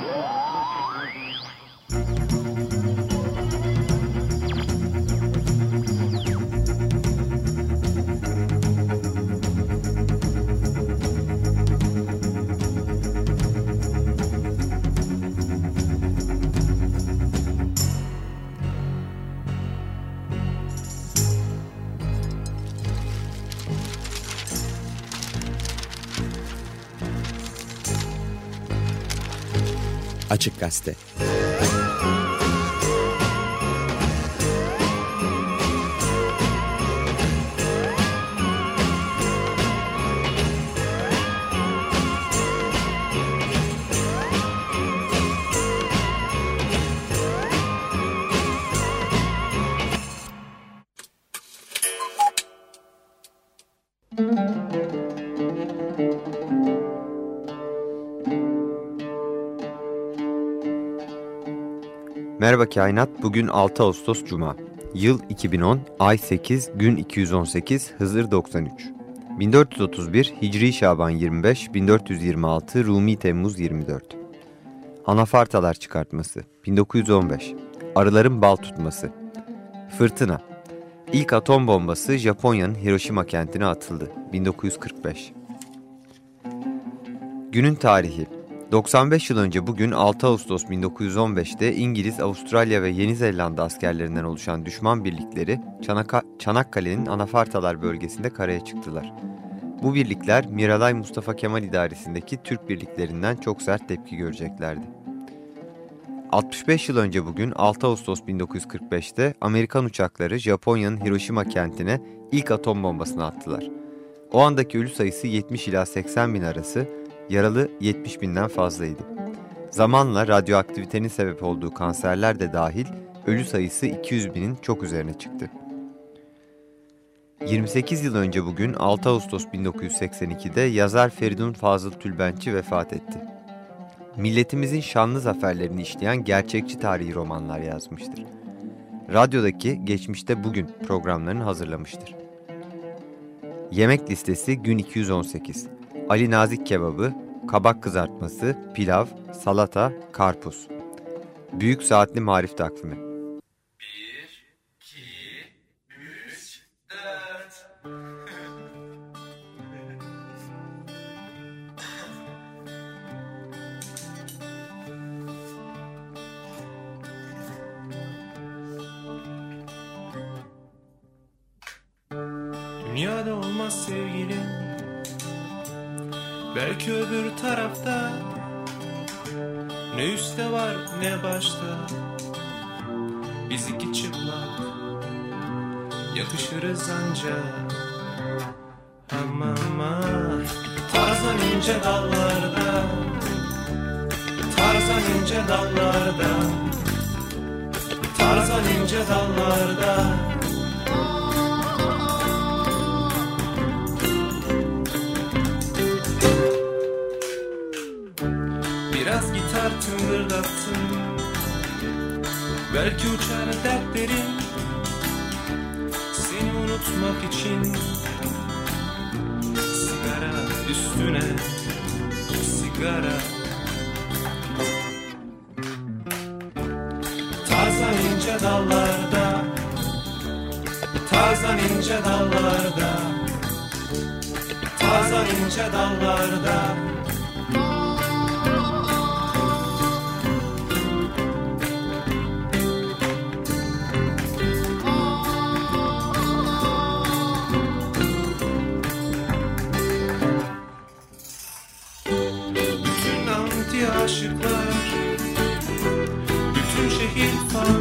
Yeah. Açık Gazete Merhaba Kainat, bugün 6 Ağustos Cuma. Yıl 2010, ay 8, gün 218, Hızır 93. 1431, Hicri Şaban 25, 1426, Rumi Temmuz 24. Anafartalar çıkartması, 1915. Arıların bal tutması. Fırtına. İlk atom bombası Japonya'nın Hiroşima kentine atıldı, 1945. Günün tarihi 95 yıl önce bugün 6 Ağustos 1915'te İngiliz, Avustralya ve Yeni Zelanda askerlerinden oluşan düşman birlikleri Çanaka Çanakkale'nin Anafartalar bölgesinde karaya çıktılar. Bu birlikler Miralay Mustafa Kemal idaresindeki Türk birliklerinden çok sert tepki göreceklerdi. 65 yıl önce bugün 6 Ağustos 1945'te Amerikan uçakları Japonya'nın Hiroşima kentine ilk atom bombasını attılar. O andaki ölü sayısı 70 ila 80 bin arası, yaralı 70 binden fazlaydı. Zamanla radyoaktivitenin sebep olduğu kanserler de dahil ölü sayısı 200 binin çok üzerine çıktı. 28 yıl önce bugün 6 Ağustos 1982'de yazar Feridun Fazıl Tülbentçi vefat etti. Milletimizin şanlı zaferlerini işleyen gerçekçi tarihi romanlar yazmıştır. Radyodaki Geçmişte Bugün programlarını hazırlamıştır. Yemek listesi gün 218. Ali Nazik kebabı, kabak kızartması, pilav, salata, karpuz. Büyük saatli marif takvimi. 1, 2, 3, 4. Dünyada olmaz sevgilim Belki öbür tarafta Ne üstte var ne başta. Biz iki çıplak Yakışırız ancak Ama ama. Tarzan ince dallarda Tarzan ince dallarda Tarzan ince dallarda Belki uçar dertlerin Seni unutmak için. Sigara üstüne Sigara. Tarzan ince dallarda Tarzan ince dallarda. Tarzan ince dallarda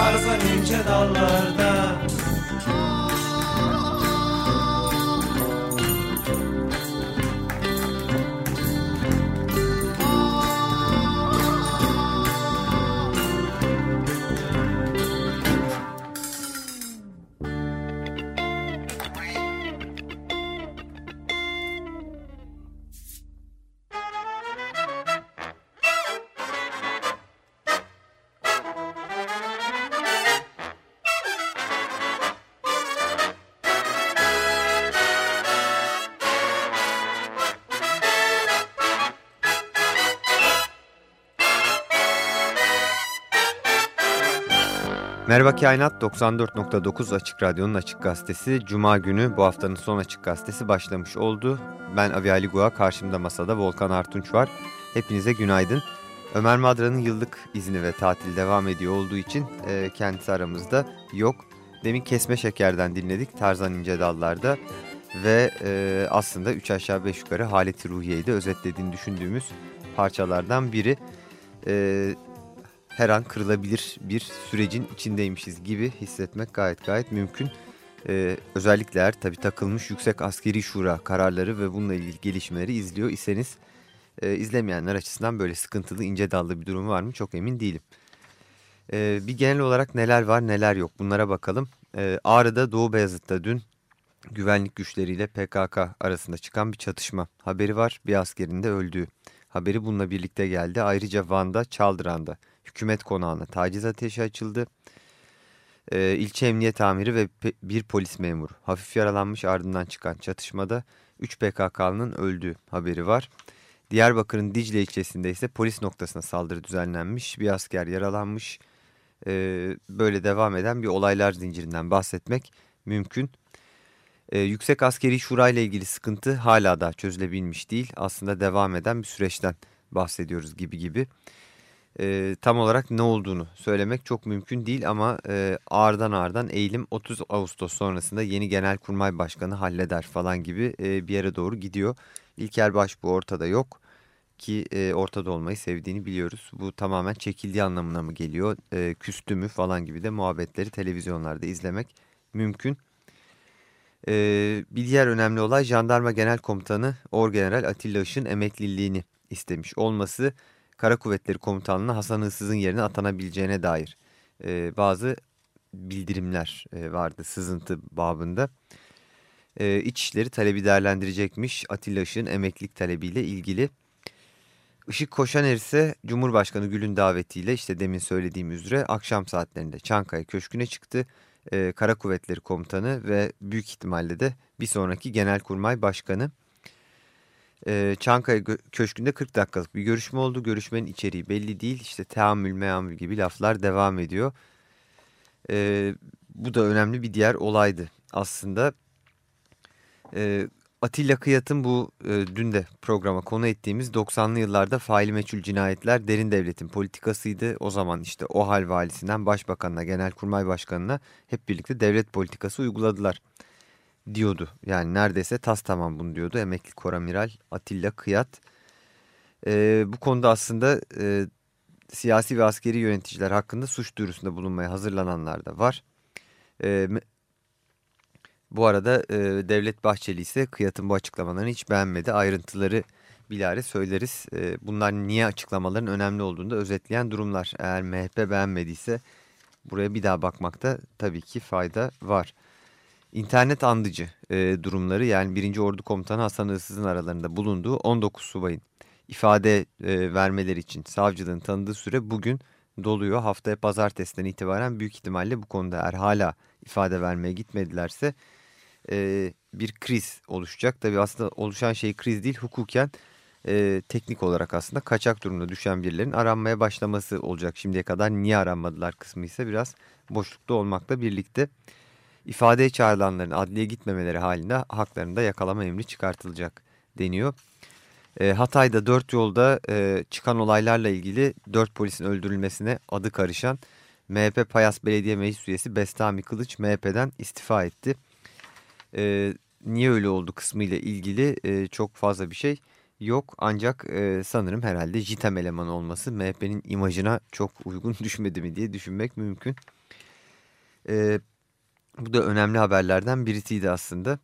Tarzan ince dallarda Kainat 94.9 Açık Radyo'nun Açık Gazetesi. Cuma günü bu haftanın son Açık Gazetesi başlamış oldu. Ben Avi Ali Gua, karşımda masada Volkan Artunç var. Hepinize günaydın. Ömer Madra'nın yıllık izni ve tatil devam ediyor olduğu için e, kendisi aramızda yok. Demin Kesme Şeker'den dinledik Tarzan İnce Dallar'da ve e, aslında 3 aşağı 5 yukarı haleti ruhiyeyi de özetlediğini düşündüğümüz parçalardan biri. E, her an kırılabilir bir sürecin içindeymişiz gibi hissetmek gayet gayet mümkün. Ee, özellikle tabii takılmış Yüksek Askeri Şura kararları ve bununla ilgili gelişmeleri izliyor iseniz e, izlemeyenler açısından böyle sıkıntılı ince dallı bir durum var mı çok emin değilim. Ee, bir genel olarak neler var neler yok bunlara bakalım. Ee, Ağrı'da Doğu Beyazıt'ta dün güvenlik güçleriyle PKK arasında çıkan bir çatışma haberi var. Bir askerin de öldüğü haberi bununla birlikte geldi. Ayrıca Van'da Çaldıran'da hükümet konağına taciz ateşi açıldı. Ee, ilçe emniyet amiri ve bir polis memuru hafif yaralanmış ardından çıkan çatışmada 3 PKK'nın öldüğü haberi var. Diyarbakır'ın Dicle ilçesinde ise polis noktasına saldırı düzenlenmiş. Bir asker yaralanmış. Ee, böyle devam eden bir olaylar zincirinden bahsetmek mümkün. Ee, Yüksek Askeri Şura ile ilgili sıkıntı hala da çözülebilmiş değil. Aslında devam eden bir süreçten bahsediyoruz gibi gibi e, tam olarak ne olduğunu söylemek çok mümkün değil ama e, ağırdan ağırdan eğilim 30 Ağustos sonrasında yeni Genelkurmay Başkanı halleder falan gibi e, bir yere doğru gidiyor. İlker Baş bu ortada yok ki e, ortada olmayı sevdiğini biliyoruz. Bu tamamen çekildiği anlamına mı geliyor, e, küstü mü falan gibi de muhabbetleri televizyonlarda izlemek mümkün. E, bir diğer önemli olay Jandarma Genel Komutanı Orgeneral Atilla Işın emekliliğini istemiş olması Kara Kuvvetleri Komutanlığı'na Hasan Hırsız'ın yerine atanabileceğine dair e, bazı bildirimler e, vardı sızıntı babında. E, İçişleri talebi değerlendirecekmiş Atilla Işık'ın emeklilik talebiyle ilgili. Işık Koşaner ise Cumhurbaşkanı Gül'ün davetiyle işte demin söylediğim üzere akşam saatlerinde Çankaya Köşkü'ne çıktı. E, Kara Kuvvetleri Komutanı ve büyük ihtimalle de bir sonraki Genelkurmay Başkanı e, Çankaya Köşkü'nde 40 dakikalık bir görüşme oldu. Görüşmenin içeriği belli değil. İşte teamül meamül gibi laflar devam ediyor. E, bu da önemli bir diğer olaydı aslında. E, Atilla Kıyat'ın bu e, dün de programa konu ettiğimiz 90'lı yıllarda faili meçhul cinayetler derin devletin politikasıydı. O zaman işte o hal valisinden başbakanına, genelkurmay başkanına hep birlikte devlet politikası uyguladılar diyordu. Yani neredeyse tas tamam bunu diyordu. Emekli koramiral Atilla Kıyat. E, bu konuda aslında e, siyasi ve askeri yöneticiler hakkında suç duyurusunda bulunmaya hazırlananlar da var. E, bu arada e, Devlet Bahçeli ise Kıyat'ın bu açıklamalarını hiç beğenmedi. Ayrıntıları bilare söyleriz. E, bunlar niye açıklamaların önemli olduğunu da özetleyen durumlar. Eğer MHP beğenmediyse buraya bir daha bakmakta tabii ki fayda var. İnternet andıcı e, durumları yani 1. Ordu Komutanı Hasan Hırsız'ın aralarında bulunduğu 19 subayın ifade e, vermeleri için savcılığın tanıdığı süre bugün doluyor. Haftaya pazartesiden itibaren büyük ihtimalle bu konuda eğer hala ifade vermeye gitmedilerse e, bir kriz oluşacak. Tabi aslında oluşan şey kriz değil hukuken e, teknik olarak aslında kaçak durumda düşen birilerin aranmaya başlaması olacak. Şimdiye kadar niye aranmadılar kısmı ise biraz boşlukta olmakla birlikte ifadeye çağrılanların adliye gitmemeleri halinde haklarında yakalama emri çıkartılacak deniyor. E, Hatay'da dört yolda e, çıkan olaylarla ilgili dört polisin öldürülmesine adı karışan MHP Payas Belediye Meclis Üyesi Bestami Kılıç MHP'den istifa etti. E, niye öyle oldu kısmı ile ilgili e, çok fazla bir şey yok. Ancak e, sanırım herhalde JITEM elemanı olması MHP'nin imajına çok uygun düşmedi mi diye düşünmek mümkün. E, bu da önemli haberlerden birisiydi aslında.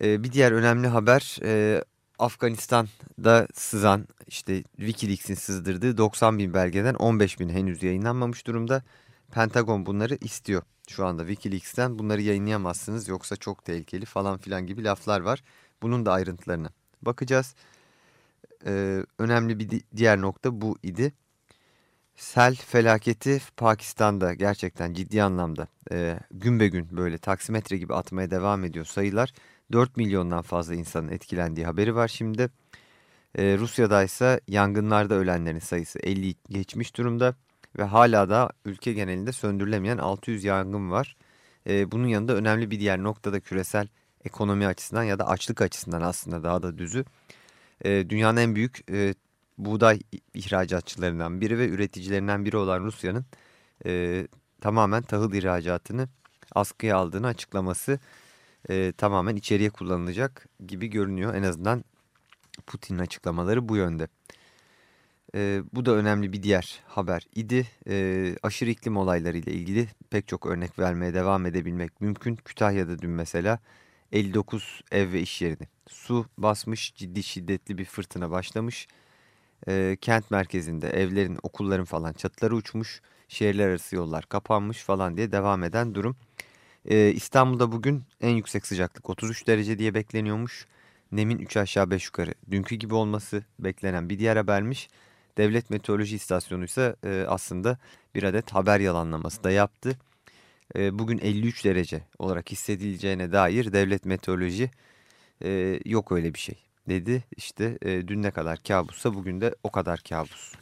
Ee, bir diğer önemli haber e, Afganistan'da sızan işte Wikileaks'in sızdırdığı 90 bin belgeden 15 bin henüz yayınlanmamış durumda. Pentagon bunları istiyor şu anda Wikileaks'ten bunları yayınlayamazsınız yoksa çok tehlikeli falan filan gibi laflar var. Bunun da ayrıntılarına bakacağız. Ee, önemli bir diğer nokta bu idi. Sel felaketi Pakistan'da gerçekten ciddi anlamda e, gün be gün böyle taksimetre gibi atmaya devam ediyor sayılar. 4 milyondan fazla insanın etkilendiği haberi var şimdi. E, Rusya'da ise yangınlarda ölenlerin sayısı 50 geçmiş durumda. ve hala da ülke genelinde söndürülemeyen 600 yangın var. E, bunun yanında önemli bir diğer noktada küresel ekonomi açısından ya da açlık açısından aslında daha da düzü. E, dünyanın en büyük e, buğday ihracatçılarından biri ve üreticilerinden biri olan Rusya'nın e, tamamen tahıl ihracatını askıya aldığını açıklaması e, tamamen içeriye kullanılacak gibi görünüyor. En azından Putin'in açıklamaları bu yönde. E, bu da önemli bir diğer haber idi. E, aşırı iklim olaylarıyla ilgili pek çok örnek vermeye devam edebilmek mümkün. Kütahya'da dün mesela 59 ev ve iş yerini su basmış, ciddi şiddetli bir fırtına başlamış. E, kent merkezinde evlerin, okulların falan çatıları uçmuş, şehirler arası yollar kapanmış falan diye devam eden durum. E, İstanbul'da bugün en yüksek sıcaklık 33 derece diye bekleniyormuş. Nemin 3 aşağı 5 yukarı dünkü gibi olması beklenen bir diğer habermiş. Devlet Meteoroloji İstasyonu ise e, aslında bir adet haber yalanlaması da yaptı. E, bugün 53 derece olarak hissedileceğine dair Devlet Meteoroloji e, yok öyle bir şey dedi. İşte e, dün ne kadar kabussa bugün de o kadar kabus.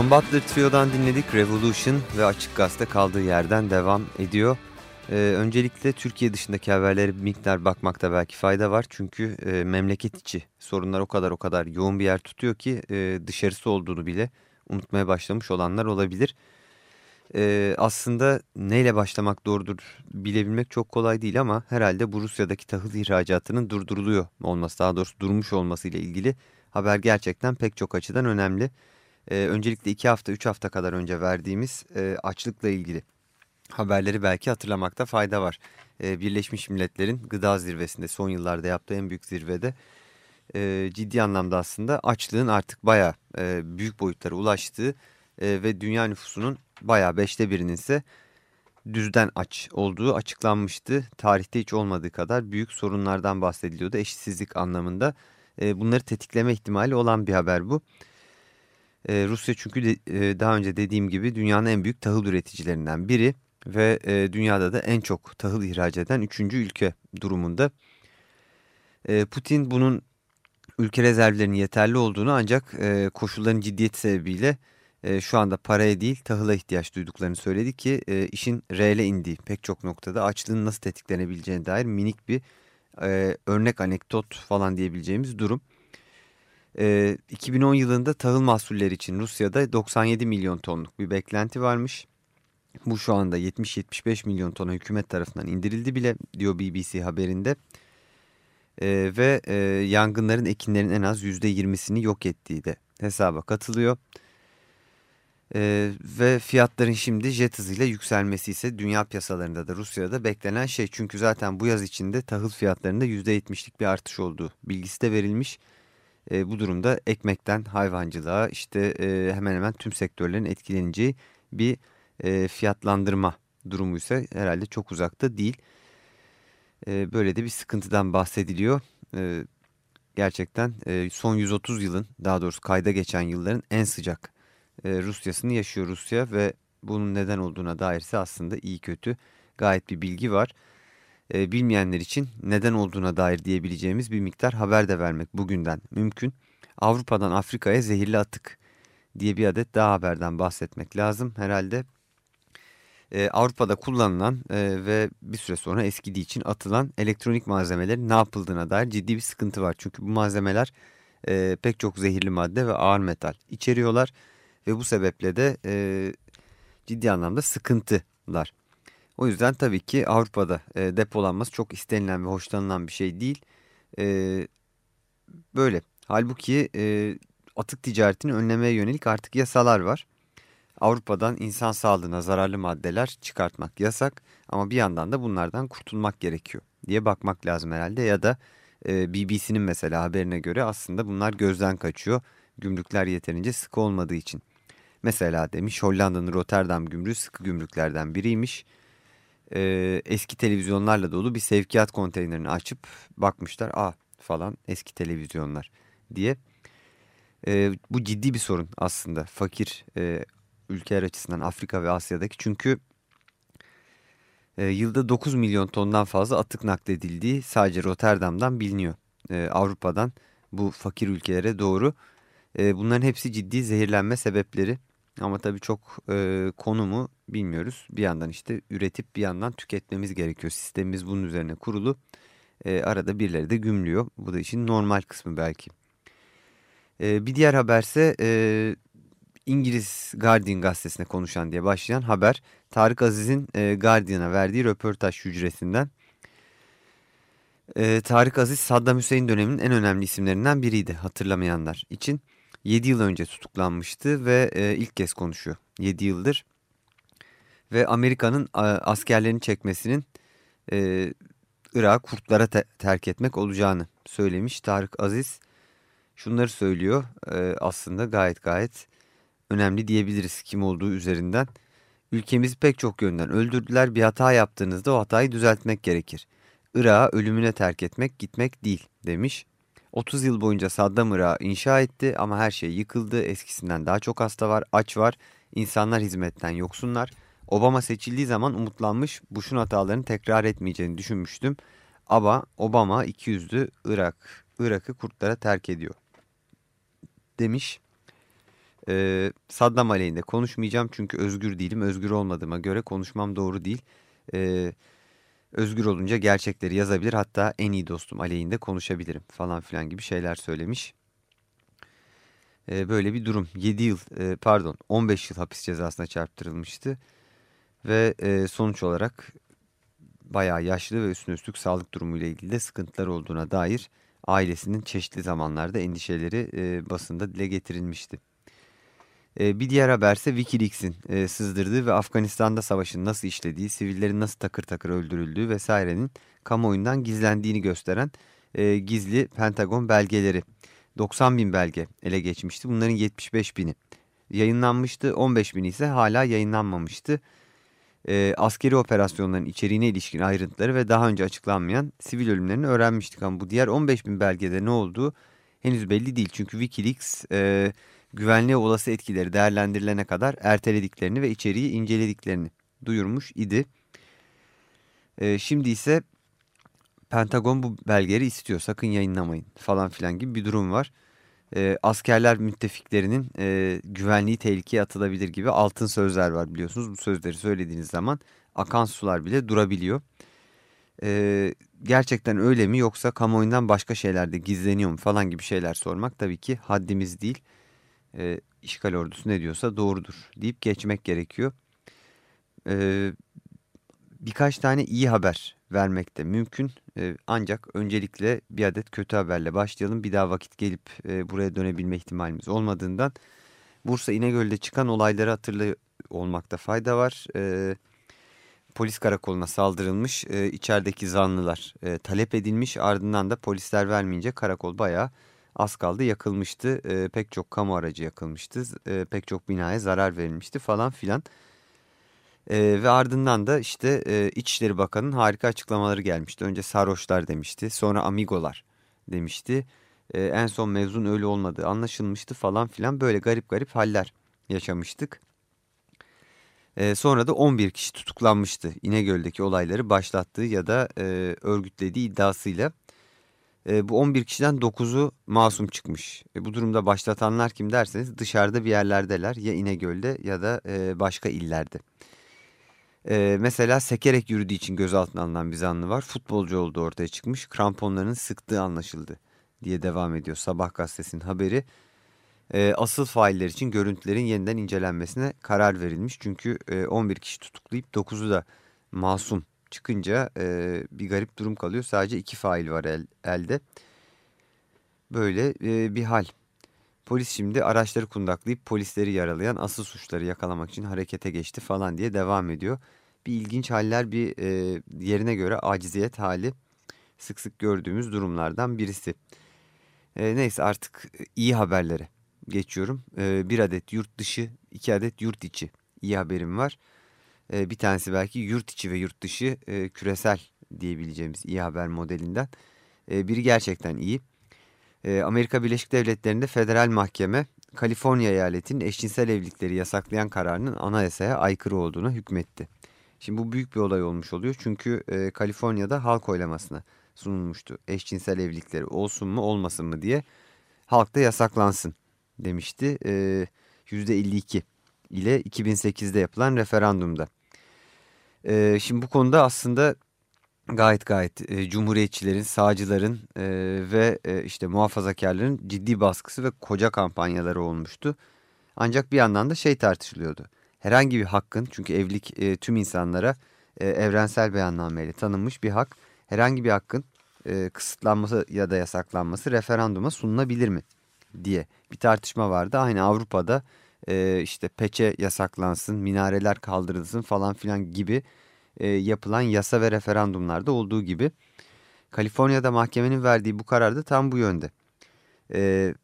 John Butler Trio'dan dinledik Revolution ve Açık Gazete kaldığı yerden devam ediyor. Ee, öncelikle Türkiye dışındaki haberlere bir miktar bakmakta belki fayda var. Çünkü e, memleket içi sorunlar o kadar o kadar yoğun bir yer tutuyor ki e, dışarısı olduğunu bile unutmaya başlamış olanlar olabilir. E, aslında neyle başlamak doğrudur bilebilmek çok kolay değil ama herhalde bu Rusya'daki tahıl ihracatının durduruluyor olması daha doğrusu durmuş olması ile ilgili haber gerçekten pek çok açıdan önemli. E, öncelikle iki hafta üç hafta kadar önce verdiğimiz e, açlıkla ilgili haberleri belki hatırlamakta fayda var. E, Birleşmiş Milletler'in gıda zirvesinde son yıllarda yaptığı en büyük zirvede e, ciddi anlamda aslında açlığın artık baya e, büyük boyutlara ulaştığı e, ve dünya nüfusunun baya beşte birinin ise düzden aç olduğu açıklanmıştı. Tarihte hiç olmadığı kadar büyük sorunlardan bahsediliyordu eşitsizlik anlamında. E, bunları tetikleme ihtimali olan bir haber bu. E, Rusya çünkü de, e, daha önce dediğim gibi dünyanın en büyük tahıl üreticilerinden biri ve e, dünyada da en çok tahıl ihraç eden üçüncü ülke durumunda. E, Putin bunun ülke rezervlerinin yeterli olduğunu ancak e, koşulların ciddiyeti sebebiyle e, şu anda paraya değil tahıla ihtiyaç duyduklarını söyledi ki e, işin reale indiği pek çok noktada açlığın nasıl tetiklenebileceğine dair minik bir e, örnek anekdot falan diyebileceğimiz durum. E, 2010 yılında tahıl mahsulleri için Rusya'da 97 milyon tonluk bir beklenti varmış. Bu şu anda 70-75 milyon tona hükümet tarafından indirildi bile diyor BBC haberinde. Ee, ve e, yangınların ekinlerin en az %20'sini yok ettiği de hesaba katılıyor. Ee, ve fiyatların şimdi jet hızıyla yükselmesi ise dünya piyasalarında da Rusya'da beklenen şey. Çünkü zaten bu yaz içinde tahıl fiyatlarında %70'lik bir artış olduğu bilgisi de verilmiş. Ee, bu durumda ekmekten hayvancılığa işte e, hemen hemen tüm sektörlerin etkileneceği bir e, fiyatlandırma durumu ise herhalde çok uzakta değil. E, böyle de bir sıkıntıdan bahsediliyor. E, gerçekten e, son 130 yılın daha doğrusu kayda geçen yılların en sıcak e, Rusya'sını yaşıyor Rusya ve bunun neden olduğuna dair ise aslında iyi kötü gayet bir bilgi var. E, bilmeyenler için neden olduğuna dair diyebileceğimiz bir miktar haber de vermek bugünden mümkün. Avrupa'dan Afrika'ya zehirli atık diye bir adet daha haberden bahsetmek lazım. Herhalde e, Avrupa'da kullanılan e, ve bir süre sonra eskidiği için atılan elektronik malzemelerin ne yapıldığına dair ciddi bir sıkıntı var. Çünkü bu malzemeler pek çok zehirli madde ve ağır metal içeriyorlar ve bu sebeple de ciddi anlamda sıkıntılar. O yüzden tabii ki Avrupa'da e, depolanması çok istenilen ve hoşlanılan bir şey değil. E, böyle. Halbuki e, atık ticaretini önlemeye yönelik artık yasalar var. Avrupa'dan insan sağlığına zararlı maddeler çıkartmak yasak ama bir yandan da bunlardan kurtulmak gerekiyor diye bakmak lazım herhalde ya da e, BBC'nin mesela haberine göre aslında bunlar gözden kaçıyor gümrükler yeterince sıkı olmadığı için. Mesela demiş Hollanda'nın Rotterdam gümrüğü sıkı gümrüklerden biriymiş. E, eski televizyonlarla dolu bir sevkiyat konteynerini açıp bakmışlar aa falan eski televizyonlar diye. E, bu ciddi bir sorun aslında fakir e, ülkeler açısından Afrika ve Asya'daki. Çünkü e, yılda 9 milyon tondan fazla atık nakledildiği sadece Rotterdam'dan biliniyor. E, Avrupa'dan bu fakir ülkelere doğru. E, bunların hepsi ciddi zehirlenme sebepleri. Ama tabii çok e, konumu bilmiyoruz. Bir yandan işte üretip bir yandan tüketmemiz gerekiyor. Sistemimiz bunun üzerine kurulu. E, arada birileri de gümlüyor. Bu da işin normal kısmı belki. E, bir diğer haberse e, İngiliz Guardian gazetesine konuşan diye başlayan haber Tarık Aziz'in e, Guardian'a verdiği röportaj hücresinden. E, Tarık Aziz Saddam Hüseyin döneminin en önemli isimlerinden biriydi hatırlamayanlar için. 7 yıl önce tutuklanmıştı ve e, ilk kez konuşuyor 7 yıldır. Ve Amerika'nın askerlerini çekmesinin e, Irak'ı kurtlara te terk etmek olacağını söylemiş Tarık Aziz. Şunları söylüyor e, aslında gayet gayet önemli diyebiliriz kim olduğu üzerinden. Ülkemizi pek çok yönden öldürdüler. Bir hata yaptığınızda o hatayı düzeltmek gerekir. Irak'ı ölümüne terk etmek gitmek değil demiş. 30 yıl boyunca Saddam Irak'ı inşa etti ama her şey yıkıldı. Eskisinden daha çok hasta var, aç var. İnsanlar hizmetten yoksunlar. Obama seçildiği zaman umutlanmış Bush'un hatalarını tekrar etmeyeceğini düşünmüştüm. Ama Obama 200'lü Irak, Irak'ı kurtlara terk ediyor demiş. E, Saddam aleyhinde konuşmayacağım çünkü özgür değilim. Özgür olmadığıma göre konuşmam doğru değil. E, özgür olunca gerçekleri yazabilir hatta en iyi dostum aleyhinde konuşabilirim falan filan gibi şeyler söylemiş. E, böyle bir durum 7 yıl e, pardon 15 yıl hapis cezasına çarptırılmıştı. Ve e, sonuç olarak bayağı yaşlı ve üstüne üstlük sağlık durumuyla ilgili de sıkıntılar olduğuna dair ailesinin çeşitli zamanlarda endişeleri e, basında dile getirilmişti. E, bir diğer haberse Wikileaks'in e, sızdırdığı ve Afganistan'da savaşın nasıl işlediği, sivillerin nasıl takır takır öldürüldüğü vesairenin kamuoyundan gizlendiğini gösteren e, gizli Pentagon belgeleri. 90 bin belge ele geçmişti. Bunların 75 bini yayınlanmıştı. 15 bini ise hala yayınlanmamıştı e, askeri operasyonların içeriğine ilişkin ayrıntıları ve daha önce açıklanmayan sivil ölümlerini öğrenmiştik. Ama bu diğer 15 bin belgede ne olduğu henüz belli değil. Çünkü Wikileaks e, güvenliğe olası etkileri değerlendirilene kadar ertelediklerini ve içeriği incelediklerini duyurmuş idi. E, şimdi ise Pentagon bu belgeleri istiyor sakın yayınlamayın falan filan gibi bir durum var e, askerler müttefiklerinin e, güvenliği tehlikeye atılabilir gibi altın sözler var biliyorsunuz. Bu sözleri söylediğiniz zaman akan sular bile durabiliyor. E, gerçekten öyle mi yoksa kamuoyundan başka şeyler de gizleniyor mu falan gibi şeyler sormak tabii ki haddimiz değil. E, işgal ordusu ne diyorsa doğrudur deyip geçmek gerekiyor. E, birkaç tane iyi haber vermek de mümkün. E, ancak öncelikle bir adet kötü haberle başlayalım. Bir daha vakit gelip e, buraya dönebilme ihtimalimiz olmadığından Bursa İnegöl'de çıkan olayları hatırlı olmakta fayda var. E, polis karakoluna saldırılmış. E, içerideki zanlılar e, talep edilmiş. Ardından da polisler vermeyince karakol bayağı az kaldı yakılmıştı. E, pek çok kamu aracı yakılmıştı. Pek çok binaya zarar verilmişti falan filan. E, ve ardından da işte e, İçişleri Bakanı'nın harika açıklamaları gelmişti. Önce sarhoşlar demişti sonra amigolar demişti. E, en son mevzun öyle olmadığı anlaşılmıştı falan filan böyle garip garip haller yaşamıştık. E, sonra da 11 kişi tutuklanmıştı İnegöl'deki olayları başlattığı ya da e, örgütlediği iddiasıyla. E, bu 11 kişiden 9'u masum çıkmış. E, bu durumda başlatanlar kim derseniz dışarıda bir yerlerdeler ya İnegöl'de ya da e, başka illerde. Ee, mesela sekerek yürüdüğü için gözaltına alınan bir zanlı var. Futbolcu olduğu ortaya çıkmış. Kramponlarının sıktığı anlaşıldı diye devam ediyor Sabah gazetesinin haberi. Ee, asıl failler için görüntülerin yeniden incelenmesine karar verilmiş. Çünkü e, 11 kişi tutuklayıp 9'u da masum çıkınca e, bir garip durum kalıyor. Sadece iki fail var el, elde. Böyle e, bir hal. Polis şimdi araçları kundaklayıp polisleri yaralayan asıl suçları yakalamak için harekete geçti falan diye devam ediyor. Bir ilginç haller bir e, yerine göre aciziyet hali sık sık gördüğümüz durumlardan birisi. E, neyse artık iyi haberlere geçiyorum. E, bir adet yurt dışı, iki adet yurt içi iyi haberim var. E, bir tanesi belki yurt içi ve yurt dışı e, küresel diyebileceğimiz iyi haber modelinden. E, biri gerçekten iyi. Ee, Amerika Birleşik Devletleri'nde federal mahkeme Kaliforniya eyaletinin eşcinsel evlilikleri yasaklayan kararının anayasaya aykırı olduğunu hükmetti. Şimdi bu büyük bir olay olmuş oluyor çünkü e, Kaliforniya'da halk oylamasına sunulmuştu. Eşcinsel evlilikleri olsun mu olmasın mı diye halkta yasaklansın demişti. E, %52 ile 2008'de yapılan referandumda. E, şimdi bu konuda aslında gayet gayet e, cumhuriyetçilerin, sağcıların e, ve e, işte muhafazakarların ciddi baskısı ve koca kampanyaları olmuştu. Ancak bir yandan da şey tartışılıyordu. Herhangi bir hakkın çünkü evlilik e, tüm insanlara e, evrensel beyannameyle tanınmış bir hak. Herhangi bir hakkın e, kısıtlanması ya da yasaklanması referanduma sunulabilir mi diye bir tartışma vardı. Aynı Avrupa'da e, işte peçe yasaklansın, minareler kaldırılsın falan filan gibi e, yapılan yasa ve referandumlarda olduğu gibi Kaliforniya'da mahkemenin verdiği bu karar da tam bu yönde. E,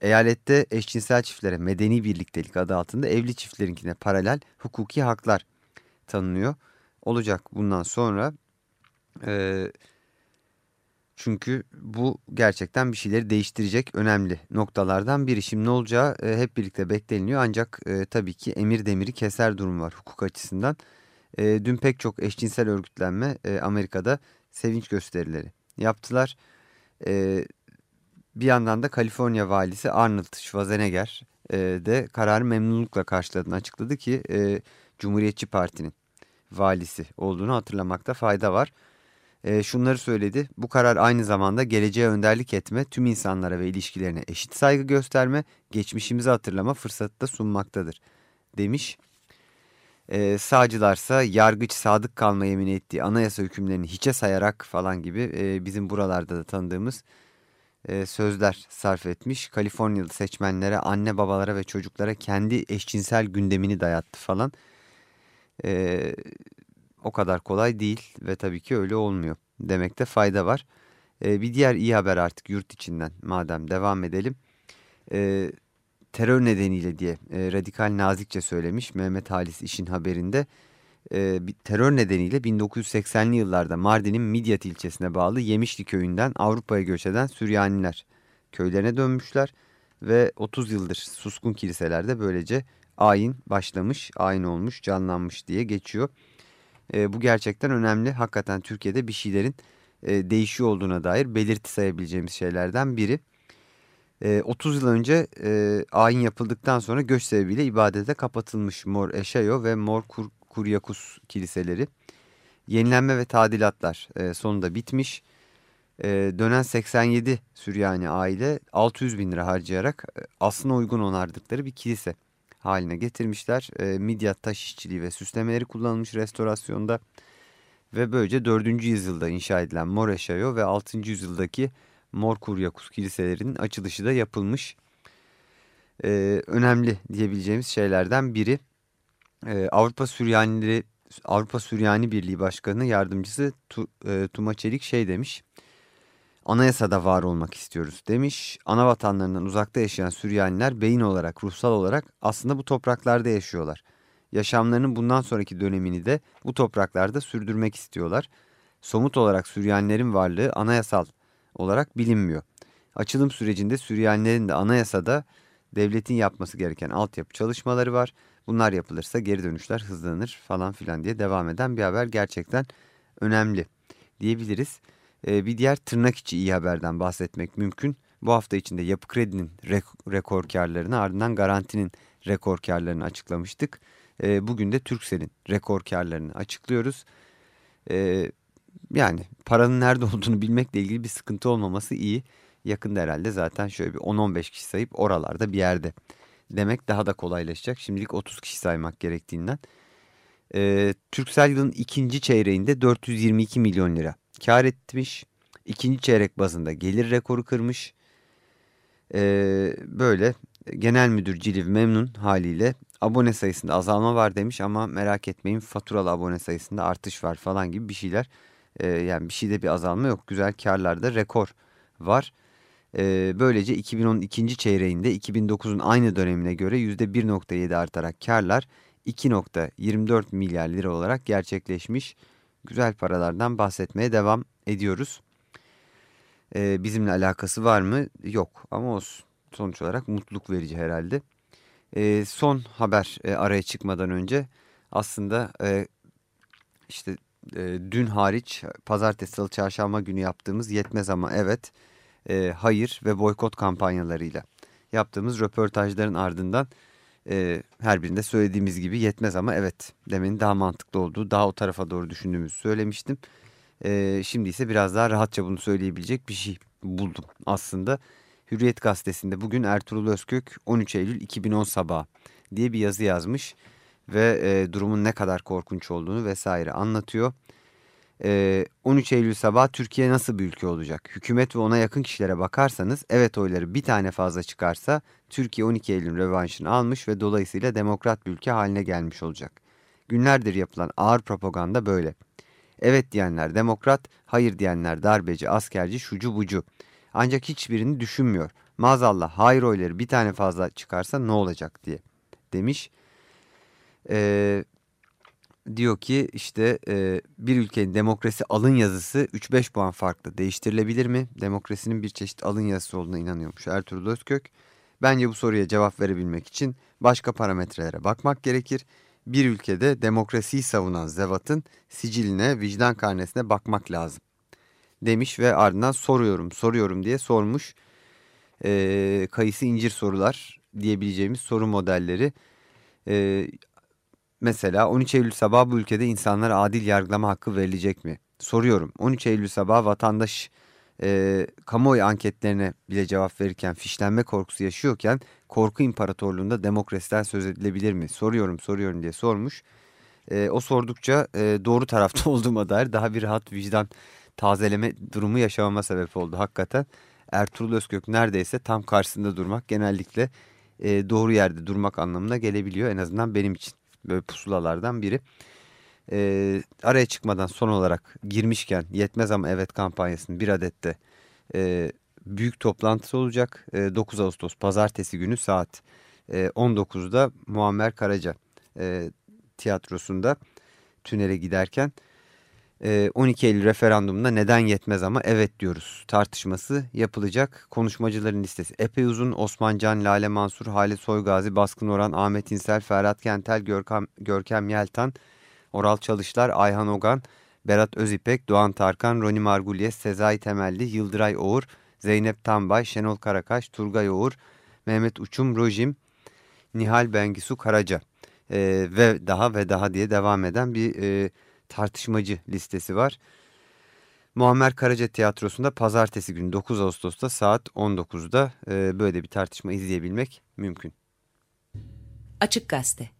eyalette eşcinsel çiftlere medeni birliktelik adı altında evli çiftlerinkine paralel hukuki haklar tanınıyor. Olacak bundan sonra e, çünkü bu gerçekten bir şeyleri değiştirecek önemli noktalardan biri. Şimdi ne olacağı e, hep birlikte bekleniyor ancak e, tabii ki emir demiri keser durum var hukuk açısından. E, dün pek çok eşcinsel örgütlenme e, Amerika'da sevinç gösterileri yaptılar. E, bir yandan da Kaliforniya valisi Arnold Schwarzenegger e, de kararı memnunlukla karşıladığını açıkladı ki e, Cumhuriyetçi Parti'nin valisi olduğunu hatırlamakta fayda var. E, şunları söyledi. Bu karar aynı zamanda geleceğe önderlik etme, tüm insanlara ve ilişkilerine eşit saygı gösterme, geçmişimizi hatırlama fırsatı da sunmaktadır demiş. E, sağcılarsa yargıç sadık kalma yemin ettiği anayasa hükümlerini hiçe sayarak falan gibi e, bizim buralarda da tanıdığımız e, sözler sarf etmiş. Kaliforniyalı seçmenlere, anne babalara ve çocuklara kendi eşcinsel gündemini dayattı falan. E, o kadar kolay değil ve tabii ki öyle olmuyor demekte fayda var. E, bir diğer iyi haber artık yurt içinden madem devam edelim. E, terör nedeniyle diye e, radikal nazikçe söylemiş Mehmet Halis işin haberinde. E, bir terör nedeniyle 1980'li yıllarda Mardin'in Midyat ilçesine bağlı Yemişli köyünden Avrupa'ya göç eden Süryaniler köylerine dönmüşler. Ve 30 yıldır suskun kiliselerde böylece ayin başlamış, ayin olmuş, canlanmış diye geçiyor. E, bu gerçekten önemli. Hakikaten Türkiye'de bir şeylerin e, değişiyor olduğuna dair belirti sayabileceğimiz şeylerden biri. E, 30 yıl önce e, ayin yapıldıktan sonra göç sebebiyle ibadete kapatılmış Mor Eşayo ve Mor Kur, Kuryakus kiliseleri. Yenilenme ve tadilatlar e, sonunda bitmiş. E, dönen 87 Süryani aile 600 bin lira harcayarak e, aslına uygun onardıkları bir kilise haline getirmişler. E, midyat taş işçiliği ve süslemeleri kullanılmış restorasyonda ve böylece 4. yüzyılda inşa edilen Mor Eşayo ve 6. yüzyıldaki Mor Kuryakus kiliselerinin açılışı da yapılmış. E, önemli diyebileceğimiz şeylerden biri e, Avrupa Süryanileri Avrupa Süryani Birliği Başkanı Yardımcısı tu, e, Tuma Çelik şey demiş anayasada var olmak istiyoruz demiş. Ana vatanlarından uzakta yaşayan Süryaniler beyin olarak, ruhsal olarak aslında bu topraklarda yaşıyorlar. Yaşamlarının bundan sonraki dönemini de bu topraklarda sürdürmek istiyorlar. Somut olarak Süryanilerin varlığı anayasal olarak bilinmiyor. Açılım sürecinde Süryanilerin de anayasada devletin yapması gereken altyapı çalışmaları var. Bunlar yapılırsa geri dönüşler hızlanır falan filan diye devam eden bir haber gerçekten önemli diyebiliriz. Ee, bir diğer tırnak içi iyi haberden bahsetmek mümkün. Bu hafta içinde Yapı Kredi'nin rek rekor karlarını ardından Garanti'nin rekor karlarını açıklamıştık. Ee, bugün de Türksel'in rekor karlarını açıklıyoruz. Ee, yani paranın nerede olduğunu bilmekle ilgili bir sıkıntı olmaması iyi. Yakında herhalde zaten şöyle bir 10-15 kişi sayıp oralarda bir yerde demek daha da kolaylaşacak. Şimdilik 30 kişi saymak gerektiğinden. Ee, Türksel yılın ikinci çeyreğinde 422 milyon lira kar etmiş. İkinci çeyrek bazında gelir rekoru kırmış. Ee, böyle genel müdür Ciliv memnun haliyle abone sayısında azalma var demiş ama merak etmeyin faturalı abone sayısında artış var falan gibi bir şeyler. Ee, yani bir şeyde bir azalma yok. Güzel karlarda rekor var. Ee, böylece 2010'un ikinci çeyreğinde 2009'un aynı dönemine göre %1.7 artarak karlar 2.24 milyar lira olarak gerçekleşmiş güzel paralardan bahsetmeye devam ediyoruz. Ee, bizimle alakası var mı? Yok ama olsun. Sonuç olarak mutluluk verici herhalde. Ee, son haber e, araya çıkmadan önce aslında e, işte e, dün hariç pazartesi, salı, çarşamba günü yaptığımız yetmez ama evet, e, hayır ve boykot kampanyalarıyla yaptığımız röportajların ardından e, her birinde söylediğimiz gibi yetmez ama evet demenin daha mantıklı olduğu, daha o tarafa doğru düşündüğümüzü söylemiştim. E, şimdi ise biraz daha rahatça bunu söyleyebilecek bir şey buldum aslında. Hürriyet gazetesinde bugün Ertuğrul Özkök 13 Eylül 2010 sabahı diye bir yazı yazmış ve e, durumun ne kadar korkunç olduğunu vesaire anlatıyor. 13 ee, Eylül sabah Türkiye nasıl bir ülke olacak? Hükümet ve ona yakın kişilere bakarsanız evet oyları bir tane fazla çıkarsa Türkiye 12 Eylül revanşını almış ve dolayısıyla demokrat bir ülke haline gelmiş olacak. Günlerdir yapılan ağır propaganda böyle. Evet diyenler demokrat, hayır diyenler darbeci, askerci, şucu bucu. Ancak hiçbirini düşünmüyor. Maazallah hayır oyları bir tane fazla çıkarsa ne olacak diye demiş. Ee, diyor ki işte e, bir ülkenin demokrasi alın yazısı 3-5 puan farklı değiştirilebilir mi? Demokrasinin bir çeşit alın yazısı olduğuna inanıyormuş Ertuğrul Özkök. Bence bu soruya cevap verebilmek için başka parametrelere bakmak gerekir. Bir ülkede demokrasiyi savunan zevatın siciline, vicdan karnesine bakmak lazım. Demiş ve ardından soruyorum, soruyorum diye sormuş. E, kayısı incir sorular diyebileceğimiz soru modelleri. E, mesela 13 Eylül sabahı bu ülkede insanlara adil yargılama hakkı verilecek mi? Soruyorum 13 Eylül sabahı vatandaş e, kamuoyu anketlerine bile cevap verirken fişlenme korkusu yaşıyorken korku imparatorluğunda demokrasiden söz edilebilir mi? Soruyorum soruyorum diye sormuş. E, o sordukça e, doğru tarafta olduğuma dair daha bir rahat vicdan tazeleme durumu yaşamama sebep oldu hakikaten. Ertuğrul Özkök neredeyse tam karşısında durmak genellikle e, doğru yerde durmak anlamına gelebiliyor. En azından benim için böyle pusulalardan biri. E, araya çıkmadan son olarak girmişken yetmez ama evet kampanyasının bir adette e, büyük toplantısı olacak. E, 9 Ağustos pazartesi günü saat e, 19'da Muammer Karaca e, tiyatrosunda tünele giderken 12 Eylül referandumunda neden yetmez ama evet diyoruz tartışması yapılacak. Konuşmacıların listesi epey uzun. Osman Can, Lale Mansur, Halit Soygazi, Baskın Oran, Ahmet İnsel, Ferhat Kentel, Görkem, Görkem Yeltan, Oral Çalışlar, Ayhan Ogan, Berat Özipek, Doğan Tarkan, Roni Margulies, Sezai Temelli, Yıldıray Oğur, Zeynep Tambay, Şenol Karakaş, Turgay Oğur, Mehmet Uçum, Rojim, Nihal Bengisu Karaca e, ve daha ve daha diye devam eden bir e, tartışmacı listesi var. Muammer Karaca Tiyatrosu'nda pazartesi günü 9 Ağustos'ta saat 19'da e, böyle bir tartışma izleyebilmek mümkün. Açık Gazete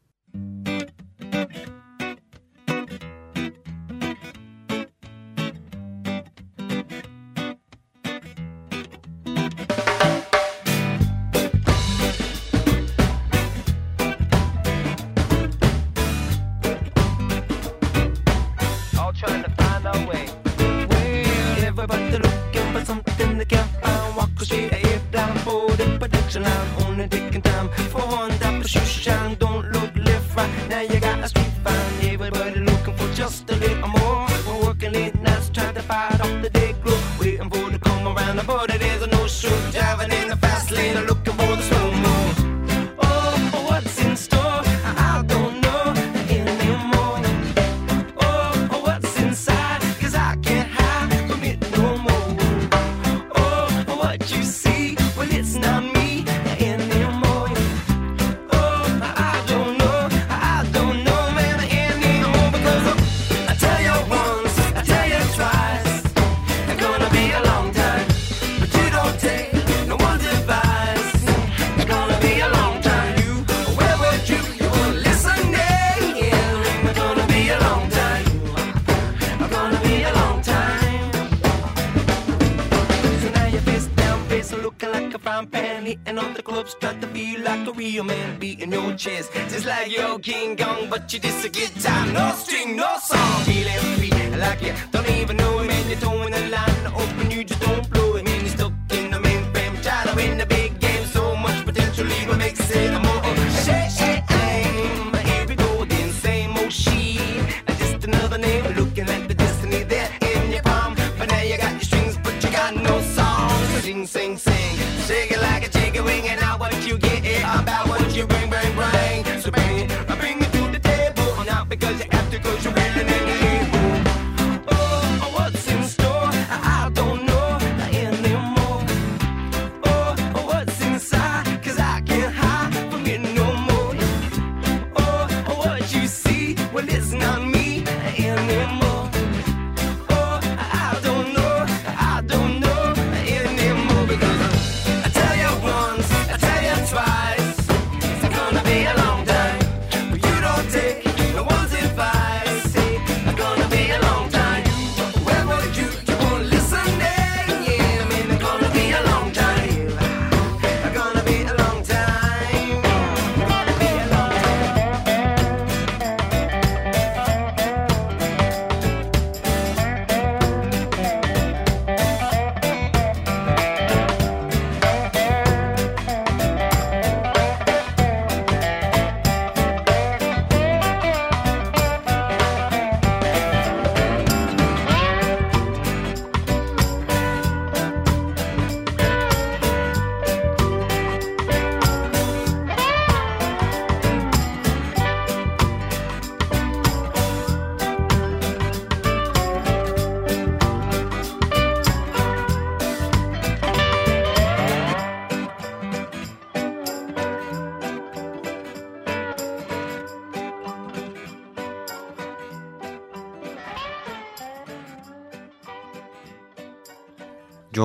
Wäschelein ohne dicken time Vor und ab, Schusch, 金剛バッチリすぎちゃうの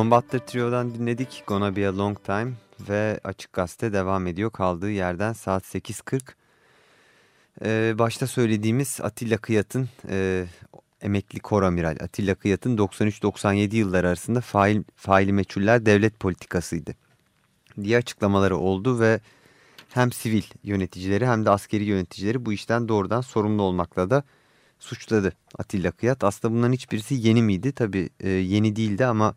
John Butler Trio'dan dinledik Gonna Be A Long Time ve Açık Gazete devam ediyor kaldığı yerden saat 8.40. Ee, başta söylediğimiz Atilla Kıyat'ın e, emekli koramiral Atilla Kıyat'ın 93-97 yılları arasında fail, faili meçhuller devlet politikasıydı diye açıklamaları oldu ve hem sivil yöneticileri hem de askeri yöneticileri bu işten doğrudan sorumlu olmakla da suçladı Atilla Kıyat. Aslında bunların hiçbirisi yeni miydi? Tabii e, yeni değildi ama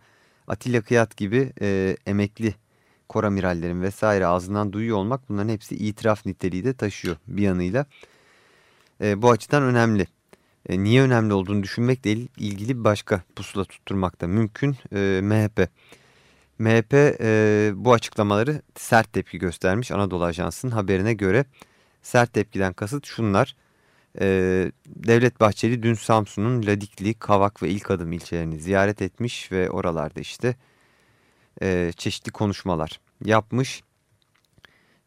Atilla Kıyat gibi e, emekli koramirallerin vesaire ağzından duyuyor olmak bunların hepsi itiraf niteliği de taşıyor bir yanıyla. E, bu açıdan önemli. E, niye önemli olduğunu düşünmekle ilgili başka pusula tutturmak da mümkün. E, MHP. MHP e, bu açıklamaları sert tepki göstermiş Anadolu Ajansı'nın haberine göre. Sert tepkiden kasıt şunlar. E, Devlet Bahçeli dün Samsun'un Ladikli, Kavak ve İlkadım ilçelerini ziyaret etmiş ve oralarda işte e, çeşitli konuşmalar yapmış.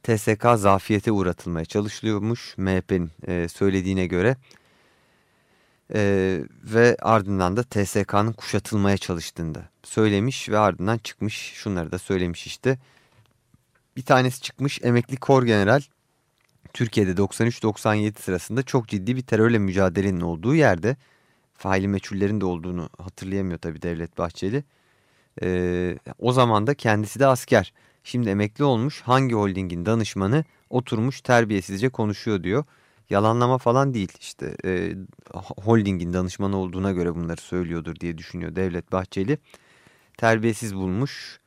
TSK zafiyete uğratılmaya çalışılıyormuş MHP'nin e, söylediğine göre. E, ve ardından da TSK'nın kuşatılmaya çalıştığını da söylemiş ve ardından çıkmış şunları da söylemiş işte. Bir tanesi çıkmış emekli kor general Türkiye'de 93-97 sırasında çok ciddi bir terörle mücadelenin olduğu yerde faili meçhullerin de olduğunu hatırlayamıyor tabii Devlet Bahçeli. Ee, o zaman da kendisi de asker. Şimdi emekli olmuş hangi holdingin danışmanı oturmuş terbiyesizce konuşuyor diyor. Yalanlama falan değil işte e, holdingin danışmanı olduğuna göre bunları söylüyordur diye düşünüyor Devlet Bahçeli. Terbiyesiz bulmuş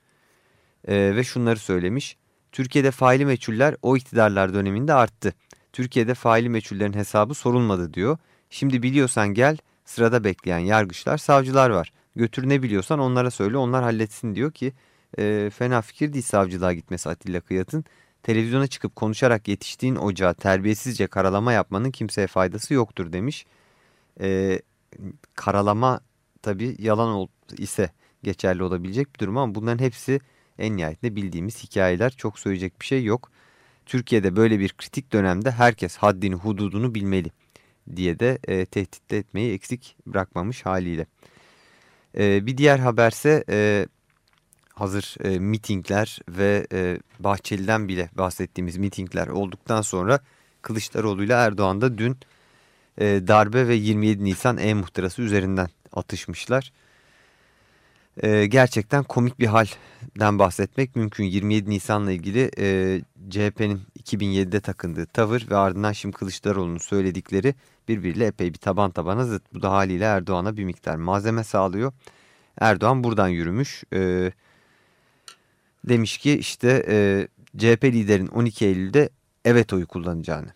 e, ve şunları söylemiş. Türkiye'de faili meçhuller o iktidarlar döneminde arttı. Türkiye'de faili meçhullerin hesabı sorulmadı diyor. Şimdi biliyorsan gel sırada bekleyen yargıçlar savcılar var. Götür ne biliyorsan onlara söyle onlar halletsin diyor ki e, fena fikir değil savcılığa gitmesi Atilla Kıyat'ın. Televizyona çıkıp konuşarak yetiştiğin ocağa terbiyesizce karalama yapmanın kimseye faydası yoktur demiş. E, karalama tabi yalan ise geçerli olabilecek bir durum ama bunların hepsi en nihayetinde bildiğimiz hikayeler çok söyleyecek bir şey yok. Türkiye'de böyle bir kritik dönemde herkes haddini hududunu bilmeli diye de e, tehdit etmeyi eksik bırakmamış haliyle. E, bir diğer haberse e, hazır e, mitingler ve e, Bahçeli'den bile bahsettiğimiz mitingler olduktan sonra Kılıçdaroğlu ile Erdoğan da dün e, darbe ve 27 Nisan e-muhtırası üzerinden atışmışlar. E, gerçekten komik bir halden bahsetmek mümkün. 27 Nisan'la ilgili e, CHP'nin 2007'de takındığı tavır ve ardından şimdi Kılıçdaroğlu'nun söyledikleri birbiriyle epey bir taban tabana zıt. Bu da haliyle Erdoğan'a bir miktar malzeme sağlıyor. Erdoğan buradan yürümüş. E, demiş ki işte e, CHP liderin 12 Eylül'de evet oyu kullanacağını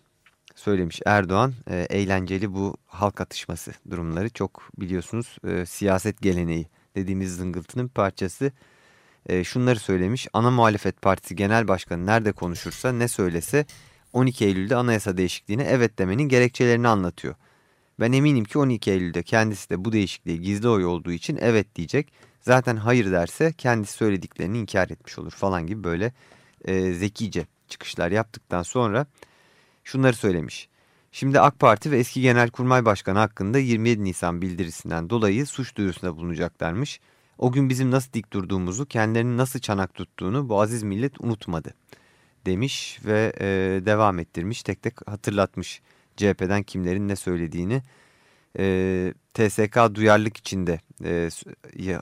söylemiş Erdoğan. E, eğlenceli bu halk atışması durumları çok biliyorsunuz e, siyaset geleneği dediğimiz zıngıltının parçası. E, şunları söylemiş ana muhalefet partisi genel başkanı nerede konuşursa ne söylese 12 Eylül'de anayasa değişikliğine evet demenin gerekçelerini anlatıyor. Ben eminim ki 12 Eylül'de kendisi de bu değişikliğe gizli oy olduğu için evet diyecek. Zaten hayır derse kendisi söylediklerini inkar etmiş olur falan gibi böyle e, zekice çıkışlar yaptıktan sonra şunları söylemiş. Şimdi AK Parti ve eski Genelkurmay Başkanı hakkında 27 Nisan bildirisinden dolayı suç duyurusunda bulunacaklarmış. O gün bizim nasıl dik durduğumuzu, kendilerinin nasıl çanak tuttuğunu bu aziz millet unutmadı demiş ve e, devam ettirmiş. Tek tek hatırlatmış CHP'den kimlerin ne söylediğini. E, TSK duyarlılık içinde e,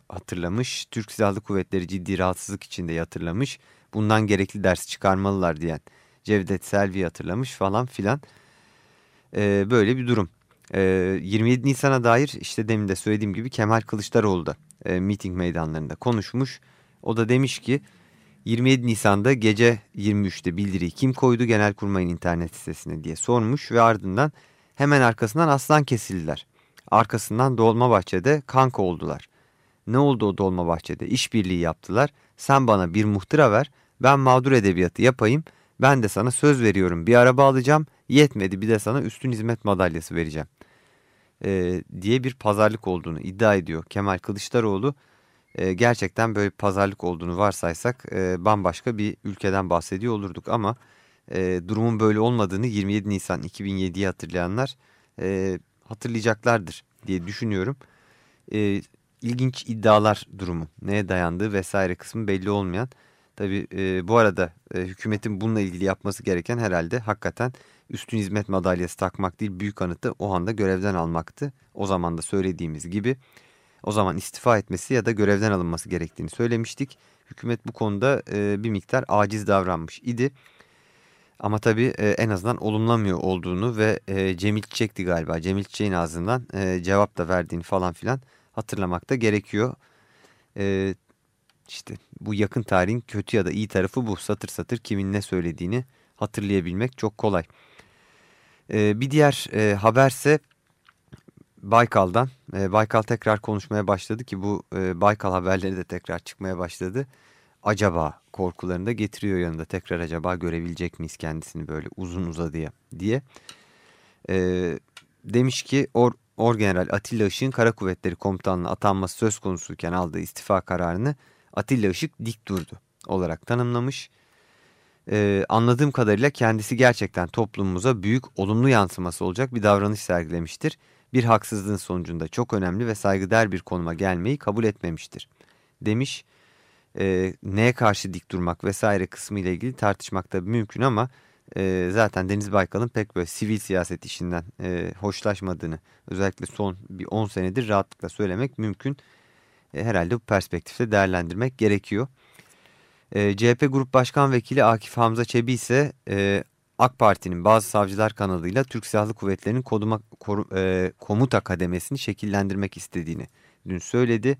hatırlamış. Türk Silahlı Kuvvetleri ciddi rahatsızlık içinde hatırlamış. Bundan gerekli ders çıkarmalılar diyen Cevdet Selvi hatırlamış falan filan. E, böyle bir durum. E, 27 Nisan'a dair işte demin de söylediğim gibi Kemal Kılıçdaroğlu da e, miting meydanlarında konuşmuş. O da demiş ki 27 Nisan'da gece 23'te bildiriyi kim koydu Genelkurmay'ın internet sitesine diye sormuş ve ardından hemen arkasından aslan kesildiler. Arkasından Dolmabahçe'de kanka oldular. Ne oldu o Dolmabahçe'de? İşbirliği yaptılar. Sen bana bir muhtıra ver, ben mağdur edebiyatı yapayım. Ben de sana söz veriyorum bir araba alacağım. Yetmedi bir de sana üstün hizmet madalyası vereceğim. Ee, diye bir pazarlık olduğunu iddia ediyor Kemal Kılıçdaroğlu. Ee, gerçekten böyle pazarlık olduğunu varsaysak e, bambaşka bir ülkeden bahsediyor olurduk. Ama e, durumun böyle olmadığını 27 Nisan 2007'yi hatırlayanlar e, hatırlayacaklardır diye düşünüyorum. E, ilginç iddialar durumu. Neye dayandığı vesaire kısmı belli olmayan. Tabi e, bu arada e, hükümetin bununla ilgili yapması gereken herhalde hakikaten üstün hizmet madalyası takmak değil büyük anıtı o anda görevden almaktı. O zaman da söylediğimiz gibi o zaman istifa etmesi ya da görevden alınması gerektiğini söylemiştik. Hükümet bu konuda e, bir miktar aciz davranmış idi. Ama tabii e, en azından olumlamıyor olduğunu ve e, Cemil Çiçek'ti galiba. Cemil Çiçek'in ağzından cevap da verdiğini falan filan hatırlamak da gerekiyor. E, işte bu yakın tarihin kötü ya da iyi tarafı bu. Satır satır kimin ne söylediğini hatırlayabilmek çok kolay. E, bir diğer e, haberse Baykal'dan. E, Baykal tekrar konuşmaya başladı ki bu e, Baykal haberleri de tekrar çıkmaya başladı. Acaba korkularını da getiriyor yanında. Tekrar acaba görebilecek miyiz kendisini böyle uzun uzadıya diye. E, demiş ki Or, Orgeneral Atilla Işık'ın Kara Kuvvetleri Komutanlığı'na atanması söz konusuyken aldığı istifa kararını Atilla Işık dik durdu olarak tanımlamış. Ee, anladığım kadarıyla kendisi gerçekten toplumumuza büyük olumlu yansıması olacak bir davranış sergilemiştir. Bir haksızlığın sonucunda çok önemli ve saygıdeğer bir konuma gelmeyi kabul etmemiştir. Demiş e, neye karşı dik durmak vesaire kısmı ile ilgili tartışmak da mümkün ama e, zaten Deniz Baykal'ın pek böyle sivil siyaset işinden e, hoşlaşmadığını özellikle son bir 10 senedir rahatlıkla söylemek mümkün. E, herhalde bu perspektifte değerlendirmek gerekiyor. E, CHP Grup Başkan Vekili Akif Hamza Çebi ise e, AK Parti'nin bazı savcılar kanadıyla Türk Silahlı Kuvvetleri'nin e, komuta kademesini şekillendirmek istediğini dün söyledi.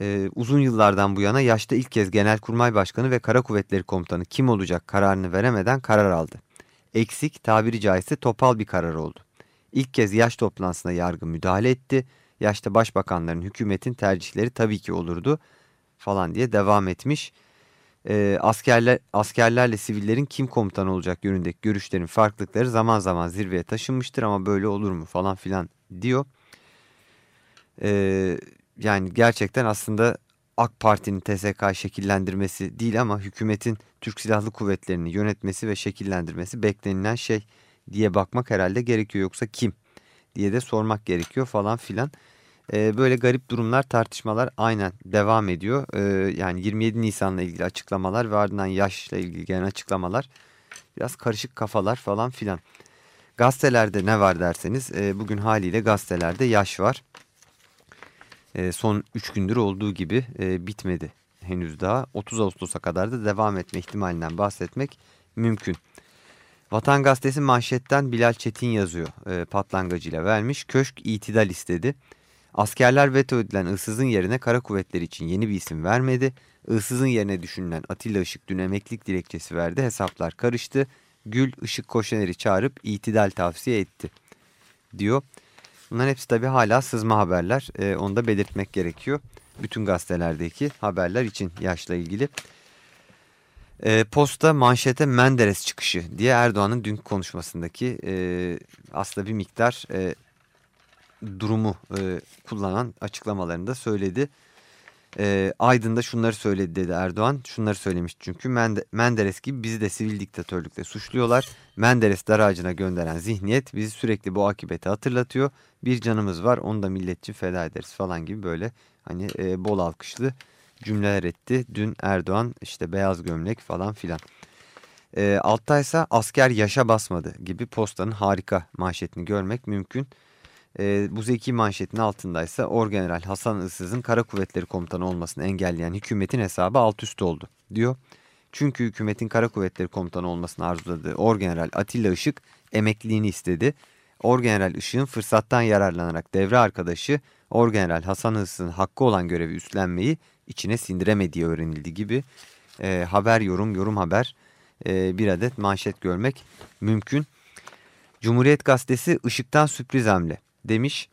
E, uzun yıllardan bu yana yaşta ilk kez Genelkurmay Başkanı ve Kara Kuvvetleri Komutanı kim olacak kararını veremeden karar aldı. Eksik tabiri caizse topal bir karar oldu. İlk kez yaş toplantısına yargı müdahale etti. Yaşta başbakanların hükümetin tercihleri tabii ki olurdu falan diye devam etmiş. E, askerler, askerlerle sivillerin kim komutan olacak yönündeki görüşlerin farklılıkları zaman zaman zirveye taşınmıştır ama böyle olur mu falan filan diyor. E, yani gerçekten aslında AK Parti'nin TSK şekillendirmesi değil ama hükümetin Türk Silahlı Kuvvetleri'ni yönetmesi ve şekillendirmesi beklenilen şey diye bakmak herhalde gerekiyor. Yoksa kim diye de sormak gerekiyor falan filan. Ee, böyle garip durumlar tartışmalar aynen devam ediyor. Ee, yani 27 Nisan'la ilgili açıklamalar ve ardından yaşla ilgili gelen açıklamalar biraz karışık kafalar falan filan. Gazetelerde ne var derseniz e, bugün haliyle gazetelerde yaş var. E, son 3 gündür olduğu gibi e, bitmedi henüz daha. 30 Ağustos'a kadar da devam etme ihtimalinden bahsetmek mümkün. Vatan Gazetesi manşetten Bilal Çetin yazıyor e, patlangıcıyla vermiş. Köşk itidal istedi. Askerler veto edilen Issız'ın yerine kara kuvvetleri için yeni bir isim vermedi. Issız'ın yerine düşünülen Atilla Işık dün emeklilik dilekçesi verdi. Hesaplar karıştı. Gül Işık Koşener'i çağırıp itidal tavsiye etti diyor. Bunların hepsi tabii hala sızma haberler. Ee, onu da belirtmek gerekiyor. Bütün gazetelerdeki haberler için yaşla ilgili. Ee, posta manşete Menderes çıkışı diye Erdoğan'ın dünkü konuşmasındaki e, aslında bir miktar e, durumu e, kullanan açıklamalarında söyledi. E, Aydın'da şunları söyledi dedi Erdoğan. Şunları söylemiş çünkü Mende Menderes gibi bizi de sivil diktatörlükle suçluyorlar. Menderes dar ağacına gönderen zihniyet bizi sürekli bu akibeti hatırlatıyor. Bir canımız var onu da milletçi feda ederiz falan gibi böyle hani e, bol alkışlı cümleler etti. Dün Erdoğan işte beyaz gömlek falan filan. E, altta ise asker yaşa basmadı gibi postanın harika manşetini görmek mümkün. E, bu zeki manşetin altındaysa Orgeneral Hasan Issız'ın Kara Kuvvetleri Komutanı olmasını engelleyen hükümetin hesabı alt üst oldu diyor. Çünkü hükümetin Kara Kuvvetleri Komutanı olmasını arzuladığı Orgeneral Atilla Işık emekliliğini istedi. Orgeneral Işık'ın fırsattan yararlanarak devre arkadaşı Orgeneral Hasan Issız'ın hakkı olan görevi üstlenmeyi içine sindiremediği öğrenildi gibi e, haber yorum yorum haber e, bir adet manşet görmek mümkün. Cumhuriyet Gazetesi ışıktan sürpriz hamle demiş.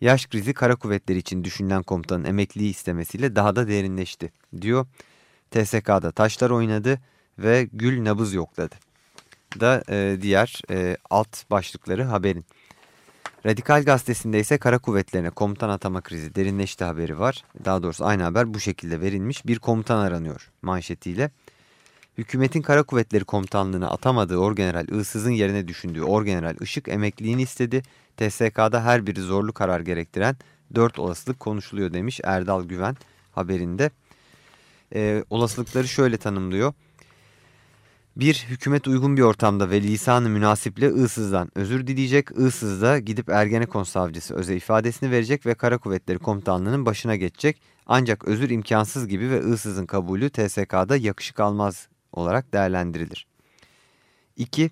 Yaş krizi kara kuvvetleri için düşünülen komutanın emekliliği istemesiyle daha da derinleşti diyor. TSK'da taşlar oynadı ve gül nabız yokladı. Da e, diğer e, alt başlıkları haberin. Radikal gazetesinde ise kara kuvvetlerine komutan atama krizi derinleşti haberi var. Daha doğrusu aynı haber bu şekilde verilmiş. Bir komutan aranıyor manşetiyle. Hükümetin kara kuvvetleri komutanlığına atamadığı Orgeneral Isız'ın yerine düşündüğü Orgeneral Işık emekliliğini istedi. TSK'da her biri zorlu karar gerektiren dört olasılık konuşuluyor demiş Erdal Güven haberinde. E, olasılıkları şöyle tanımlıyor. Bir, hükümet uygun bir ortamda ve lisanı münasiple I'sız'dan özür dileyecek. I'sız da gidip Ergenekon savcısı öze ifadesini verecek ve Kara Kuvvetleri Komutanlığı'nın başına geçecek. Ancak özür imkansız gibi ve I'sız'ın kabulü TSK'da yakışık almaz olarak değerlendirilir. 2.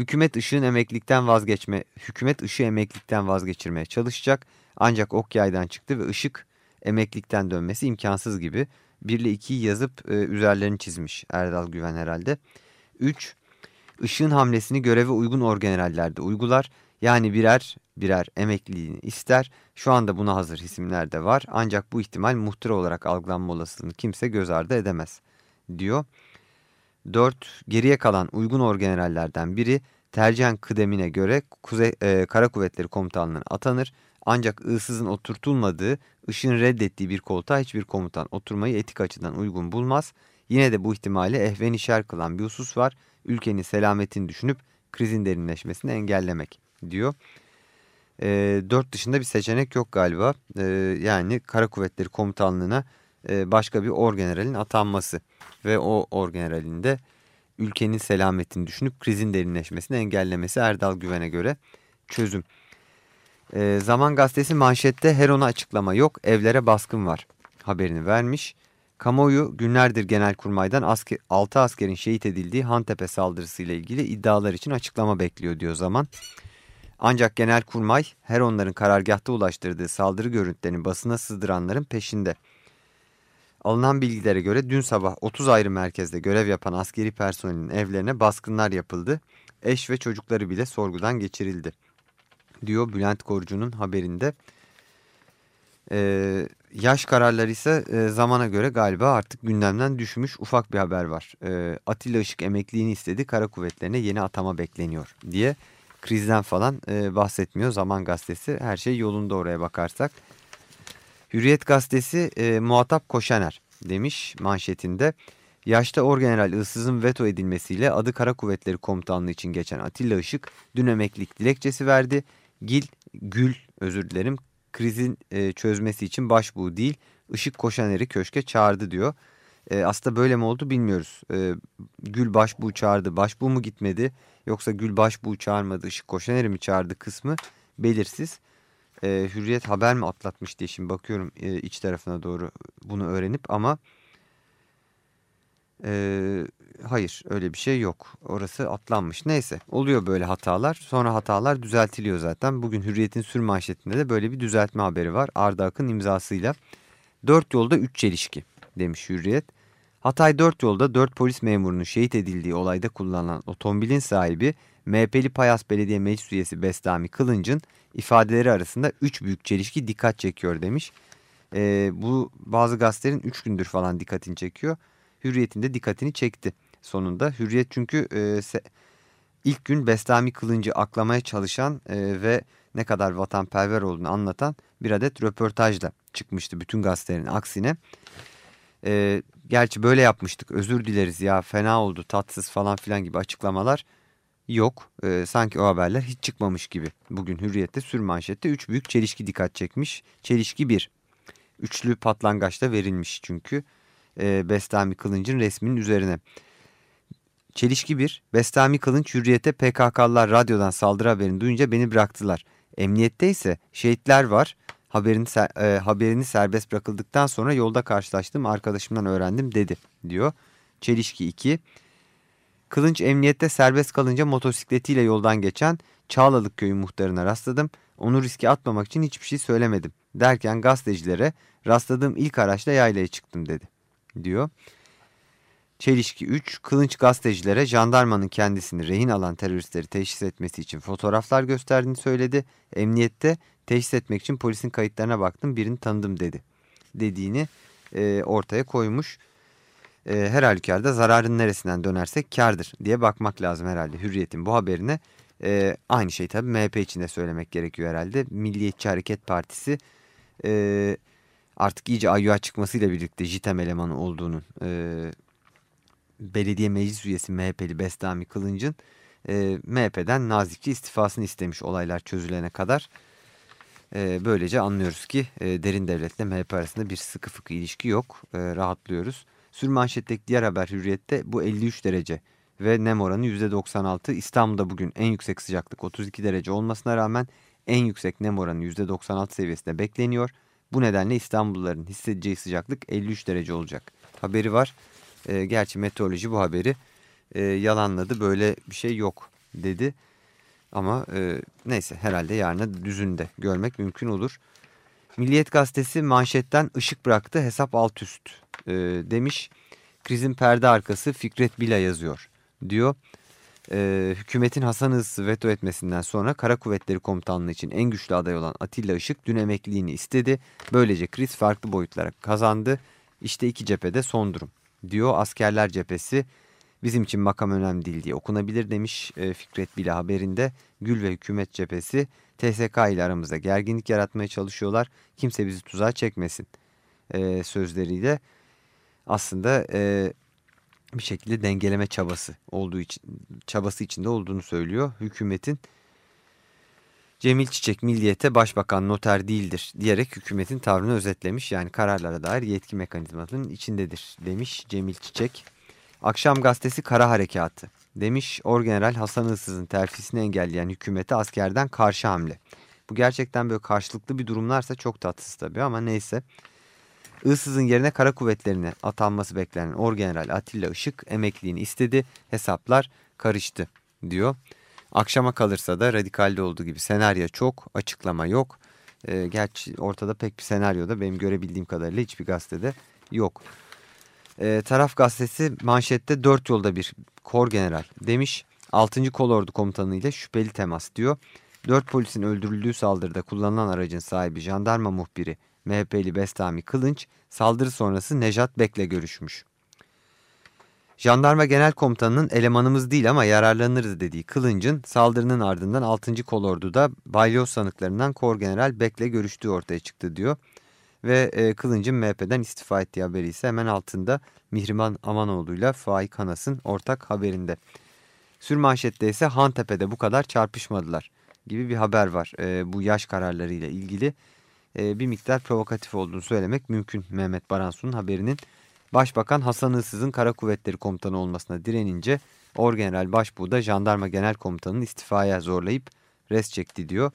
Hükümet ışığın emeklilikten vazgeçme, hükümet ışığı emeklilikten vazgeçirmeye çalışacak. Ancak ok yaydan çıktı ve ışık emeklilikten dönmesi imkansız gibi. 1 ile 2'yi yazıp e, üzerlerini çizmiş Erdal Güven herhalde. 3. Işığın hamlesini göreve uygun orgenerallerde uygular. Yani birer birer emekliliğini ister. Şu anda buna hazır isimler de var. Ancak bu ihtimal muhtıra olarak algılanma olasılığını kimse göz ardı edemez diyor. 4. Geriye kalan uygun orgenerallerden biri tercihen kıdemine göre Kuzey, e, Kara Kuvvetleri Komutanlığı'na atanır. Ancak ıssızın oturtulmadığı, ışın reddettiği bir koltuğa hiçbir komutan oturmayı etik açıdan uygun bulmaz. Yine de bu ihtimali ehvenişer kılan bir husus var. Ülkenin selametini düşünüp krizin derinleşmesini engellemek diyor. E, dört dışında bir seçenek yok galiba. E, yani Kara Kuvvetleri Komutanlığı'na başka bir orgeneralin atanması ve o orgeneralin de ülkenin selametini düşünüp krizin derinleşmesini engellemesi Erdal Güven'e göre çözüm. E, Zaman Gazetesi manşette her ona açıklama yok evlere baskın var haberini vermiş. Kamuoyu günlerdir Genelkurmay'dan asker, 6 askerin şehit edildiği Hantepe saldırısıyla ilgili iddialar için açıklama bekliyor diyor zaman. Ancak Genelkurmay her onların karargahta ulaştırdığı saldırı görüntülerini basına sızdıranların peşinde. Alınan bilgilere göre dün sabah 30 ayrı merkezde görev yapan askeri personelin evlerine baskınlar yapıldı. Eş ve çocukları bile sorgudan geçirildi. Diyor Bülent Korucu'nun haberinde. Ee, yaş kararları ise e, zamana göre galiba artık gündemden düşmüş ufak bir haber var. Ee, Atilla Işık emekliliğini istedi kara kuvvetlerine yeni atama bekleniyor diye krizden falan e, bahsetmiyor Zaman Gazetesi. Her şey yolunda oraya bakarsak. Hürriyet Gazetesi e, muhatap Koşaner demiş manşetinde. Yaşta Orgeneral Issız'ın veto edilmesiyle adı Kara Kuvvetleri Komutanlığı için geçen Atilla Işık dün emeklilik dilekçesi verdi. Gil, Gül özür dilerim krizin e, çözmesi için başbuğ değil Işık Koşaner'i köşke çağırdı diyor. E, aslında böyle mi oldu bilmiyoruz. E, Gül başbuğ çağırdı başbuğ mu gitmedi yoksa Gül başbuğ çağırmadı Işık Koşaner'i mi çağırdı kısmı belirsiz. E, Hürriyet haber mi atlatmış diye şimdi bakıyorum e, iç tarafına doğru bunu öğrenip ama e, hayır öyle bir şey yok. Orası atlanmış. Neyse oluyor böyle hatalar. Sonra hatalar düzeltiliyor zaten. Bugün Hürriyet'in sür manşetinde de böyle bir düzeltme haberi var. Arda Akın imzasıyla. Dört yolda üç çelişki demiş Hürriyet. Hatay dört yolda dört polis memurunun şehit edildiği olayda kullanılan otomobilin sahibi MHP'li Payas Belediye Meclis Üyesi Bestami Kılınç'ın ifadeleri arasında üç büyük çelişki dikkat çekiyor demiş. E, bu bazı gazetelerin üç gündür falan dikkatini çekiyor. Hürriyet'in de dikkatini çekti sonunda. Hürriyet çünkü e, ilk gün Bestami Kılıncı aklamaya çalışan e, ve ne kadar vatanperver olduğunu anlatan bir adet röportajla çıkmıştı bütün gazetelerin aksine. E, gerçi böyle yapmıştık özür dileriz ya fena oldu tatsız falan filan gibi açıklamalar yok. E, sanki o haberler hiç çıkmamış gibi. Bugün Hürriyet'te sürmanşette üç büyük çelişki dikkat çekmiş. Çelişki bir. Üçlü patlangaçta verilmiş çünkü e, Bestami Kılınç'ın resminin üzerine. Çelişki bir. Bestami Kılınç Hürriyet'e PKK'lılar radyodan saldırı haberini duyunca beni bıraktılar. Emniyette ise şehitler var. Haberini, e, haberini serbest bırakıldıktan sonra yolda karşılaştım arkadaşımdan öğrendim dedi diyor. Çelişki 2. Kılınç emniyette serbest kalınca motosikletiyle yoldan geçen Çağlalık köyü muhtarına rastladım. Onu riske atmamak için hiçbir şey söylemedim. Derken gazetecilere rastladığım ilk araçla yaylaya çıktım dedi diyor. Çelişki 3. Kılınç gazetecilere jandarmanın kendisini rehin alan teröristleri teşhis etmesi için fotoğraflar gösterdiğini söyledi. Emniyette teşhis etmek için polisin kayıtlarına baktım birini tanıdım dedi. Dediğini e, ortaya koymuş. E, her halükarda zararın neresinden dönersek kardır diye bakmak lazım herhalde Hürriyet'in bu haberine. E, aynı şey tabii MHP için de söylemek gerekiyor herhalde. Milliyetçi Hareket Partisi e, artık iyice ayyuğa çıkmasıyla birlikte JITEM elemanı olduğunu e, belediye meclis üyesi MHP'li Bestami Kılınç'ın e, MHP'den nazikçe istifasını istemiş olaylar çözülene kadar. E, böylece anlıyoruz ki e, derin devletle MHP arasında bir sıkı fıkı ilişki yok. E, rahatlıyoruz. Sürmanşetteki diğer haber hürriyette bu 53 derece ve nem oranı %96. İstanbul'da bugün en yüksek sıcaklık 32 derece olmasına rağmen en yüksek nem oranı %96 seviyesinde bekleniyor. Bu nedenle İstanbulluların hissedeceği sıcaklık 53 derece olacak. Haberi var. E, gerçi meteoroloji bu haberi e, yalanladı. Böyle bir şey yok dedi. Ama e, neyse herhalde yarına düzünde görmek mümkün olur. Milliyet gazetesi manşetten ışık bıraktı hesap alt üst e, demiş. Krizin perde arkası Fikret Bila yazıyor diyor. E, hükümetin Hasan Hız'ı veto etmesinden sonra Kara Kuvvetleri Komutanlığı için en güçlü aday olan Atilla Işık dün emekliliğini istedi. Böylece kriz farklı boyutlara kazandı. İşte iki cephede son durum diyor askerler cephesi. Bizim için makam önemli değil diye okunabilir demiş e, Fikret Bila haberinde. Gül ve hükümet cephesi TSK ile aramızda gerginlik yaratmaya çalışıyorlar. Kimse bizi tuzağa çekmesin e, sözleriyle aslında e, bir şekilde dengeleme çabası olduğu için çabası içinde olduğunu söylüyor hükümetin. Cemil Çiçek milliyete başbakan noter değildir diyerek hükümetin tavrını özetlemiş. Yani kararlara dair yetki mekanizmasının içindedir demiş Cemil Çiçek. Akşam gazetesi kara harekatı demiş Orgeneral Hasan Hırsız'ın terfisini engelleyen hükümete askerden karşı hamle. Bu gerçekten böyle karşılıklı bir durumlarsa çok tatsız tabii ama neyse. Hırsız'ın yerine kara kuvvetlerine atanması beklenen Orgeneral Atilla Işık emekliliğini istedi. Hesaplar karıştı diyor. Akşama kalırsa da radikalde olduğu gibi senaryo çok, açıklama yok. E, gerçi ortada pek bir senaryo da benim görebildiğim kadarıyla hiçbir gazetede yok. E, taraf gazetesi manşette dört yolda bir kor general demiş. 6. Kolordu komutanı ile şüpheli temas diyor. Dört polisin öldürüldüğü saldırıda kullanılan aracın sahibi jandarma muhbiri MHP'li Bestami Kılınç saldırı sonrası Nejat Bek'le görüşmüş. Jandarma Genel Komutanı'nın elemanımız değil ama yararlanırız dediği Kılınç'ın saldırının ardından 6. Kolordu'da balyoz sanıklarından Kor General Bek'le görüştüğü ortaya çıktı diyor. Ve e, Kılınç'ın MHP'den istifa ettiği haberi ise hemen altında Mihriman Amanoğlu ile Faik Hanas'ın ortak haberinde. Sürmanşette ise Hantepe'de bu kadar çarpışmadılar gibi bir haber var e, bu yaş kararlarıyla ilgili. E, bir miktar provokatif olduğunu söylemek mümkün Mehmet Baransu'nun haberinin. Başbakan Hasan Hırsız'ın Kara Kuvvetleri Komutanı olmasına direnince Orgeneral Başbuğ Jandarma Genel Komutanı'nın istifaya zorlayıp res çekti diyor.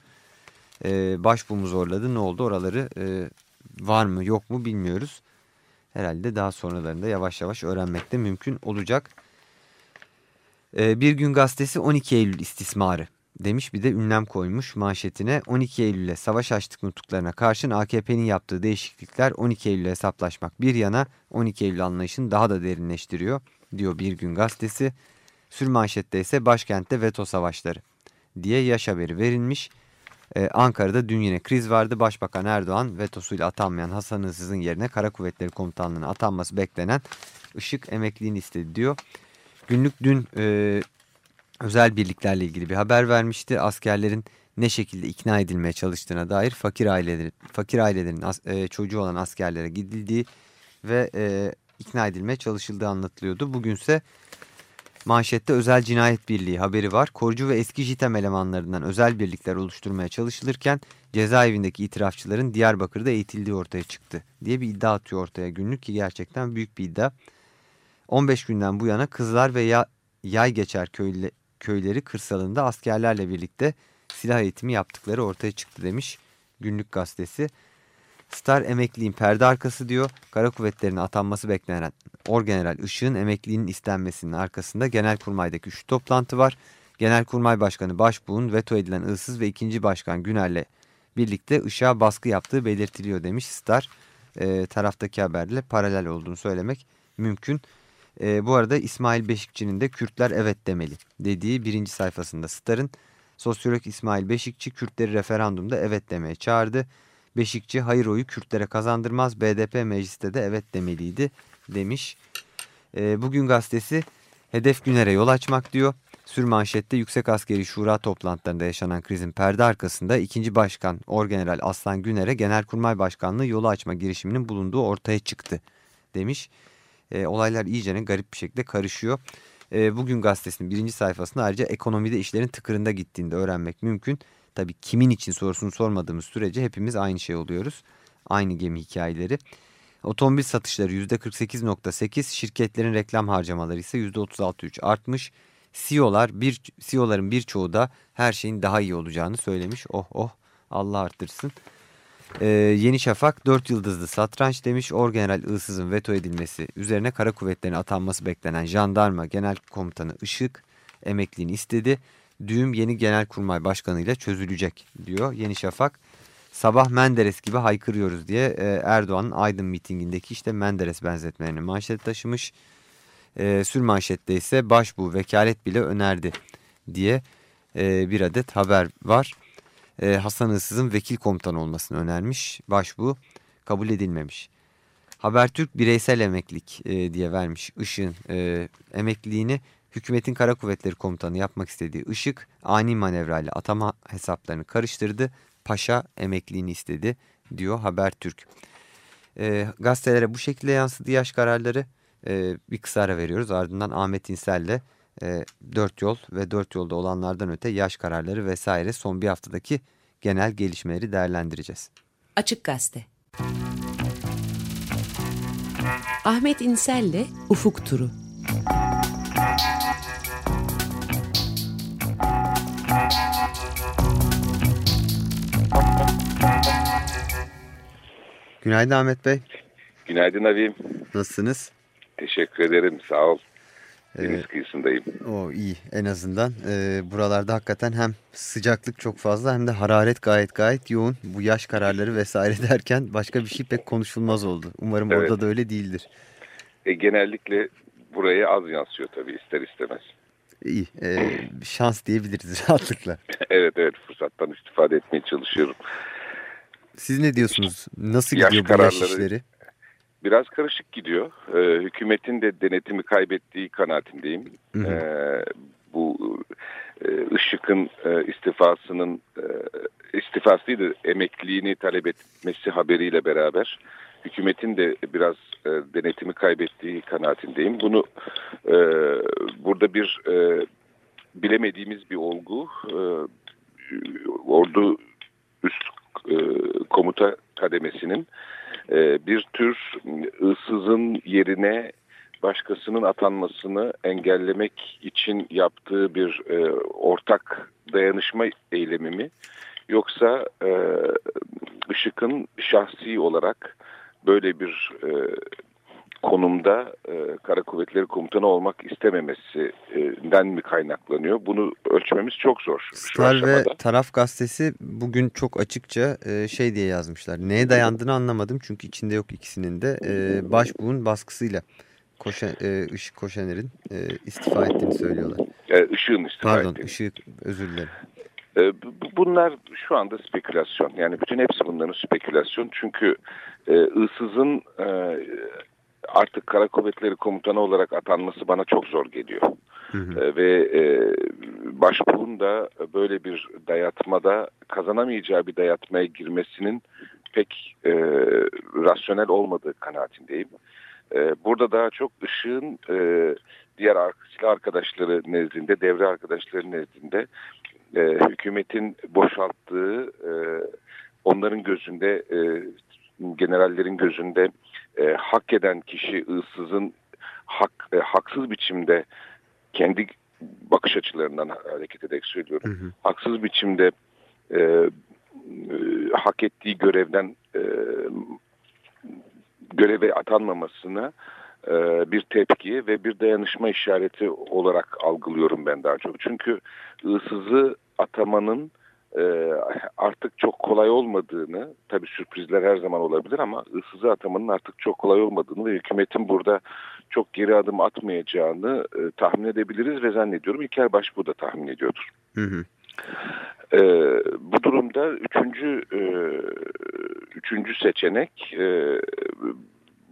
Mu zorladı ne oldu oraları e, var mı yok mu bilmiyoruz. Herhalde daha sonralarında yavaş yavaş öğrenmek de mümkün olacak. Ee, bir gün gazetesi 12 Eylül istismarı demiş bir de ünlem koymuş manşetine 12 Eylül'e savaş açtık nutuklarına karşın AKP'nin yaptığı değişiklikler 12 Eylül'e hesaplaşmak bir yana 12 Eylül anlayışını daha da derinleştiriyor diyor Bir Gün Gazetesi. Sürmanşette ise başkentte veto savaşları diye yaş haberi verilmiş. Ee, Ankara'da dün yine kriz vardı. Başbakan Erdoğan vetosuyla atanmayan Hasan Hırsız'ın yerine Kara Kuvvetleri Komutanlığı'na atanması beklenen Işık emekliliğini istedi diyor. Günlük dün e, özel birliklerle ilgili bir haber vermişti. Askerlerin ne şekilde ikna edilmeye çalıştığına dair fakir ailelerin, fakir ailelerin e, çocuğu olan askerlere gidildiği ve e, ikna edilmeye çalışıldığı anlatılıyordu. Bugünse manşette özel cinayet birliği haberi var. Korucu ve eski JITEM elemanlarından özel birlikler oluşturmaya çalışılırken cezaevindeki itirafçıların Diyarbakır'da eğitildiği ortaya çıktı diye bir iddia atıyor ortaya günlük ki gerçekten büyük bir iddia. 15 günden bu yana kızlar ve ya, yay geçer köylü, köyleri kırsalında askerlerle birlikte silah eğitimi yaptıkları ortaya çıktı demiş Günlük Gazetesi. Star emekliliğin perde arkası diyor. Kara kuvvetlerine atanması beklenen Orgeneral Işık'ın emekliliğinin istenmesinin arkasında Genelkurmay'daki üçlü toplantı var. Genelkurmay Başkanı Başbuğ'un veto edilen Ilsız ve ikinci Başkan Güner'le birlikte Işık'a baskı yaptığı belirtiliyor demiş Star. E, taraftaki haberle paralel olduğunu söylemek mümkün. E, bu arada İsmail Beşikçi'nin de Kürtler evet demeli dediği birinci sayfasında Star'ın sosyolog İsmail Beşikçi Kürtleri referandumda evet demeye çağırdı. Beşikçi hayır oyu Kürtlere kazandırmaz BDP mecliste de evet demeliydi demiş. E, bugün gazetesi hedef Güner'e yol açmak diyor. Sürmanşette Yüksek Askeri Şura toplantılarında yaşanan krizin perde arkasında ikinci başkan Orgeneral Aslan Güner'e Genelkurmay Başkanlığı yolu açma girişiminin bulunduğu ortaya çıktı demiş e, olaylar iyicene garip bir şekilde karışıyor. E, bugün gazetesinin birinci sayfasında ayrıca ekonomide işlerin tıkırında gittiğini de öğrenmek mümkün. tabii kimin için sorusunu sormadığımız sürece hepimiz aynı şey oluyoruz. Aynı gemi hikayeleri. Otomobil satışları %48.8, şirketlerin reklam harcamaları ise %36.3 artmış. CEO'lar bir CEO'ların birçoğu da her şeyin daha iyi olacağını söylemiş. Oh oh Allah arttırsın. Ee, Yeni Şafak 4 yıldızlı satranç demiş. Orgeneral Ilsız'ın veto edilmesi üzerine kara kuvvetlerine atanması beklenen jandarma genel komutanı Işık emekliliğini istedi. Düğüm yeni genelkurmay başkanı ile çözülecek diyor Yeni Şafak. Sabah Menderes gibi haykırıyoruz diye e, Erdoğan'ın Aydın mitingindeki işte Menderes benzetmelerini manşet taşımış. E, sür manşette ise başbu vekalet bile önerdi diye e, bir adet haber var. E, Hasan Hırsız'ın vekil komutan olmasını önermiş. Başbu kabul edilmemiş. Habertürk bireysel emeklilik e, diye vermiş Işık'ın e, emekliliğini hükümetin kara kuvvetleri komutanı yapmak istediği Işık ani manevrayla atama hesaplarını karıştırdı. Paşa emekliliğini istedi diyor Habertürk. E, gazetelere bu şekilde yansıdı yaş kararları. E, bir kısa ara veriyoruz ardından Ahmet İnsel'le e, dört yol ve dört yolda olanlardan öte yaş kararları vesaire son bir haftadaki genel gelişmeleri değerlendireceğiz. Açık Gazete Ahmet İnsel'le Ufuk Turu Günaydın Ahmet Bey. Günaydın abim. Nasılsınız? Teşekkür ederim. Sağ ol. Deniz Ee, kıyısındayım. o iyi en azından. Ee, buralarda hakikaten hem sıcaklık çok fazla hem de hararet gayet gayet yoğun. Bu yaş kararları vesaire derken başka bir şey pek konuşulmaz oldu. Umarım Evet. orada da öyle değildir. E, genellikle buraya az yansıyor tabii ister istemez. İyi. ee, şans diyebiliriz rahatlıkla. evet evet fırsattan istifade etmeye çalışıyorum. Siz ne diyorsunuz? Nasıl Yaş gidiyor bu yaş kararları- işleri? Biraz karışık gidiyor. E, hükümetin de denetimi kaybettiği kanaatindeyim. Hı hı. E, bu e, Işık'ın e, istifasının e, istifası değil de emekliliğini talep etmesi haberiyle beraber hükümetin de biraz e, denetimi kaybettiği kanaatindeyim. Bunu e, burada bir e, bilemediğimiz bir olgu. E, ordu üst e, komuta kademesinin e, bir tür ıssızın yerine başkasının atanmasını engellemek için yaptığı bir e, ortak dayanışma eylemi mi? Yoksa e, Işık'ın şahsi olarak böyle bir e, konumda e, Kara Kuvvetleri Komutanı olmak istememesinden mi kaynaklanıyor? Bunu ölçmemiz çok zor Star ve. Taraf gazetesi bugün çok açıkça e, şey diye yazmışlar. Neye dayandığını anlamadım çünkü içinde yok ikisinin de. E, başbuğun baskısıyla Koşen, e, Işık Koşener'in e, istifa ettiğini söylüyorlar. E, Işık'ın istifa Pardon ettiğini. Işık özür dilerim. E, bu- Bunlar şu anda spekülasyon. Yani bütün hepsi bunların spekülasyon. Çünkü e, Issız'ın e, artık Kara Kuvvetleri Komutanı olarak atanması bana çok zor geliyor. Hı hı. E, ve e, başbuğun da böyle bir dayatmada kazanamayacağı bir dayatmaya girmesinin pek e, rasyonel olmadığı kanaatindeyim. E, burada daha çok ışığın e, diğer silah arkadaşları nezdinde, devre arkadaşları nezdinde e, hükümetin boşalttığı, e, onların gözünde, e, generallerin gözünde e, hak eden kişi ıssızın hak, e, haksız biçimde kendi bakış açılarından hareket ederek söylüyorum. Hı hı. Haksız biçimde e, e, hak ettiği görevden e, göreve atanmamasına e, bir tepki ve bir dayanışma işareti olarak algılıyorum ben daha çok. Çünkü ıssızı atamanın e, artık çok kolay olmadığını, tabii sürprizler her zaman olabilir ama ıssızı atamanın artık çok kolay olmadığını ve hükümetin burada çok geri adım atmayacağını e, tahmin edebiliriz ve zannediyorum İlker Başbuğ da tahmin ediyordur. Hı hı. E, bu durumda üçüncü e, üçüncü seçenek e,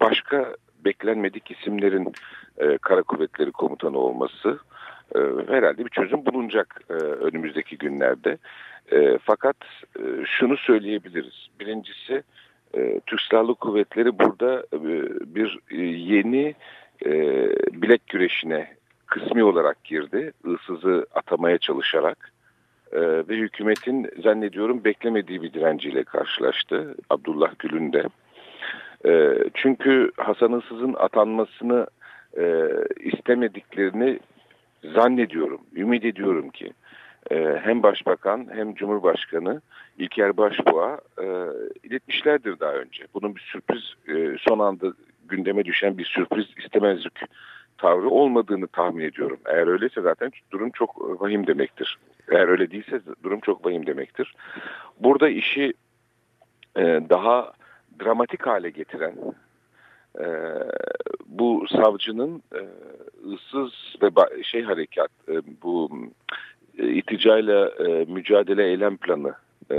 başka beklenmedik isimlerin e, Kara Kuvvetleri Komutanı olması. E, herhalde bir çözüm bulunacak e, önümüzdeki günlerde. E, fakat e, şunu söyleyebiliriz. Birincisi e, Türk Silahlı Kuvvetleri burada e, bir e, yeni e, bilek güreşine kısmi olarak girdi. Issızı atamaya çalışarak. e, ve hükümetin zannediyorum beklemediği bir direnciyle karşılaştı Abdullah Gül'ün de. E, çünkü Hasan Isız'ın atanmasını e, istemediklerini zannediyorum, ümit ediyorum ki hem Başbakan hem Cumhurbaşkanı İlker Başbuğ'a e, iletmişlerdir daha önce. Bunun bir sürpriz e, son anda gündeme düşen bir sürpriz istemezlik tavrı olmadığını tahmin ediyorum. Eğer öyleyse zaten durum çok vahim demektir. Eğer öyle değilse durum çok vahim demektir. Burada işi e, daha dramatik hale getiren e, bu savcının e, ıssız ve şey harekat e, bu e, iticayla e, mücadele eylem planı e,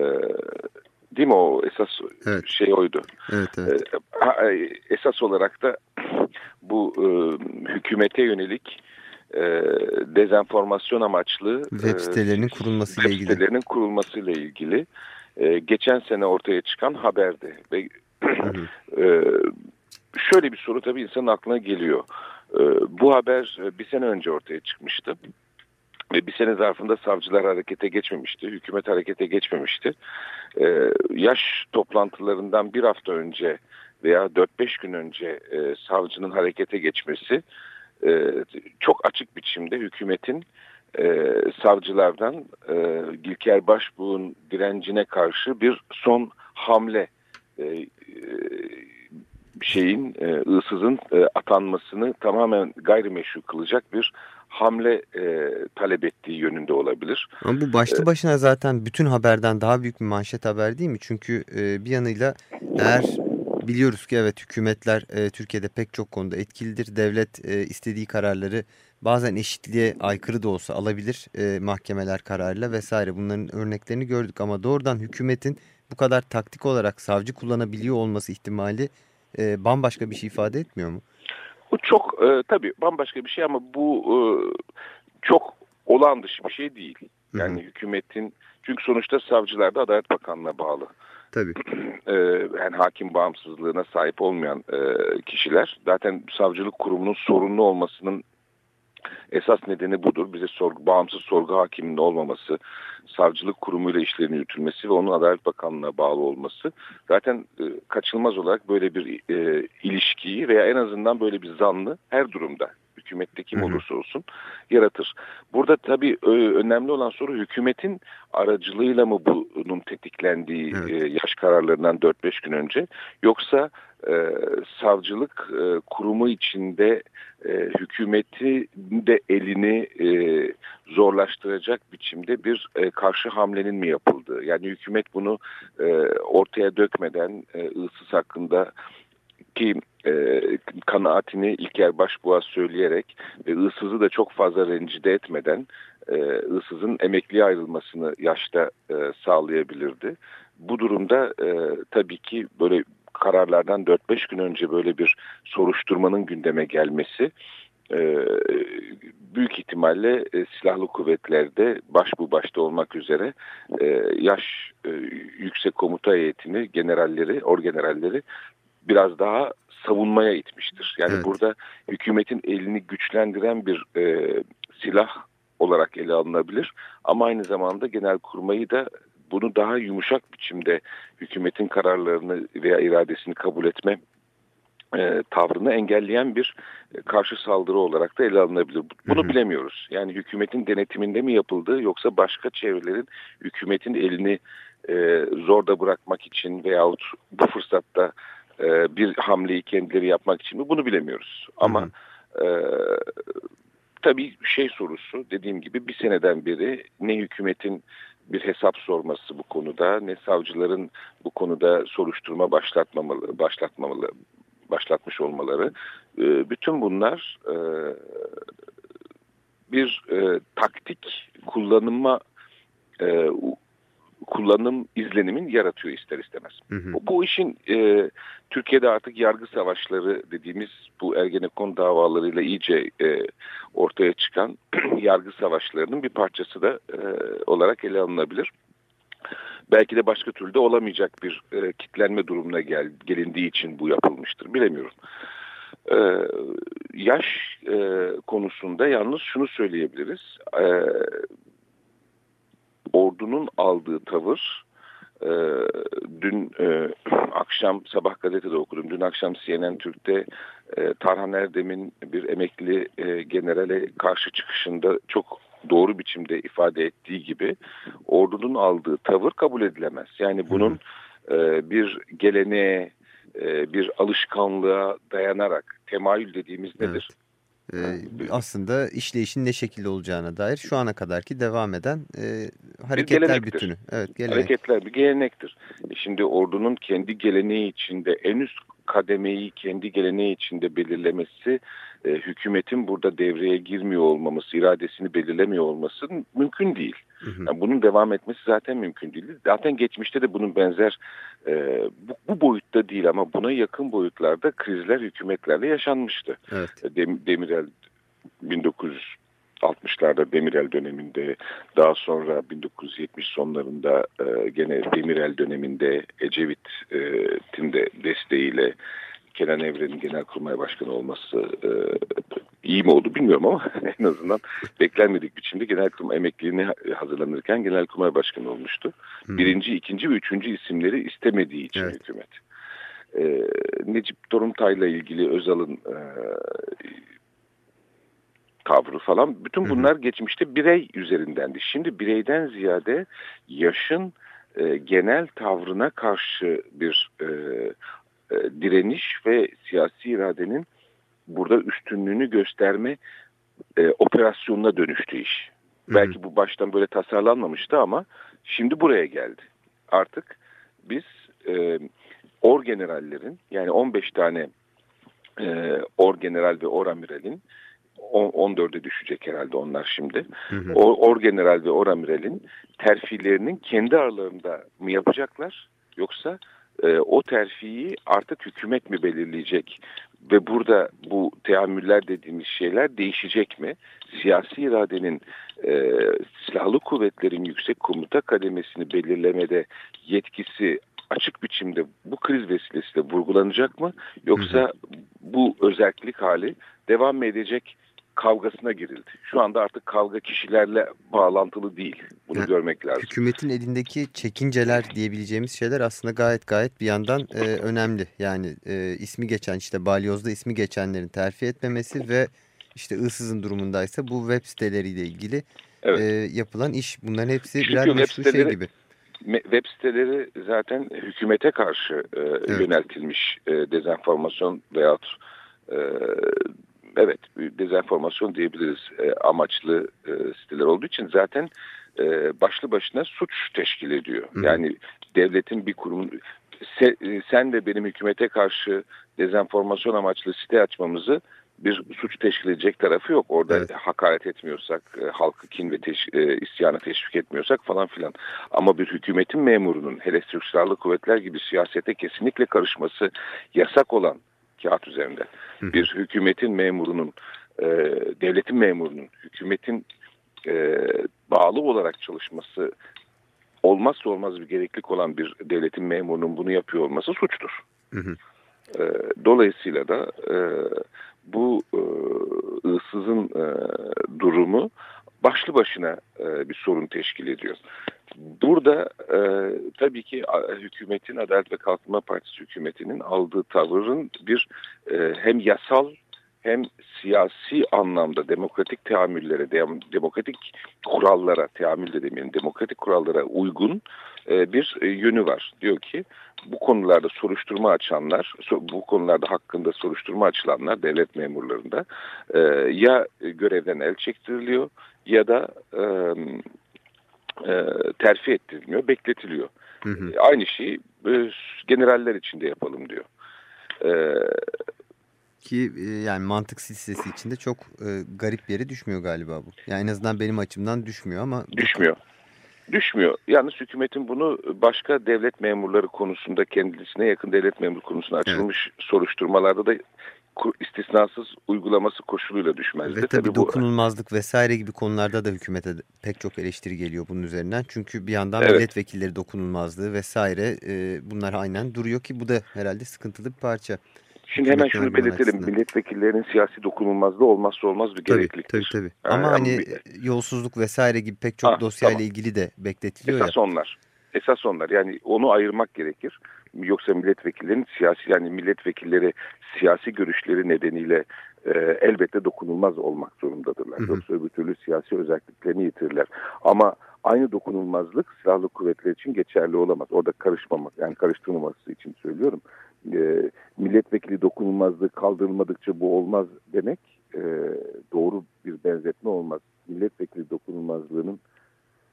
değil mi o esas evet. şey oydu. Evet, evet. E, esas olarak da bu e, hükümete yönelik e, dezenformasyon amaçlı web sitelerinin kurulmasıyla ilgili. Web sitelerinin kurulmasıyla ilgili e, geçen sene ortaya çıkan haberdi. Ve e, şöyle bir soru tabii insanın aklına geliyor. E, bu haber bir sene önce ortaya çıkmıştı. Bir sene zarfında savcılar harekete geçmemişti, hükümet harekete geçmemişti. Ee, yaş toplantılarından bir hafta önce veya 4-5 gün önce e, savcının harekete geçmesi e, çok açık biçimde hükümetin e, savcılardan e, Gülker Başbuğ'un direncine karşı bir son hamle e, e, şeyin e, ıssızın e, atanmasını tamamen gayrimeşru kılacak bir hamle e, talep ettiği yönünde olabilir. Ama bu başlı e, başına zaten bütün haberden daha büyük bir manşet haber değil mi? Çünkü e, bir yanıyla eğer biliyoruz ki evet hükümetler e, Türkiye'de pek çok konuda etkilidir. Devlet e, istediği kararları bazen eşitliğe aykırı da olsa alabilir e, mahkemeler kararıyla vesaire. Bunların örneklerini gördük ama doğrudan hükümetin bu kadar taktik olarak savcı kullanabiliyor olması ihtimali e, bambaşka bir şey ifade etmiyor mu? Bu çok e, tabii bambaşka bir şey ama bu e, çok olağan dışı bir şey değil. Yani Hı -hı. hükümetin çünkü sonuçta savcılar da Adalet Bakanlığı'na bağlı. Tabii. Ee, yani hakim bağımsızlığına sahip olmayan e, kişiler zaten savcılık kurumunun sorunlu olmasının Esas nedeni budur. Bize sorgu, bağımsız sorgu hakiminin olmaması, savcılık kurumuyla işlerin yürütülmesi ve onun Adalet Bakanlığı'na bağlı olması. Zaten e, kaçınılmaz olarak böyle bir e, ilişkiyi veya en azından böyle bir zanlı her durumda hükümette kim olursa olsun yaratır. Burada tabii önemli olan soru hükümetin aracılığıyla mı bunun tetiklendiği evet. E, yaş kararlarından 4-5 gün önce yoksa e, savcılık e, kurumu içinde e, hükümeti de elini e, zorlaştıracak biçimde bir e, karşı hamlenin mi yapıldığı? Yani hükümet bunu e, ortaya dökmeden e, ıssız hakkında ki e, kanaatini İlker Başbuğ'a söyleyerek ve ıssızı da çok fazla rencide etmeden e, ıssızın emekliye ayrılmasını yaşta e, sağlayabilirdi. Bu durumda e, tabii ki böyle kararlardan 4-5 gün önce böyle bir soruşturmanın gündeme gelmesi e, büyük ihtimalle e, silahlı kuvvetlerde baş bu başta olmak üzere e, yaş e, yüksek komuta heyetini, generalleri, orgeneralleri biraz daha savunmaya itmiştir. Yani evet. burada hükümetin elini güçlendiren bir e, silah olarak ele alınabilir ama aynı zamanda genel kurmayı da bunu daha yumuşak biçimde hükümetin kararlarını veya iradesini kabul etme e, tavrını engelleyen bir e, karşı saldırı olarak da ele alınabilir. Bunu hı hı. bilemiyoruz. Yani hükümetin denetiminde mi yapıldı yoksa başka çevrelerin hükümetin elini e, zorda bırakmak için veyahut bu fırsatta e, bir hamleyi kendileri yapmak için mi bunu bilemiyoruz. Ama hı hı. E, tabii şey sorusu dediğim gibi bir seneden beri ne hükümetin bir hesap sorması bu konuda ne savcıların bu konuda soruşturma başlatmamalı, başlatmamalı, başlatmış olmaları. E, bütün bunlar e, bir e, taktik kullanıma e, kullanım izlenimin yaratıyor ister istemez. Hı hı. Bu, bu işin e, Türkiye'de artık yargı savaşları dediğimiz bu Ergenekon davalarıyla iyice e, ortaya çıkan yargı savaşlarının bir parçası da e, olarak ele alınabilir. Belki de başka türlü de olamayacak bir e, kitlenme durumuna gel, gelindiği için bu yapılmıştır. Bilemiyorum. Ee, yaş e, konusunda yalnız şunu söyleyebiliriz. Ee, ordunun aldığı tavır e, dün e, akşam sabah gazetede okudum. Dün akşam CNN Türk'te e, Tarhan Erdem'in bir emekli e, generale karşı çıkışında çok doğru biçimde ifade ettiği gibi ordunun aldığı tavır kabul edilemez. Yani bunun e, bir geleneğe, e, bir alışkanlığa dayanarak temayül dediğimiz nedir? Evet. Ee, aslında işleyişin ne şekilde olacağına dair şu ana kadarki devam eden e, hareketler bütünü. Evet, gelenek. Hareketler bir gelenektir. E şimdi ordunun kendi geleneği içinde en üst kademeyi kendi geleneği içinde belirlemesi, e, hükümetin burada devreye girmiyor olmaması, iradesini belirlemiyor olması mümkün değil. Hı hı. Yani bunun devam etmesi zaten mümkün değil. Zaten geçmişte de bunun benzer e, bu, bu boyutta değil ama buna yakın boyutlarda krizler hükümetlerle yaşanmıştı. Evet. E, Dem, Demirel 1960'larda Demirel döneminde daha sonra 1970 sonlarında e, gene Demirel döneminde Ecevit'in de desteğiyle Kenan Evren'in Genelkurmay Başkanı olması e, iyi mi oldu bilmiyorum ama en azından beklenmedik biçimde Genelkurmay emekliliğine hazırlanırken Genelkurmay Başkanı olmuştu. Hmm. Birinci, ikinci ve üçüncü isimleri istemediği için evet. hükümet. E, Necip Dorumtay'la ilgili Özal'ın e, tavrı falan bütün bunlar geçmişte birey üzerindendi. Şimdi bireyden ziyade yaşın e, genel tavrına karşı bir e, e, direniş ve siyasi iradenin burada üstünlüğünü gösterme e, operasyonuna dönüştü iş. Hı -hı. Belki bu baştan böyle tasarlanmamıştı ama şimdi buraya geldi. Artık biz e, orgenerallerin yani 15 tane e, orgeneral ve oramiralin 14'e düşecek herhalde onlar şimdi. Hı hı. Orgeneral ve oramiralin terfilerinin kendi aralarında mı yapacaklar yoksa e, o terfiyi artık hükümet mi belirleyecek ve burada bu teamüller dediğimiz şeyler değişecek mi? Siyasi iradenin e, silahlı kuvvetlerin yüksek komuta kademesini belirlemede yetkisi açık biçimde bu kriz vesilesiyle vurgulanacak mı? Yoksa bu özellik hali devam mı edecek? Kavgasına girildi. Şu anda artık kavga kişilerle bağlantılı değil. Bunu yani, görmek lazım. Hükümetin elindeki çekinceler diyebileceğimiz şeyler aslında gayet gayet bir yandan e, önemli. Yani e, ismi geçen işte balyozda ismi geçenlerin terfi etmemesi ve işte ıssızın durumundaysa bu web siteleriyle ilgili evet. e, yapılan iş. Bunların hepsi Çünkü birer meşru şey gibi. Web siteleri zaten hükümete karşı e, evet. yöneltilmiş e, dezenformasyon veyahut e, evet dezenformasyon diyebiliriz e, amaçlı e, siteler olduğu için zaten e, başlı başına suç teşkil ediyor. Hı. Yani devletin bir kurumun se, e, sen de benim hükümete karşı dezenformasyon amaçlı site açmamızı bir suç teşkil edecek tarafı yok. Orada evet. hakaret etmiyorsak, e, halkı kin ve teş, e, isyana teşvik etmiyorsak falan filan. Ama bir hükümetin memurunun hele Silahlı Kuvvetler gibi siyasete kesinlikle karışması yasak olan kağıt üzerinde. Bir hükümetin memurunun, e, devletin memurunun, hükümetin e, bağlı olarak çalışması olmazsa olmaz bir gereklik olan bir devletin memurunun bunu yapıyor olması suçtur. Hı hı. E, dolayısıyla da e, bu e, ıssızın e, durumu başlı başına e, bir sorun teşkil ediyor. Burada e, tabii ki hükümetin, Adalet ve Kalkınma Partisi hükümetinin aldığı tavırın bir e, hem yasal hem siyasi anlamda demokratik teamüllere, dem, demokratik kurallara, teamül de demeyelim, demokratik kurallara uygun e, bir e, yönü var. Diyor ki bu konularda soruşturma açanlar, bu konularda hakkında soruşturma açılanlar devlet memurlarında e, ya görevden el çektiriliyor ya da e, e, terfi ettirilmiyor, bekletiliyor. Hı hı. E, aynı şeyi e, generaller için de yapalım diyor. E, Ki e, yani mantık silsilesi içinde çok e, garip bir yere düşmüyor galiba bu. Yani en azından benim açımdan düşmüyor ama... Düşmüyor. Düşmüyor. Yalnız hükümetin bunu başka devlet memurları konusunda kendisine yakın devlet memuru konusunda açılmış evet. soruşturmalarda da istisnasız uygulaması koşuluyla düşmezdi. Ve tabii, tabii dokunulmazlık bu... vesaire gibi konularda da hükümete pek çok eleştiri geliyor bunun üzerinden. Çünkü bir yandan evet. milletvekilleri dokunulmazlığı vesaire e, bunlar aynen duruyor ki bu da herhalde sıkıntılı bir parça. Şimdi hemen şunu belirtelim. Milletvekillerinin siyasi dokunulmazlığı olmazsa olmaz bir tabii, gerekliliktir. Tabii tabii. Yani Ama hani yolsuzluk vesaire gibi pek çok ha, dosyayla tamam. ilgili de bekletiliyor Esas ya. onlar. Esas onlar. Yani onu ayırmak gerekir. Yoksa milletvekillerinin siyasi yani milletvekilleri siyasi görüşleri nedeniyle e, elbette dokunulmaz olmak zorundadırlar. Hı hı. Yoksa öbür türlü siyasi özelliklerini yitirirler. Ama aynı dokunulmazlık silahlı kuvvetler için geçerli olamaz. Orada karışmamak yani karıştırılmaması için söylüyorum. E, milletvekili dokunulmazlığı kaldırılmadıkça bu olmaz demek e, doğru bir benzetme olmaz. Milletvekili dokunulmazlığının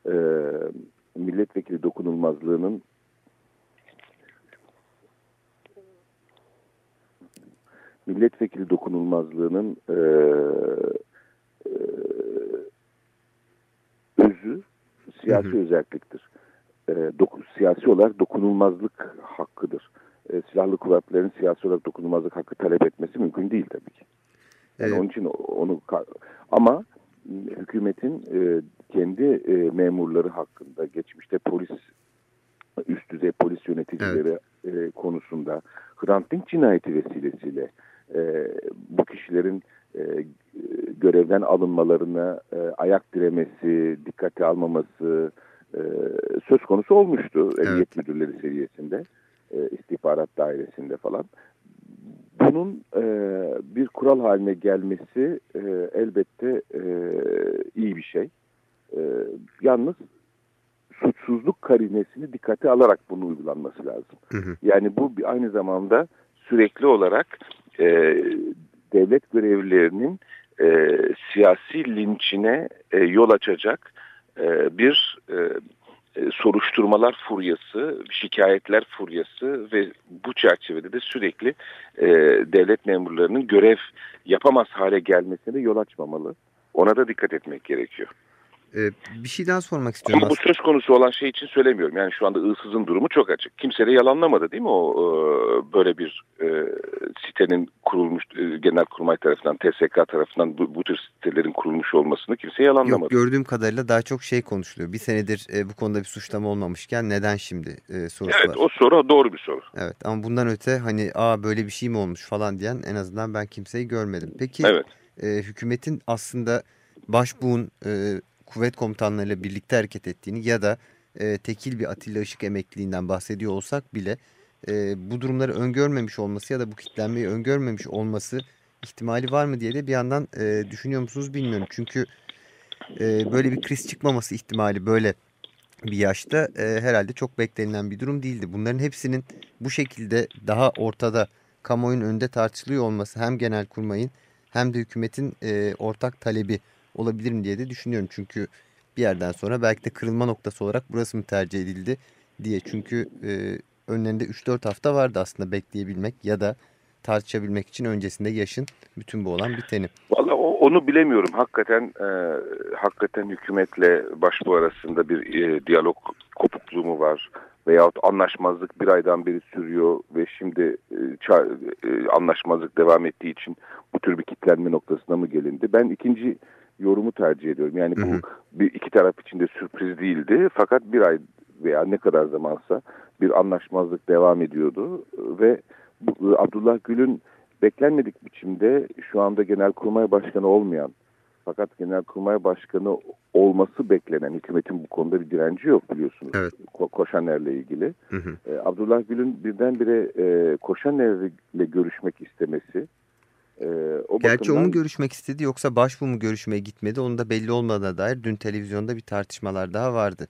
e, milletvekili dokunulmazlığının milletvekili dokunulmazlığının e, e, özü siyasi hı hı. özelliktir. E, doku, siyasi olarak dokunulmazlık hakkıdır. E, silahlı kuvvetlerin siyasi olarak dokunulmazlık hakkı talep etmesi mümkün değil tabii ki. Yani evet. Onun için onu ama hükümetin e, kendi e, memurları hakkında geçmişte polis üst düzey polis yöneticileri evet. e, konusunda Hrant Dink cinayeti vesilesiyle e, bu kişilerin e, görevden alınmalarına e, ayak diremesi, dikkate almaması e, söz konusu olmuştu evet. emniyet müdürleri seviyesinde, e, istihbarat dairesinde falan. Bunun e, bir kural haline gelmesi e, elbette e, iyi bir şey. E, yalnız suçsuzluk karinesini dikkate alarak bunun uygulanması lazım. Hı hı. Yani bu aynı zamanda sürekli olarak e, devlet görevlilerinin e, siyasi linçine e, yol açacak e, bir e, e, soruşturmalar furyası, şikayetler furyası ve bu çerçevede de sürekli e, devlet memurlarının görev yapamaz hale gelmesine yol açmamalı. Ona da dikkat etmek gerekiyor. Ee, bir şey daha sormak istiyorum. Ama bu söz konusu olan şey için söylemiyorum. Yani şu anda ıssızın durumu çok açık. Kimse de yalanlamadı değil mi o e, böyle bir e, sitenin kurulmuş e, genel kurmay tarafından TSK tarafından bu, bu tür sitelerin kurulmuş olmasını kimse yalanlamadı. Yok gördüğüm kadarıyla daha çok şey konuşuluyor. Bir senedir e, bu konuda bir suçlama olmamışken neden şimdi e, sorusu evet, var. Evet o soru doğru bir soru. Evet ama bundan öte hani aa böyle bir şey mi olmuş falan diyen en azından ben kimseyi görmedim. Peki evet. e, hükümetin aslında başbuğun e, kuvvet komutanlarıyla birlikte hareket ettiğini ya da e, tekil bir Atilla Işık emekliliğinden bahsediyor olsak bile e, bu durumları öngörmemiş olması ya da bu kitlenmeyi öngörmemiş olması ihtimali var mı diye de bir yandan e, düşünüyor musunuz bilmiyorum. Çünkü e, böyle bir kriz çıkmaması ihtimali böyle bir yaşta e, herhalde çok beklenilen bir durum değildi. Bunların hepsinin bu şekilde daha ortada kamuoyunun önünde tartışılıyor olması hem genel kurmayın hem de hükümetin e, ortak talebi olabilir mi diye de düşünüyorum. Çünkü bir yerden sonra belki de kırılma noktası olarak burası mı tercih edildi diye. Çünkü e, önlerinde 3-4 hafta vardı aslında bekleyebilmek ya da tartışabilmek için öncesinde yaşın bütün bu olan biteni. Valla onu bilemiyorum. Hakikaten e, hakikaten hükümetle başbu arasında bir e, diyalog kopukluğu mu var? Veyahut anlaşmazlık bir aydan beri sürüyor ve şimdi e, e, anlaşmazlık devam ettiği için bu tür bir kitlenme noktasına mı gelindi? Ben ikinci yorumu tercih ediyorum. Yani bu hı hı. bir iki taraf için de sürpriz değildi. Fakat bir ay veya ne kadar zamansa bir anlaşmazlık devam ediyordu ve bu, Abdullah Gül'ün beklenmedik biçimde şu anda Genelkurmay Başkanı olmayan fakat Genelkurmay Başkanı olması beklenen hükümetin bu konuda bir direnci yok biliyorsunuz. Evet. Ko Koşaner'le ilgili. Hı hı. Ee, Abdullah Gül'ün birdenbire e, Koşaner'le görüşmek istemesi ee, o Gerçi bakımdan... o mu görüşmek istedi yoksa Başbuğ mu görüşmeye gitmedi onun da belli olmadığına dair dün televizyonda bir tartışmalar daha vardı.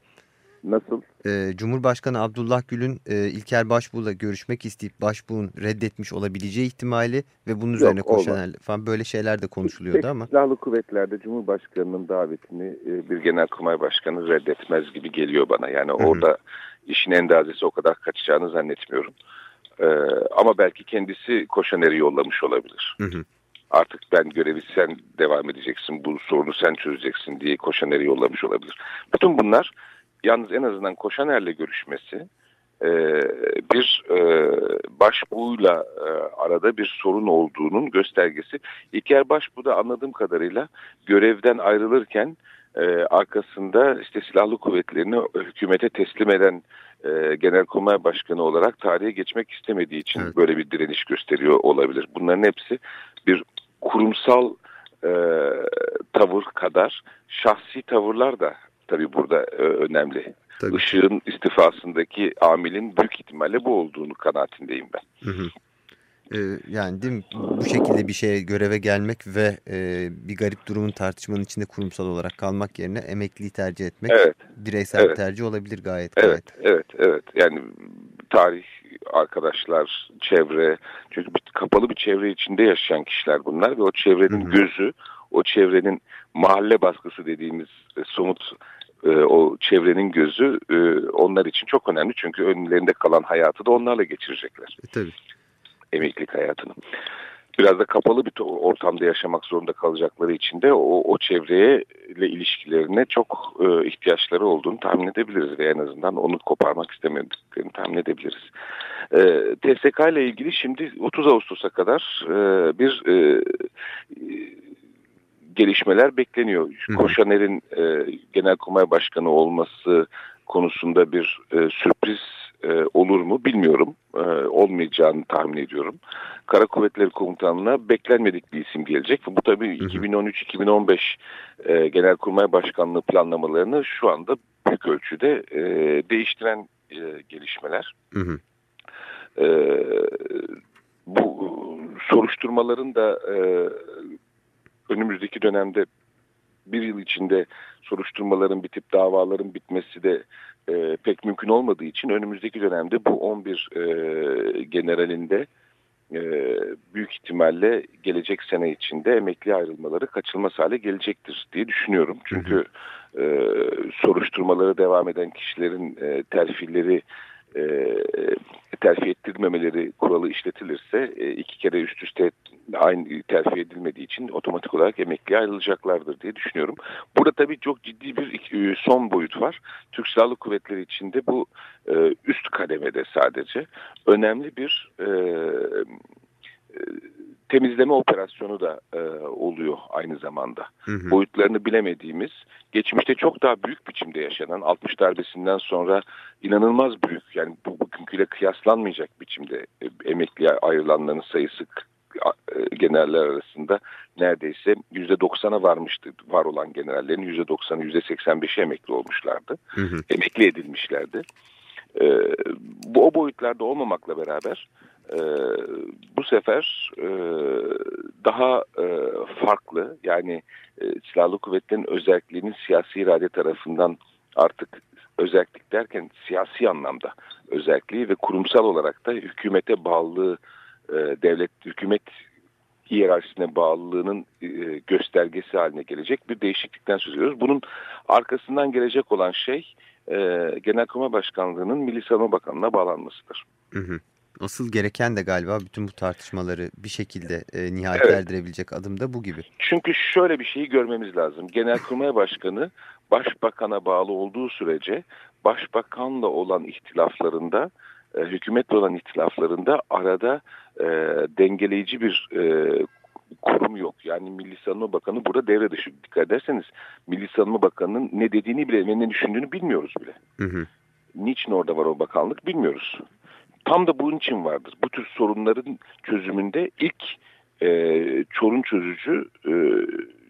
Nasıl? Ee, Cumhurbaşkanı Abdullah Gül'ün e, İlker Başbuğ'la görüşmek isteyip Başbuğ'un reddetmiş olabileceği ihtimali ve bunun üzerine Yok, koşan falan böyle şeyler de konuşuluyordu ama. Silahlı kuvvetlerde Cumhurbaşkanı'nın davetini e, bir genelkurmay başkanı reddetmez gibi geliyor bana. Yani Hı -hı. orada işin endazesi o kadar kaçacağını zannetmiyorum. Ee, ama belki kendisi Koşaner'i yollamış olabilir. Hı hı. Artık ben görevi sen devam edeceksin, bu sorunu sen çözeceksin diye Koşaner'i yollamış olabilir. Bütün bunlar yalnız en azından Koşaner'le görüşmesi e, bir e, başbuğuyla e, arada bir sorun olduğunun göstergesi. İlker Başbuğ da anladığım kadarıyla görevden ayrılırken e, arkasında işte silahlı kuvvetlerini hükümete teslim eden e, Genelkurmay Başkanı olarak tarihe geçmek istemediği için Evet. böyle bir direniş gösteriyor olabilir. Bunların hepsi bir kurumsal e, tavır kadar şahsi tavırlar da tabii burada e, önemli. Tabii. Işığın istifasındaki amilin büyük ihtimalle bu olduğunu kanaatindeyim ben. Hı hı. Yani değil mi? Bu şekilde bir şeye göreve gelmek ve e, bir garip durumun tartışmanın içinde kurumsal olarak kalmak yerine emekliyi tercih etmek Evet. bireysel bir Evet. tercih olabilir gayet Evet, gayet. evet, evet. Yani tarih, arkadaşlar, çevre. Çünkü bir, kapalı bir çevre içinde yaşayan kişiler bunlar ve o çevrenin Hı hı. gözü, o çevrenin mahalle baskısı dediğimiz e, somut e, o çevrenin gözü e, onlar için çok önemli. Çünkü önlerinde kalan hayatı da onlarla geçirecekler. E, tabii. Emeklilik hayatını. Biraz da kapalı bir ortamda yaşamak zorunda kalacakları için de o, o çevreye ile ilişkilerine çok e, ihtiyaçları olduğunu tahmin edebiliriz ve en azından onu koparmak istemediklerini tahmin edebiliriz. E, TSK ile ilgili şimdi 30 Ağustos'a kadar e, bir e, gelişmeler bekleniyor. Koşaner'in e, Genelkurmay Başkanı olması konusunda bir e, sürpriz e, olur mu bilmiyorum. E, olmayacağını tahmin ediyorum. Kara Kuvvetleri Komutanlığı'na beklenmedik bir isim gelecek. Ve bu tabii Hı hı. 2013-2015 e, Genelkurmay Başkanlığı planlamalarını şu anda büyük ölçüde e, değiştiren e, gelişmeler. Hı hı. E, bu soruşturmaların da e, önümüzdeki dönemde bir yıl içinde soruşturmaların bitip davaların bitmesi de e, pek mümkün olmadığı için önümüzdeki dönemde bu 11 e, generalinde e, büyük ihtimalle gelecek sene içinde emekli ayrılmaları kaçılmaz hale gelecektir diye düşünüyorum. Çünkü e, soruşturmaları devam eden kişilerin e, terfileri e, terfi ettirmemeleri kuralı işletilirse e, iki kere üst üste aynı terfi edilmediği için otomatik olarak emekliye ayrılacaklardır diye düşünüyorum. Burada tabii çok ciddi bir e, son boyut var. Türk Silahlı Kuvvetleri içinde bu e, üst kademede sadece önemli bir e, e, temizleme operasyonu da e, oluyor aynı zamanda Hı hı. boyutlarını bilemediğimiz, geçmişte çok daha büyük biçimde yaşanan 60 darbesinden sonra inanılmaz büyük yani bu bugünküyle kıyaslanmayacak biçimde e, emekliye ayrılanların sayısı e, generaller arasında neredeyse %90'a varmıştı. Var olan generallerin %90'ı %85'i emekli olmuşlardı. Hı hı. Emekli edilmişlerdi. E, bu o boyutlarda olmamakla beraber e, bu sefer e, daha e, farklı yani e, silahlı kuvvetlerin özelliğinin siyasi irade tarafından artık özellik derken siyasi anlamda özelliği ve kurumsal olarak da hükümete bağlılığı e, devlet hükümet hiyerarşisine bağlılığının e, göstergesi haline gelecek bir değişiklikten söz ediyoruz. Bunun arkasından gelecek olan şey e, Genelkurmay Başkanlığı'nın Milli Savunma Bakanlığı'na bağlanmasıdır. Hı hı. Asıl gereken de galiba bütün bu tartışmaları bir şekilde e, nihayet Evet. erdirebilecek adım da bu gibi. Çünkü şöyle bir şeyi görmemiz lazım. Genelkurmay Başkanı başbakana bağlı olduğu sürece başbakanla olan ihtilaflarında, e, hükümetle olan ihtilaflarında arada e, dengeleyici bir e, kurum yok. Yani Milli Savunma Bakanı burada devre dışı. Dikkat ederseniz Milli Savunma Bakanı'nın ne dediğini bile ve ne düşündüğünü bilmiyoruz bile. Hı hı. Niçin orada var o bakanlık bilmiyoruz. Tam da bunun için vardır. Bu tür sorunların çözümünde ilk e, çorun çözücü e,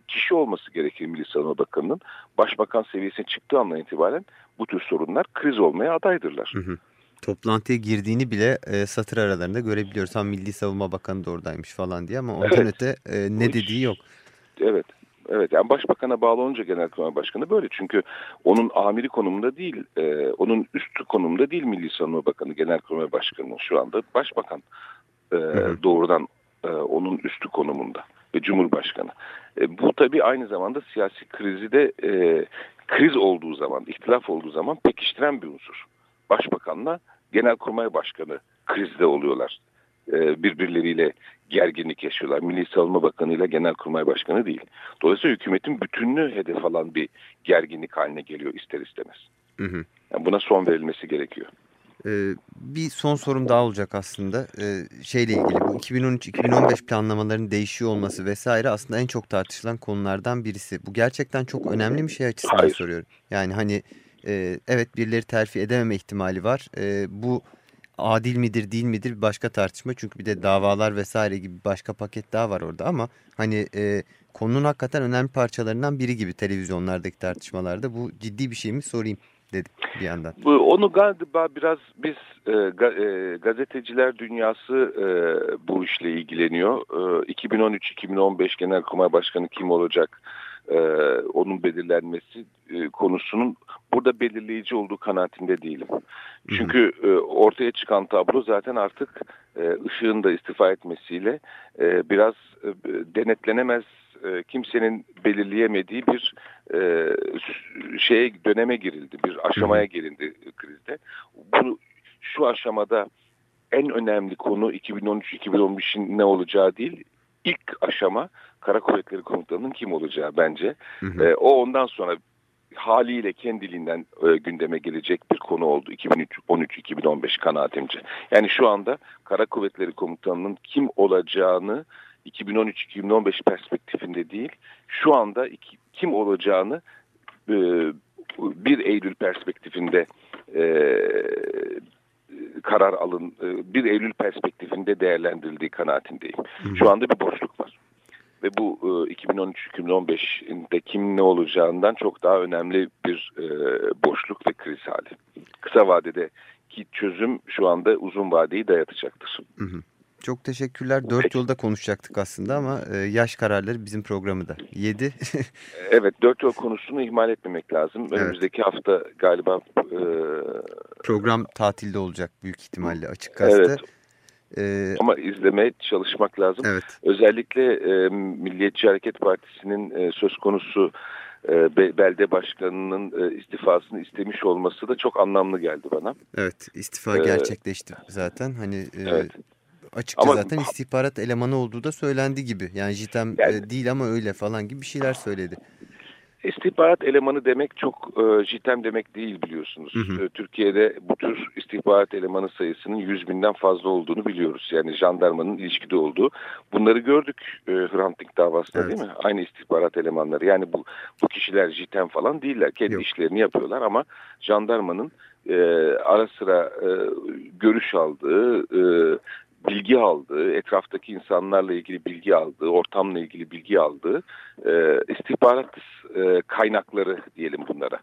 kişi olması gerekir Milli Savunma Bakanı'nın. Başbakan seviyesine çıktığı andan itibaren bu tür sorunlar kriz olmaya adaydırlar. Hı hı. Toplantıya girdiğini bile e, satır aralarında görebiliyoruz. Tam Milli Savunma Bakanı da oradaymış falan diye ama ondan Evet. öte e, ne dediği yok. Evet. Evet yani başbakana bağlı olunca genelkurmay başkanı böyle. Çünkü onun amiri konumunda değil, e, onun üst konumunda değil Milli Savunma Bakanı, genelkurmay başkanı şu anda başbakan e, doğrudan e, onun üstü konumunda ve cumhurbaşkanı. E, bu tabii aynı zamanda siyasi krizi de e, kriz olduğu zaman, ihtilaf olduğu zaman pekiştiren bir unsur. Başbakanla genelkurmay başkanı krizde oluyorlar. E, birbirleriyle gerginlik yaşıyorlar. Milli Savunma Bakanı ile Genelkurmay Başkanı değil. Dolayısıyla hükümetin bütününü hedef alan bir gerginlik haline geliyor ister istemez. Hı hı. Yani buna son verilmesi gerekiyor. Ee, bir son sorum daha olacak aslında ee, şeyle ilgili bu 2013-2015 planlamaların değişiyor olması vesaire aslında en çok tartışılan konulardan birisi. Bu gerçekten çok önemli bir şey açısından Hayır. soruyorum. Yani hani e, evet birileri terfi edememe ihtimali var. E, bu adil midir değil midir başka tartışma. Çünkü bir de davalar vesaire gibi başka paket daha var orada ama hani e, konunun hakikaten önemli parçalarından biri gibi televizyonlardaki tartışmalarda bu ciddi bir şey mi sorayım dedim bir yandan. Onu galiba biraz biz e, e, gazeteciler dünyası e, bu işle ilgileniyor. E, 2013-2015 Genelkurmay Başkanı kim olacak? E, onun belirlenmesi e, konusunun burada belirleyici olduğu kanaatinde değilim. Çünkü e, ortaya çıkan tablo zaten artık e, ışığın da istifa etmesiyle e, biraz e, denetlenemez e, kimsenin belirleyemediği bir e, şeye döneme girildi, bir aşamaya girildi krizde. Bunu şu aşamada en önemli konu 2013-2015'in ne olacağı değil, ilk aşama Kara Kuvvetleri Komutanı'nın kim olacağı bence. Hı hı. E, o ondan sonra haliyle kendiliğinden e, gündeme gelecek bir konu oldu 2013-2015 kanaatimce. Yani şu anda Kara Kuvvetleri Komutanı'nın kim olacağını 2013-2015 perspektifinde değil, şu anda iki, kim olacağını e, 1 Eylül perspektifinde e, karar alın, e, 1 Eylül perspektifinde değerlendirildiği kanaatindeyim. Şu anda bir boşluk var. Ve bu e, 2013-2015'de kim ne olacağından çok daha önemli bir e, boşluk ve kriz hali. Kısa vadedeki çözüm şu anda uzun vadeyi dayatacaktır. Hı hı. Çok teşekkürler. Dört Peki. yolda konuşacaktık aslında ama e, yaş kararları bizim programı da. Yedi. Evet dört yol konusunu ihmal etmemek lazım. Önümüzdeki hafta galiba e, Program tatilde olacak büyük ihtimalle açık gazete. evet E, ama izlemeye çalışmak lazım. evet. Özellikle e, Milliyetçi Hareket Partisi'nin e, söz konusu e, be- belde başkanının e, istifasını istemiş olması da çok anlamlı geldi bana. Evet. istifa Ee, gerçekleşti zaten. Hani e, Evet. açıkça Ama- zaten istihbarat elemanı olduğu da söylendi gibi. Yani JITEM Yani- e, değil ama öyle falan gibi bir şeyler söyledi. İstihbarat elemanı demek çok e, JITEM demek değil biliyorsunuz. Hı hı. E, Türkiye'de bu tür istihbarat elemanı sayısının 100 binden fazla olduğunu biliyoruz. Yani jandarmanın ilişkide olduğu. Bunları gördük e, Hrant Dink davasında Evet. değil mi? Aynı istihbarat elemanları. Yani bu bu kişiler JITEM falan değiller. Kendi Yok. işlerini yapıyorlar ama jandarmanın e, ara sıra e, görüş aldığı, e, bilgi aldığı, etraftaki insanlarla ilgili bilgi aldığı, ortamla ilgili bilgi aldığı e, istihbarat e, kaynakları diyelim bunlara.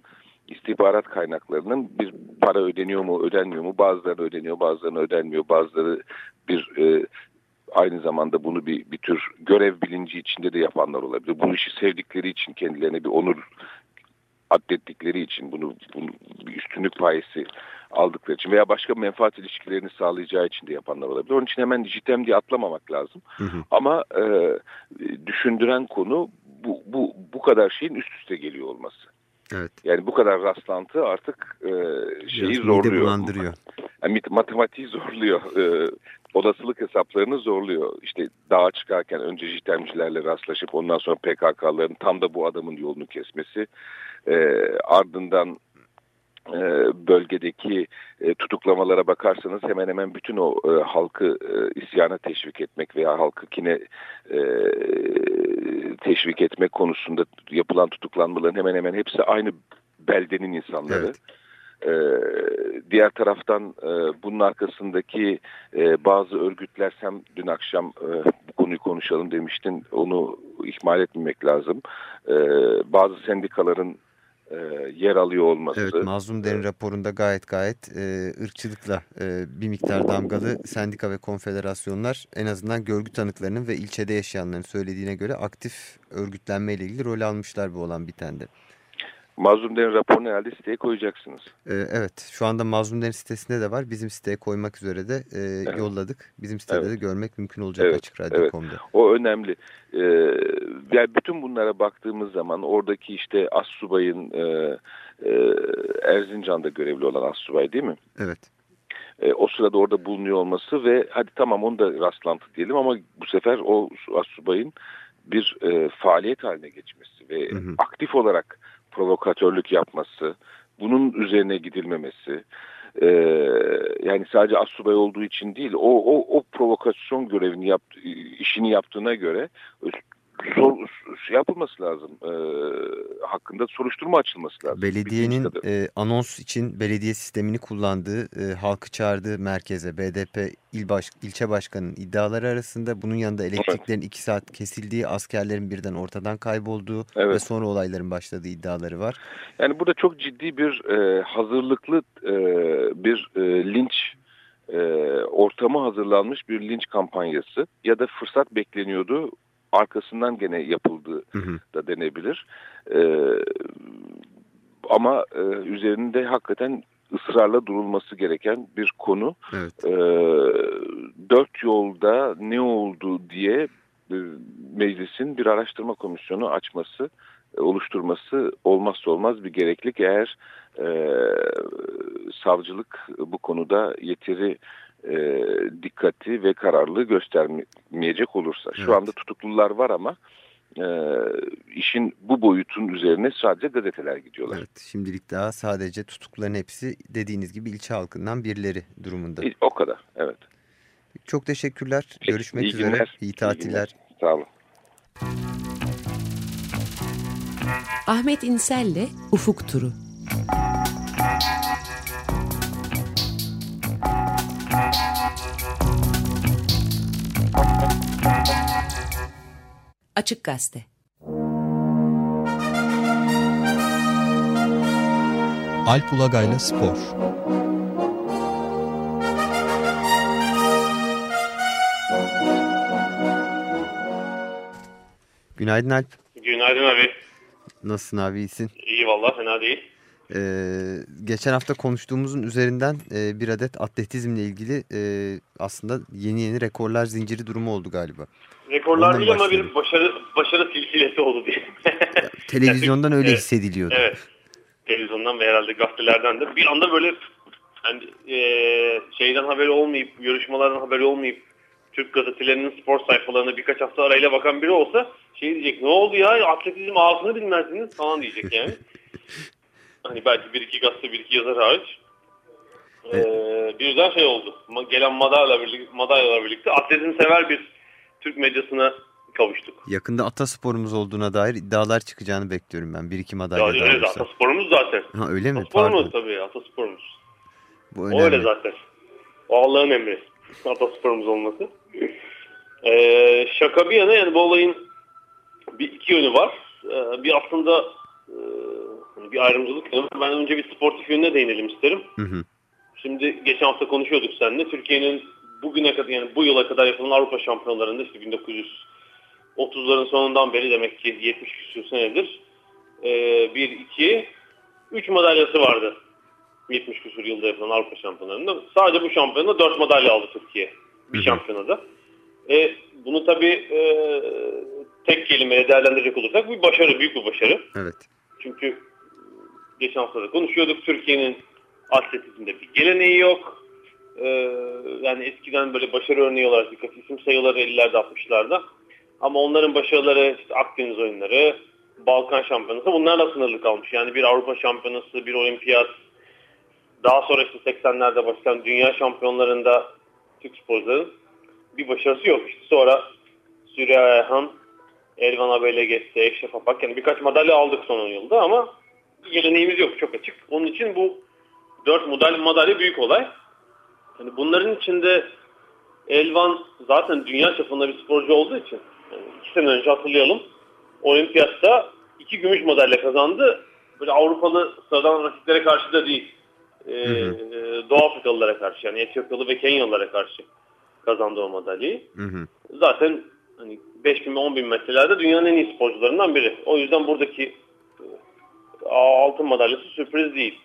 İstihbarat kaynaklarının bir para ödeniyor mu, ödenmiyor mu? Bazıları ödeniyor, bazıları ödenmiyor. Bazıları bir e, aynı zamanda bunu bir, bir tür görev bilinci içinde de yapanlar olabilir. Bu işi sevdikleri için kendilerine bir onur addettikleri için bunu, bunu bir üstünlük payesi aldıkları için veya başka menfaat ilişkilerini sağlayacağı için de yapanlar olabilir. Onun için hemen dijitem diye atlamamak lazım. Hı hı. Ama e, düşündüren konu bu, bu, bu kadar şeyin üst üste geliyor olması. Evet. Yani bu kadar rastlantı artık e, şeyi Biraz zorluyor. bulandırıyor. Yani mat- matematiği zorluyor. E, olasılık hesaplarını zorluyor. İşte dağa çıkarken önce jitemcilerle rastlaşıp ondan sonra PKK'ların tam da bu adamın yolunu kesmesi. E, ardından bölgedeki e, tutuklamalara bakarsanız hemen hemen bütün o e, halkı e, isyana teşvik etmek veya halkı kine e, teşvik etmek konusunda yapılan tutuklanmaların hemen hemen hepsi aynı beldenin insanları. Evet. Ee, diğer taraftan e, bunun arkasındaki e, bazı örgütler sen dün akşam e, bu konuyu konuşalım demiştin onu ihmal etmemek lazım. E, bazı sendikaların e, yer alıyor olması. Evet, Mazlum Derin raporunda gayet gayet e, ırkçılıkla e, bir miktar damgalı sendika ve konfederasyonlar en azından görgü tanıklarının ve ilçede yaşayanların söylediğine göre aktif örgütlenmeyle ilgili rol almışlar bu olan bitende. Mazlum Derin raporunu herhalde siteye koyacaksınız. E, evet, şu anda Mazlum Derin sitesinde de var. Bizim siteye koymak üzere de e, yolladık. Bizim sitede Evet. de görmek mümkün olacak Evet, Açık Radyo.com'da. O önemli. Ee, yani bütün bunlara baktığımız zaman oradaki işte Assubay'ın e, e, Erzincan'da görevli olan Assubay değil mi? Evet. E, o sırada orada bulunuyor olması ve hadi tamam onu da rastlantı diyelim ama bu sefer o Assubay'ın bir e, faaliyet haline geçmesi ve Hı hı. aktif olarak provokatörlük yapması, bunun üzerine gidilmemesi, e, yani sadece assubay olduğu için değil o, o, o provokasyon görevini yap, işini yaptığına göre sor, yapılması lazım. E, hakkında soruşturma açılması lazım. Belediyenin e, anons için belediye sistemini kullandığı, e, halkı çağırdığı merkeze BDP il baş, ilçe başkanının iddiaları arasında bunun yanında elektriklerin iki saat kesildiği, askerlerin birden ortadan kaybolduğu evet. ve sonra olayların başladığı iddiaları var. Yani burada çok ciddi bir e, hazırlıklı e, bir e, linç e, ortamı hazırlanmış bir linç kampanyası ya da fırsat bekleniyordu arkasından gene yapıldığı hı hı. da denebilir. E, ama e, üzerinde hakikaten ısrarla durulması gereken bir konu. Evet. E, dört yolda ne oldu diye e, meclisin bir araştırma komisyonu açması, e, oluşturması olmazsa olmaz bir gereklik. Eğer e, savcılık bu konuda yeteri e, dikkati ve kararlılığı göstermeyecek olursa. Şu evet. anda tutuklular var ama e, işin bu boyutun üzerine sadece gazeteler gidiyorlar. Evet, şimdilik daha sadece tutukluların hepsi dediğiniz gibi ilçe halkından birileri durumunda. O kadar, evet. Çok teşekkürler. Peki, Görüşmek iyi üzere. Günler, iyi tatiller. İyi Sağ olun. Ahmet İnsel'le Ufuk Turu. Açık Gazete Alp Ulagay'la Spor Günaydın Alp. Günaydın abi. Nasılsın abi iyisin? İyi valla fena değil. Ee, geçen hafta konuştuğumuzun üzerinden e, bir adet atletizmle ilgili e, aslında yeni yeni rekorlar zinciri durumu oldu galiba. Rekorlar Ondan değil ama bir başarı, başarı silsilesi oldu diye. televizyondan öyle evet, hissediliyordu. Evet. Televizyondan ve herhalde gazetelerden de bir anda böyle yani, e, şeyden haberi olmayıp, yarışmalardan haberi olmayıp Türk gazetelerinin spor sayfalarına birkaç hafta arayla bakan biri olsa şey diyecek ne oldu ya atletizm ağzını bilmezsiniz falan diyecek yani. hani belki bir iki gazete bir iki yazar hariç. Ee, birden şey oldu. Gelen madalyalarla birlikte, madalyalarla birlikte atletizm sever bir Türk medyasına kavuştuk. Yakında atasporumuz olduğuna dair iddialar çıkacağını bekliyorum ben. Bir iki madalya ya, Evet atasporumuz zaten. Ha, öyle mi? Atasporumuz Pardon. tabii atasporumuz. Bu önemli. O öyle zaten. O Allah'ın emri. Atasporumuz olması. Ee, şaka bir yana yani bu olayın bir iki yönü var. Ee, bir aslında e, bir ayrımcılık yanı. Ben önce bir sportif yönüne değinelim isterim. Hı hı. Şimdi geçen hafta konuşuyorduk seninle. Türkiye'nin bugüne kadar yani bu yıla kadar yapılan Avrupa şampiyonlarında işte 1930'ların sonundan beri demek ki 70 küsur senedir e, 1, 2, 3 madalyası vardı. 70 küsur yılda yapılan Avrupa şampiyonlarında. Sadece bu şampiyonada 4 madalya aldı Türkiye. Bir şampiyonada. E, bunu tabii e, tek kelimeyle değerlendirecek olursak bir başarı, büyük bir başarı. Evet. Çünkü geçen hafta da konuşuyorduk. Türkiye'nin atletizmde bir geleneği yok. Ee, yani eskiden böyle başarı örneği olarak birkaç isim sayıları 50'lerde 60'larda. Ama onların başarıları işte Akdeniz oyunları, Balkan şampiyonası bunlarla sınırlı kalmış. Yani bir Avrupa şampiyonası, bir olimpiyat, daha sonra işte 80'lerde başlayan dünya şampiyonlarında Türk sporcuların bir başarısı yok. İşte sonra Süreyya Ayhan, Elvan Abele geçti, Eşref Apak yani birkaç madalya aldık son 10 yılda ama geleneğimiz yok çok açık. Onun için bu 4 madalya, madalya büyük olay. Yani bunların içinde Elvan zaten dünya çapında bir sporcu olduğu için yani iki sene önce hatırlayalım olimpiyatta iki gümüş madalya kazandı. Böyle Avrupalı sıradan rakiplere karşı da değil. Ee, hı hı. Doğu Afrikalılara karşı yani Etiyopyalı ve Kenyalılara karşı kazandı o madalyayı. Hı hı. Zaten hani 5000 ve 10.000 metrelerde dünyanın en iyi sporcularından biri. O yüzden buradaki altın madalyası sürpriz değil.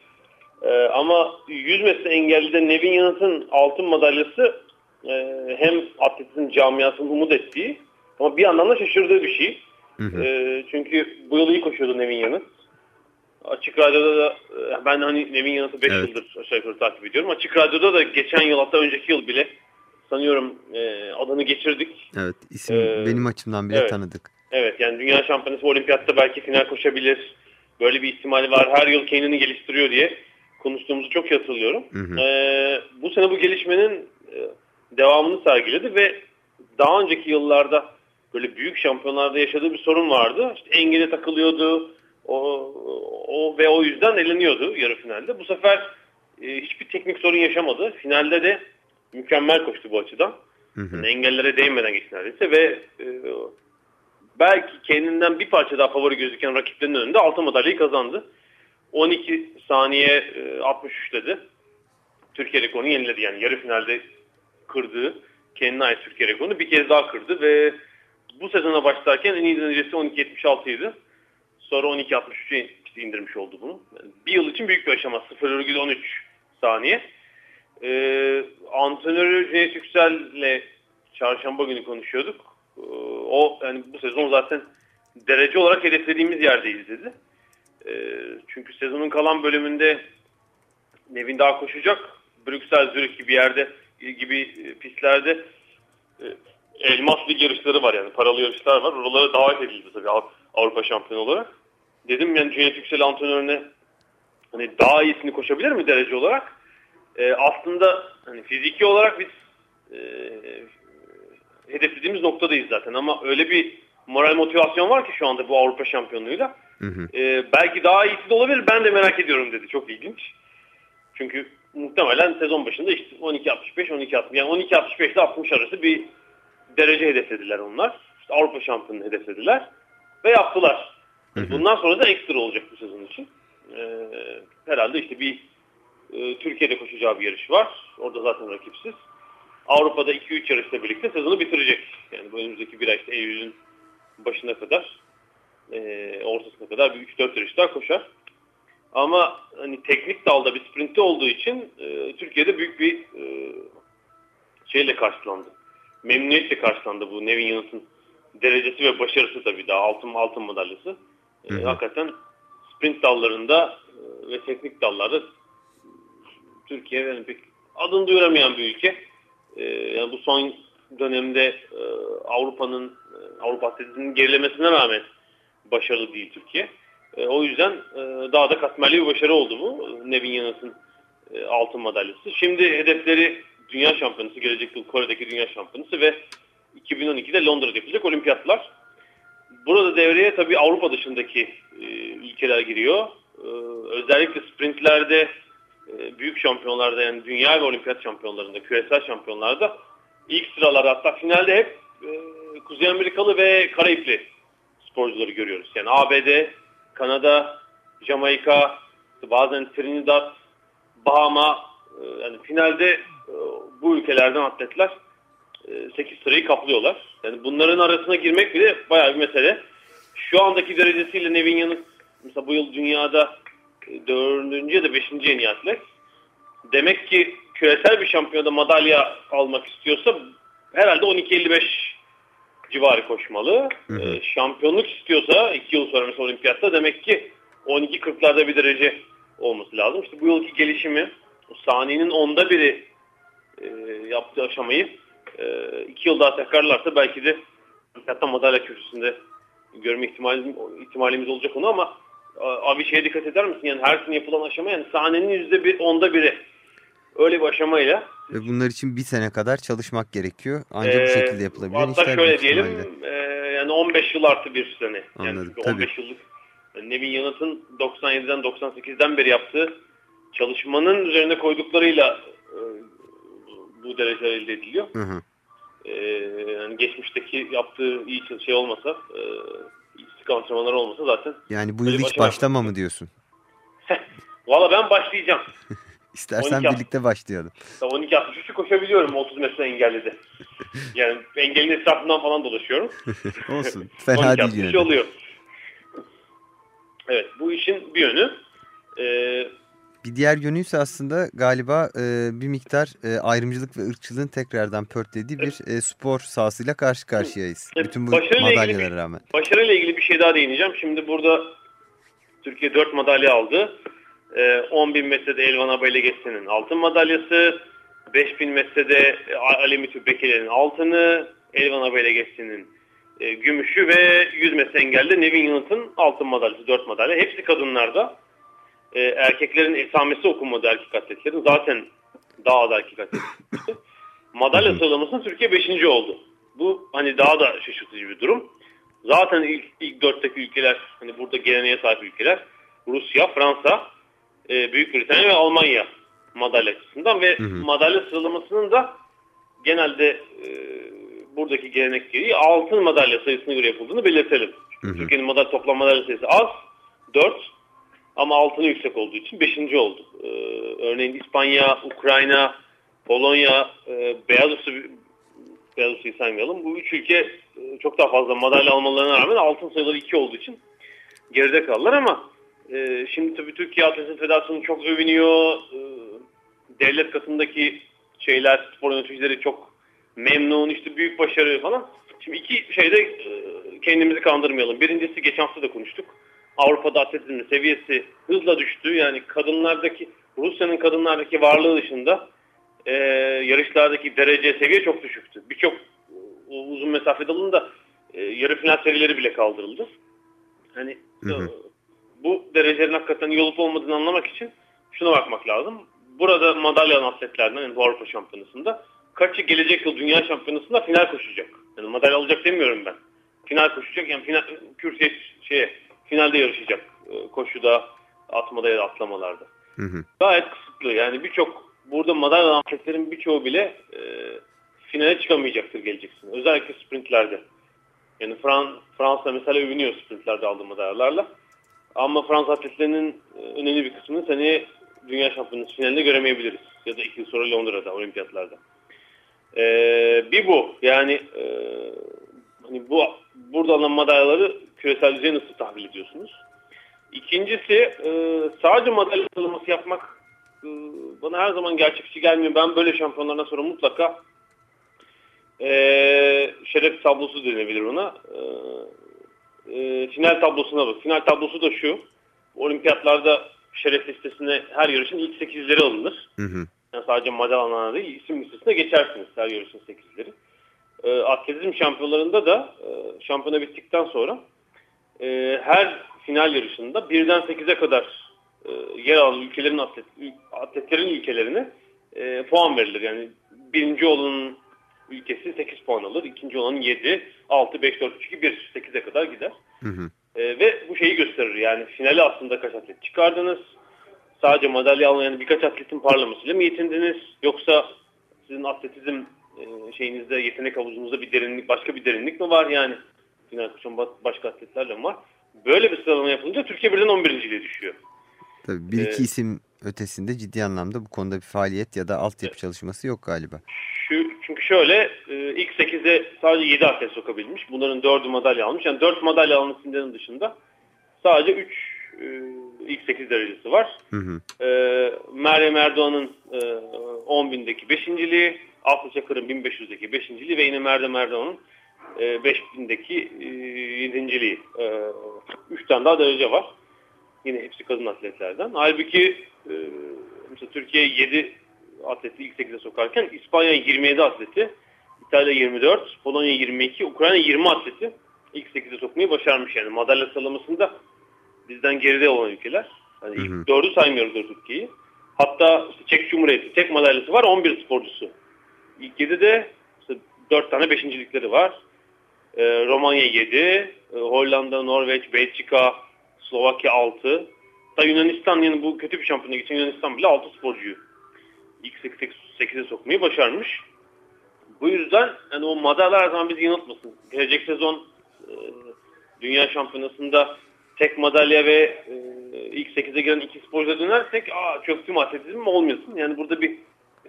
Ee, ama 100 metre engellide Nevin Yanıt'ın altın madalyası e, hem atletizm camiasının umut ettiği ama bir yandan da şaşırdığı bir şey. Hı hı. E, çünkü bu yıl iyi koşuyordu Nevin Yanıt. Açık Radyo'da da e, ben hani Nevin Yanıt'ı 5 evet. yıldır aşağı yukarı takip ediyorum. Açık Radyo'da da geçen yıl hatta önceki yıl bile sanıyorum e, adını geçirdik. Evet isim ee, benim açımdan bile evet, tanıdık. Evet yani Dünya Şampiyonası olimpiyatta belki final koşabilir. Böyle bir ihtimali var. Her yıl kendini geliştiriyor diye konuştuğumuzu çok iyi hatırlıyorum. Hı hı. Ee, bu sene bu gelişmenin e, devamını sergiledi ve daha önceki yıllarda böyle büyük şampiyonlarda yaşadığı bir sorun vardı. İşte engine takılıyordu o, o ve o yüzden eleniyordu yarı finalde. Bu sefer e, hiçbir teknik sorun yaşamadı. Finalde de mükemmel koştu bu açıdan. Hı hı. Yani engellere değmeden geçti neredeyse ve e, belki kendinden bir parça daha favori gözüken rakiplerinin önünde altın madalyayı kazandı. 12 saniye e, 63 dedi. Türkiye rekorunu yeniledi yani yarı finalde kırdığı kendine ait Türkiye rekorunu bir kez daha kırdı ve bu sezona başlarken en iyi derecesi 12.76 idi. Sonra 12.63'e işte indirmiş oldu bunu. Yani bir yıl için büyük bir aşama 0,13 saniye. Ee, antrenörü Cüneyt Yüksel'le çarşamba günü konuşuyorduk. O yani bu sezon zaten derece olarak hedeflediğimiz yerdeyiz dedi. Ee, çünkü sezonun kalan bölümünde Nevin daha koşacak. Brüksel, Zürich gibi yerde gibi e, pistlerde e, elmas yarışları var yani paralı yarışlar var. Oralara davet edildi tabii Av- Avrupa şampiyonu olarak. Dedim yani Cüneyt Yüksel antrenörüne hani daha iyisini koşabilir mi derece olarak? E, aslında hani fiziki olarak biz e, hedeflediğimiz noktadayız zaten ama öyle bir moral motivasyon var ki şu anda bu Avrupa şampiyonluğuyla. Hı hı. E, belki daha iyisi de olabilir ben de merak ediyorum dedi. Çok ilginç. Çünkü muhtemelen sezon başında işte 12.65 12.60 yani 12.65 ile 60 arası bir derece hedeflediler onlar. İşte Avrupa şampiyonunu hedeflediler ve yaptılar. Hı hı. Bundan sonra da ekstra olacak bu sezon için. Ee, herhalde işte bir e, Türkiye'de koşacağı bir yarış var. Orada zaten rakipsiz. Avrupa'da 2-3 yarışla birlikte sezonu bitirecek. Yani bu önümüzdeki bir ay işte Eylül'ün başına kadar e, ortasına kadar bir 3-4 yarış daha koşar. Ama hani teknik dalda bir sprintte olduğu için e, Türkiye'de büyük bir e, şeyle karşılandı. Memnuniyetle karşılandı bu Nevin Yanıt'ın derecesi ve başarısı tabii daha altın altın madalyası. E, hakikaten sprint dallarında e, ve teknik dallarda Türkiye yani pek adını duyuramayan bir ülke. E, yani bu son dönemde e, Avrupa'nın e, Avrupa atletizminin gerilemesine rağmen başarılı değil Türkiye. E, o yüzden daha da katmerli bir başarı oldu bu. Nevin Yanıt'ın e, altın madalyası. Şimdi hedefleri Dünya Şampiyonası, gelecek yıl Kore'deki Dünya Şampiyonası ve 2012'de Londra'da yapılacak olimpiyatlar. Burada devreye tabii Avrupa dışındaki ülkeler giriyor. Özellikle sprintlerde, büyük şampiyonlarda yani dünya ve olimpiyat şampiyonlarında, küresel şampiyonlarda ilk sıralarda hatta finalde hep e, Kuzey Amerikalı ve Karayipli sporcuları görüyoruz. Yani ABD, Kanada, Jamaika, bazen Trinidad, Bahama e, yani finalde e, bu ülkelerden atletler 8 sırayı kaplıyorlar. Yani bunların arasına girmek bile bayağı bir mesele. Şu andaki derecesiyle Nevin Yanık mesela bu yıl dünyada 4. ya da 5. en iyi atlet. Demek ki küresel bir şampiyonada madalya almak istiyorsa herhalde 12.55 civarı koşmalı. Hı hı. Ee, şampiyonluk istiyorsa 2 yıl sonra mesela olimpiyatta demek ki 12.40'larda bir derece olması lazım. İşte bu yılki gelişimi o saniyenin onda biri e, yaptığı aşamayı 2 yıl daha tekrarlarsa belki de hatta madalya köşesinde görme ihtimalimiz, ihtimalimiz olacak onu ama abi şeye dikkat eder misin? Yani her sene yapılan aşama yani sahnenin yüzde bir, onda biri. Öyle bir aşamayla. Ve bunlar için bir sene kadar çalışmak gerekiyor. Ancak bu Ee, şekilde yapılabilen Hatta işler şöyle diyelim e, yani 15 yıl artı bir sene. Yani Anladım, tabii. 15 yıllık yani Nevin Yanıt'ın 97'den 98'den beri yaptığı çalışmanın üzerine koyduklarıyla e, bu dereceler elde ediliyor. Hı hı. Ee, yani geçmişteki yaptığı iyi şey olmasa, e, iyi sık antrenmanlar olmasa zaten. Yani bu yıl hiç başlama mı diyorsun? Valla ben başlayacağım. İstersen 12 birlikte başlayalım. 12.63'ü koşabiliyorum 30 metre engellide. Yani engelin etrafından falan dolaşıyorum. Olsun. Fena değil 12.63 yine. de. oluyor. Evet bu işin bir yönü. Ee, Bir diğer yönüyse aslında galiba e, bir miktar e, ayrımcılık ve ırkçılığın tekrardan pörtlediği bir e, spor sahasıyla karşı karşıyayız. Evet, Bütün bu başarıyla ilgili madalyalara bir- rağmen. Başarıyla ilgili bir şey daha değineceğim. Şimdi burada Türkiye 4 madalya aldı. Ee, 10.000 metrede Elvan Abayla geçsenin altın madalyası. 5000 metrede Ali Mitü Bekir'in altını. Elvan Abayla geçsenin e, gümüşü ve 100 metre engelde Nevin Yanıt'ın altın madalyası 4 madalya. Hepsi kadınlarda. E, erkeklerin esamesi okunmadı erkek atletlerin. Zaten daha az erkek atlet. Madalya sıralamasında Türkiye 5. oldu. Bu hani daha da şaşırtıcı bir durum. Zaten ilk, ilk dörtteki ülkeler hani burada geleneğe sahip ülkeler Rusya, Fransa, e, Büyük Britanya ve Almanya madalya açısından ve Hı hı. madalya sıralamasının da genelde e, buradaki gelenek gereği altın madalya sayısına göre yapıldığını belirtelim. Türkiye'nin madalya, toplam madalya sayısı az, 4 ama altını yüksek olduğu için 5. oldu. Ee, örneğin İspanya, Ukrayna, Polonya, e, Beyaz Rusya, Beyaz Rusya'yı saymayalım. Bu üç ülke e, çok daha fazla madalya almalarına rağmen altın sayıları 2 olduğu için geride kaldılar ama e, şimdi tabii Türkiye Atletizm Federasyonu çok övünüyor. E, devlet katındaki şeyler, spor yöneticileri çok memnun, işte büyük başarı falan. Şimdi iki şeyde e, kendimizi kandırmayalım. Birincisi geçen hafta da konuştuk. Avrupa'da atletizmin seviyesi hızla düştü. Yani kadınlardaki, Rusya'nın kadınlardaki varlığı dışında e, yarışlardaki derece seviye çok düşüktü. Birçok e, uzun mesafe dalında e, yarı final serileri bile kaldırıldı. Hani Hı hı. bu derecelerin hakikaten iyi olup olmadığını anlamak için şuna bakmak lazım. Burada madalya atletlerden yani bu Avrupa Şampiyonası'nda kaçı gelecek yıl Dünya Şampiyonası'nda final koşacak. Yani madalya alacak demiyorum ben. Final koşacak yani final, kürsüye şeye, finalde yarışacak e, koşuda, atmada ya da atlamalarda. Hı hı. Gayet kısıtlı yani birçok burada madalya alan atletlerin birçoğu bile e, finale çıkamayacaktır geleceksin. Özellikle sprintlerde. Yani Fran, Fransa mesela övünüyor sprintlerde aldığı madalyalarla. Ama Fransa atletlerinin e, önemli bir kısmını seneye Dünya Şampiyonası finalinde göremeyebiliriz. Ya da iki yıl sonra Londra'da, olimpiyatlarda. Ee, bir bu. Yani e, hani bu burada alınan madalyaları küresel düzeye nasıl tahvil ediyorsunuz? İkincisi e, sadece madalya sıralaması yapmak e, bana her zaman gerçekçi gelmiyor. Ben böyle şampiyonlardan sonra mutlaka e, şeref tablosu denebilir ona. E, e, final tablosuna bak. Final tablosu da şu. Olimpiyatlarda şeref listesine her yarışın ilk 8'leri alınır. Hı hı. Yani sadece madalya değil, isim listesine geçersiniz her yarışın 8'leri. E, atletizm şampiyonlarında da e, şampiyona bittikten sonra e, her final yarışında birden 8'e kadar e, yer alan ülkelerin atlet, atletlerin ülkelerine e, puan verilir. Yani birinci olanın ülkesi 8 puan alır, ikinci olanın 7, 6, 5, 4, 3, 2, 1, 8'e kadar gider. Hı hı. E, ve bu şeyi gösterir yani finale aslında kaç atlet çıkardınız? Sadece madalya almayan birkaç atletin parlamasıyla mı yetindiniz? Yoksa sizin atletizm e, şeyinizde, yetenek havuzunuzda bir derinlik, başka bir derinlik mi var yani? Final koşan ba- başka atletlerle mi var? Böyle bir sıralama yapılınca Türkiye birden 11. ile düşüyor. Tabii bir iki Ee, isim ötesinde ciddi anlamda bu konuda bir faaliyet ya da altyapı çalışması yok galiba. Şu, çünkü şöyle e, ilk 8'e sadece 7 atlet sokabilmiş. Bunların 4'ü madalya almış. Yani 4 madalya almasının dışında sadece 3 e, ilk 8 derecesi var. Hı hı. E, Meryem Erdoğan'ın e, 10.000'deki 5.liği, Aslı Çakır'ın 1500'deki 5.liği ve yine Meryem Erdoğan'ın e, 5.000'deki e, 7.liği. E, 3 tane daha derece var. Yine hepsi kadın atletlerden. Halbuki e, mesela Türkiye 7 atleti ilk 8'e sokarken İspanya 27 atleti, İtalya 24, Polonya 22, Ukrayna 20 atleti ilk 8'e sokmayı başarmış yani. Madalya sıralamasında bizden geride olan ülkeler. Hani Hı hı. ilk dördü saymıyoruz Türkiye'yi. Hatta işte Çek Cumhuriyeti tek madalyası var 11 sporcusu. İlk 7'de işte 4 tane beşincilikleri var. Ee, Romanya 7, e, Hollanda, Norveç, Belçika, Slovakya 6. Da Yunanistan yani bu kötü bir şampiyona geçen Yunanistan bile 6 sporcuyu ilk 8'e sokmayı başarmış. Bu yüzden yani o madalyalar her zaman bizi yanıltmasın. Gelecek sezon e, Dünya Şampiyonası'nda tek madalya ve e, ilk 8'e giren iki sporcuya dönersek aa çöktü mü atletizm mi olmuyorsun. Yani burada bir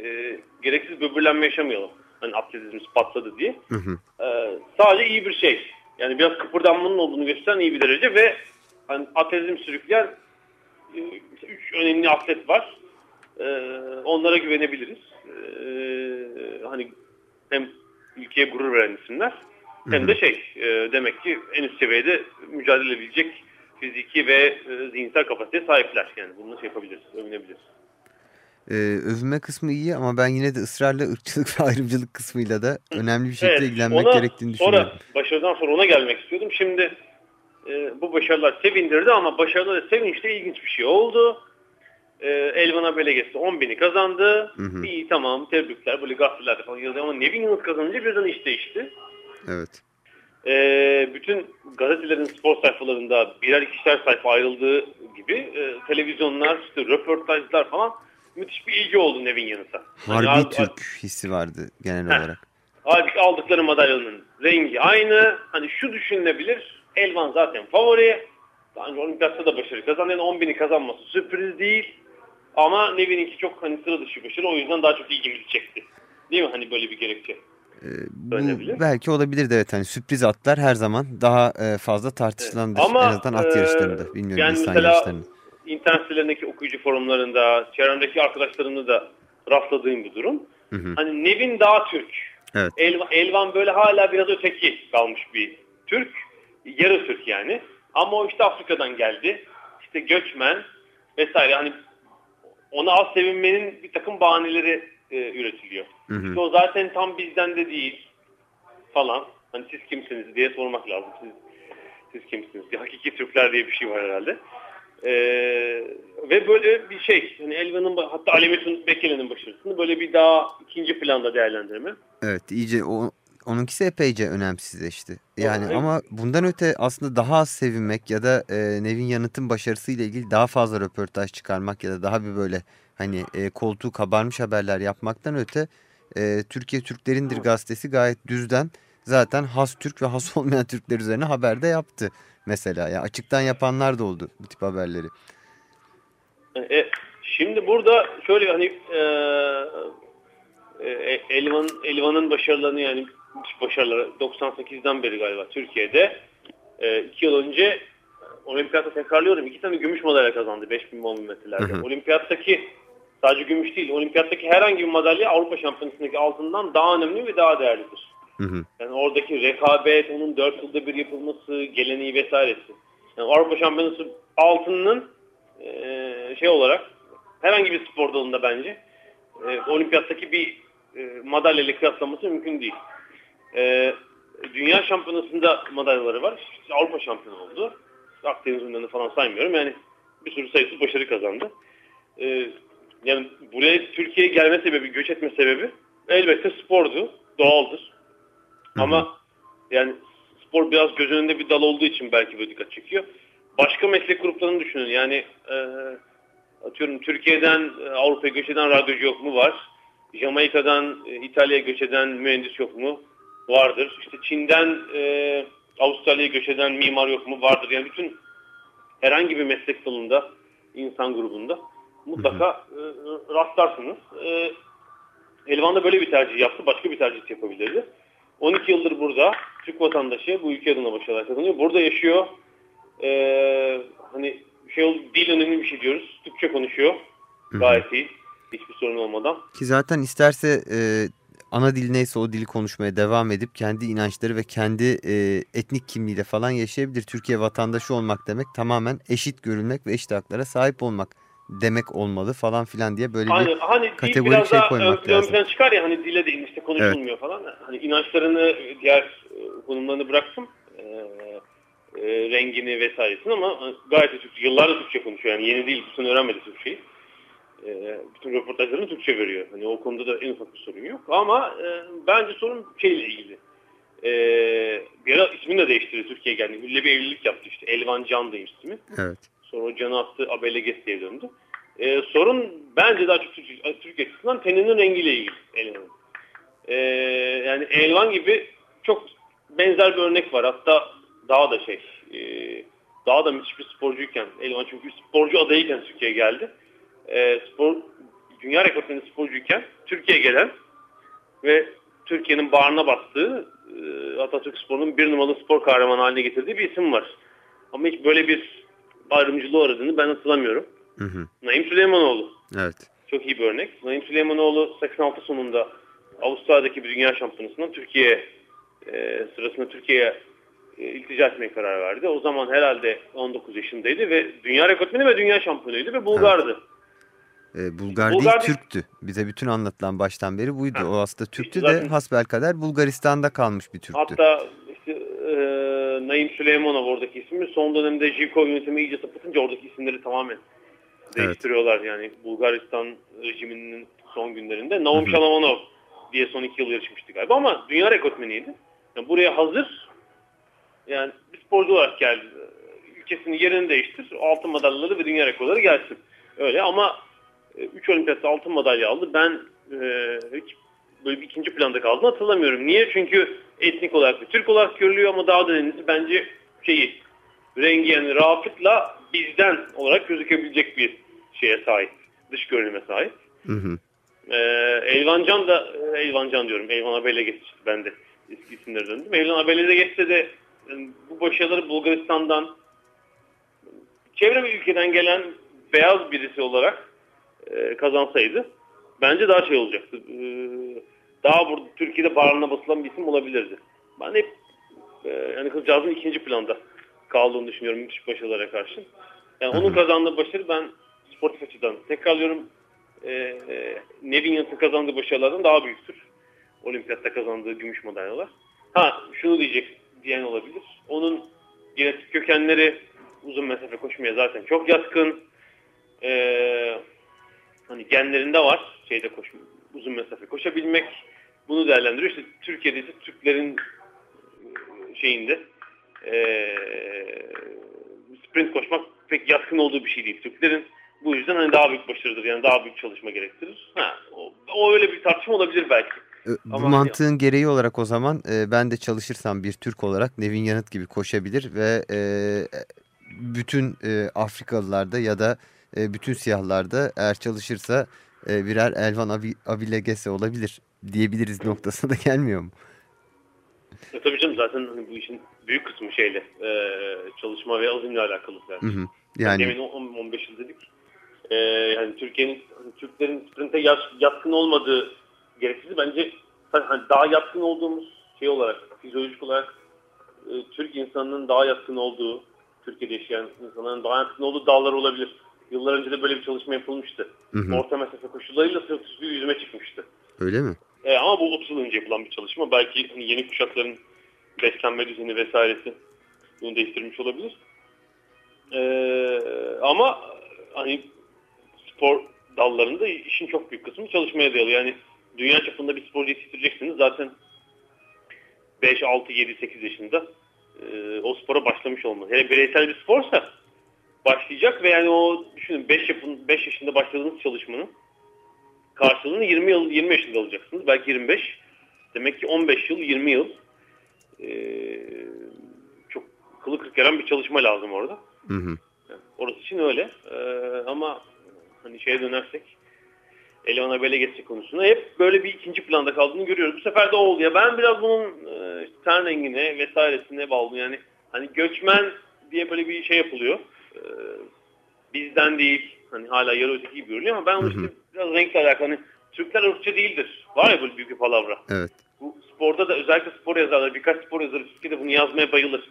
e, gereksiz böbürlenme yaşamayalım. Hani atletizm patladı diye. Hı hı. Ee, sadece iyi bir şey. Yani biraz kıpırdanmanın olduğunu gösteren iyi bir derece ve hani atletizm sürükleyen 3 önemli atlet var. Ee, onlara güvenebiliriz. Ee, hani hem ülkeye gurur veren isimler hem de şey e, demek ki en üst seviyede mücadele edebilecek fiziki ve e, zihinsel kapasiteye sahipler. Yani bunu şey yapabiliriz, övünebiliriz. Ee, övünme kısmı iyi ama ben yine de ısrarla ırkçılık ve ayrımcılık kısmıyla da önemli bir şekilde Evet, ilgilenmek ona gerektiğini düşünüyorum. Sonra başarıdan sonra ona gelmek istiyordum. Şimdi e, bu başarılar sevindirdi ama başarılar sevinçte ilginç bir şey oldu. E, Elvan Abeleges'te 10 bini kazandı. Hı hı. İyi tamam tebrikler böyle gazetelerde falan yazıyor ama Nevin Yıldız kazanınca birden iş değişti. Evet. E, bütün gazetelerin spor sayfalarında birer ikişer sayfa ayrıldığı gibi e, televizyonlar, işte röportajlar falan müthiş bir ilgi oldu Nevin Yanıt'a. Harbi Hani Türk hissi vardı genel Heh. olarak. Halbuki aldıkları madalyanın rengi aynı. Hani şu düşünülebilir. Elvan zaten favori. Daha önce olimpiyatta da başarı kazandı. Yani 10 bini kazanması sürpriz değil. Ama Nevin'inki çok hani sıra dışı başarı. O yüzden daha çok ilgimizi çekti. Değil mi hani böyle bir gerekçe? Ee, bu Önebilir. belki olabilir de evet hani sürpriz atlar her zaman daha e, fazla tartışılandır. Evet. Ama, en azından at e, yarışlarında. Bilmiyorum yani insan mesela- yarışlarında. İnternet sitelerindeki okuyucu forumlarında, çevremdeki arkadaşlarımla da rastladığım bir durum. Hı hı. Hani Nevin daha Türk. Evet. Elvan, Elvan böyle hala biraz öteki kalmış bir Türk. Yarı Türk yani. Ama o işte Afrika'dan geldi. İşte göçmen vesaire. Hani ona az sevinmenin bir takım bahaneleri e, üretiliyor. Hı hı. İşte o zaten tam bizden de değil falan. Hani siz kimsiniz diye sormak lazım. Siz, siz kimsiniz diye. Hakiki Türkler diye bir şey var herhalde. Ee, ve böyle bir şey. Hani Elvan'ın hatta Ali Metin Bekele'nin başarısını böyle bir daha ikinci planda değerlendirme. Evet iyice o onunkisi epeyce önemsizleşti. Yani Evet. ama bundan öte aslında daha az sevinmek ya da e, Nevin Yanıt'ın başarısıyla ilgili daha fazla röportaj çıkarmak ya da daha bir böyle hani e, koltuğu kabarmış haberler yapmaktan öte e, Türkiye Türklerindir gazetesi gayet düzden zaten has Türk ve has olmayan Türkler üzerine haberde yaptı mesela. Ya açıktan yapanlar da oldu bu tip haberleri. E, şimdi burada şöyle hani e, e, Elvan Elvan'ın başarılarını yani başarıları 98'den beri galiba Türkiye'de e, iki yıl önce olimpiyatta tekrarlıyorum iki tane gümüş madalya kazandı 5000 10 metrelerde. Olimpiyattaki sadece gümüş değil olimpiyattaki herhangi bir madalya Avrupa Şampiyonası'ndaki altından daha önemli ve daha değerlidir. Hı hı. Yani oradaki rekabet, onun 4 yılda bir yapılması, geleneği vesairesi. Yani Avrupa Şampiyonası altının e, şey olarak herhangi bir spor dalında bence e, olimpiyattaki bir e, madalyayla kıyaslanması mümkün değil. E, Dünya Şampiyonası'nda madalyaları var. İşte Avrupa Şampiyonu oldu. Akdeniz ünlerini falan saymıyorum. Yani bir sürü sayısı başarı kazandı. E, yani buraya Türkiye'ye gelme sebebi, göç etme sebebi elbette spordu. Doğaldır. Ama yani spor biraz göz önünde bir dal olduğu için belki böyle dikkat çekiyor. Başka meslek gruplarını düşünün. Yani e, atıyorum Türkiye'den e, Avrupa'ya göç eden radyocu yok mu? Var. Jamaika'dan e, İtalya'ya göç eden mühendis yok mu? Vardır. İşte Çin'den e, Avustralya'ya göç eden mimar yok mu? Vardır. Yani bütün herhangi bir meslek dalında, insan grubunda mutlaka e, rastlarsınız. E, Elvan da böyle bir tercih yaptı. Başka bir tercih yapabilirdi. 12 yıldır burada. Türk vatandaşı bu ülke adına başarılar kazanıyor. Burada yaşıyor. Ee, hani şey dil önemli bir şey diyoruz. Türkçe konuşuyor. Gayet iyi. Hiçbir sorun olmadan. Ki zaten isterse e, ana dil neyse o dili konuşmaya devam edip kendi inançları ve kendi e, etnik kimliğiyle falan yaşayabilir. Türkiye vatandaşı olmak demek tamamen eşit görülmek ve eşit haklara sahip olmak demek olmalı falan filan diye böyle Hani, bir hani kategorik biraz şey ön, koymak ön lazım. plana çıkar ya hani dile de işte konuşulmuyor falan. Hani inançlarını diğer e, konumlarını bıraktım. Ee, e, rengini vesairesini ama gayet de Türkçe. Yıllardır Türkçe konuşuyor. Yani yeni değil. Bu sene öğrenmedi Türkçeyi. Ee, bütün röportajlarını Türkçe veriyor. Hani o konuda da en ufak bir sorun yok. Ama e, bence sorun şeyle ilgili. Ee, bir ara ismini de değiştirdi Türkiye'ye geldi. Hülle bir evlilik yaptı işte. Elvan Can demiş ismi. Evet. Sonra o canı attı Abeleges diye döndü. Ee, sorun bence daha çok Türk, Türk açısından teninin rengiyle ilgili Elvan'ın. Ee, yani Elvan gibi çok benzer bir örnek var. Hatta daha da şey e, daha da müthiş bir sporcuyken Elvan çünkü sporcu adayıyken Türkiye'ye geldi. Ee, spor dünya rekortmeni sporcuyken Türkiye'ye gelen ve Türkiye'nin bağrına bastığı e, Atatürk Spor'un bir numaralı spor kahramanı haline getirdiği bir isim var. Ama hiç böyle bir ayrımcılığı aradığını ben hatırlamıyorum. Hı hı. Naim Süleymanoğlu Evet. çok iyi bir örnek. Naim Süleymanoğlu 86 sonunda Avustralya'daki bir dünya şampiyonasından Türkiye e, sırasında Türkiye'ye e, iltica etmeye karar verdi. O zaman herhalde 19 yaşındaydı ve dünya rekortmeni ve dünya şampiyonuydu ve Bulgardı. E, Bulgar Bulgar değil değil. Türktü. Bize bütün anlatılan baştan beri buydu. Ha. O aslında Türktü İşte de hasbelkader Bulgaristan'da kalmış bir Türktü. Hatta Naim Süleymanov oradaki ismi son dönemde Jivkov yönetimi iyice sapıtınca oradaki isimleri tamamen değiştiriyorlar yani Bulgaristan rejiminin son günlerinde. Naum Shalamonov diye son iki yıl yarışmıştı galiba ama dünya rekortmeniydi. Yani buraya hazır yani bir sporcu olarak geldi. Ülkesinin yerini değiştir. Altın madalyaları ve dünya rekorları gelsin. Öyle ama 3 olimpiyatta altın madalya aldı. Ben e, hiç böyle bir ikinci planda kaldığını hatırlamıyorum. Niye? Çünkü etnik olarak bir Türk olarak görülüyor ama daha da önemlisi bence şeyi rengi yani rahatlıkla bizden olarak gözükebilecek bir şeye sahip. Dış görünüme sahip. Hı hı. Ee, Elvan Can da Elvan Can diyorum. Elvan Abel'e geçti. Ben de eski isimleri döndüm. Elvan Abel'e geçse de yani bu başarıları Bulgaristan'dan çevre bir ülkeden gelen beyaz birisi olarak e, kazansaydı bence daha şey olacaktı. E, daha burada Türkiye'de bağrına basılan bir isim olabilirdi. Ben hep e, yani kızcağızın ikinci planda kaldığını düşünüyorum müthiş başarılara karşı. Yani onun kazandığı başarı ben sportif açıdan tekrarlıyorum e, e, Nevin Yanıt'ın kazandığı başarılardan daha büyüktür. Olimpiyatta kazandığı gümüş madalyalar. Ha şunu diyecek diyen olabilir. Onun genetik kökenleri uzun mesafe koşmaya zaten çok yatkın. Ee, hani genlerinde var şeyde koş, uzun mesafe koşabilmek. Bunu değerlendiriyor. İşte Türkiye'de ise Türklerin şeyinde ee, sprint koşmak pek yatkın olduğu bir şey değil. Türklerin bu yüzden hani daha büyük başarıdır. Yani daha büyük çalışma gerektirir. Ha, o, o öyle bir tartışma olabilir belki. Bu Ama- mantığın gereği olarak o zaman e, ben de çalışırsam bir Türk olarak Nevin Yanıt gibi koşabilir ve e, bütün e, Afrikalılarda ya da e, bütün siyahlarda eğer çalışırsa e, birer Elvan Abi, Abilegese olabilir diyebiliriz noktasına da gelmiyor mu? E, tabii canım zaten hani bu işin büyük kısmı şeyle e, çalışma ve azimle alakalı. Yani. Hı hı. Yani, Demin 15 yıl dedik. E, yani Türkiye'nin hani Türklerin sprinte yat- yatkın olmadığı gereksiz bence hani daha yatkın olduğumuz şey olarak fizyolojik olarak e, Türk insanının daha yatkın olduğu Türkiye'de yaşayan insanların daha yatkın olduğu dağlar olabilir. Yıllar önce de böyle bir çalışma yapılmıştı. Hı hı. Orta mesafe koşullarıyla sırt üstü yüzme çıkmıştı. öyle mi? E, ama bu 30 yıl önce yapılan bir çalışma. Belki hani yeni kuşakların beslenme düzeni vesairesi bunu değiştirmiş olabilir. E, ama hani spor dallarında işin çok büyük kısmı çalışmaya dayalı. Yani dünya çapında bir sporcu yetiştireceksiniz zaten 5, 6, 7, 8 yaşında e, o spora başlamış olmalı. Hele bireysel bir sporsa başlayacak ve yani o düşünün 5 yapın 5 yaşında başladığınız çalışmanın karşılığını 20 yıl 20 yaşında alacaksınız. Belki 25. Demek ki 15 yıl 20 yıl ee, çok kılı kırk yaran bir çalışma lazım orada. Hı hı. Yani orası için öyle. Ee, ama hani şeye dönersek Elvan Bele geçecek konusuna hep böyle bir ikinci planda kaldığını görüyoruz. Bu sefer de o oldu. Ya ben biraz bunun e, ten rengine vesairesine bağlı. Yani hani göçmen diye böyle bir şey yapılıyor. Ee, bizden değil. Hani hala yarı öteki gibi görünüyor ama ben onu işte biraz renkle alakalı. Hani Türkler ırkçı değildir. Var ya böyle büyük bir palavra. Evet. Bu sporda da özellikle spor yazarları birkaç spor yazarı Türkiye'de bunu yazmaya bayılır.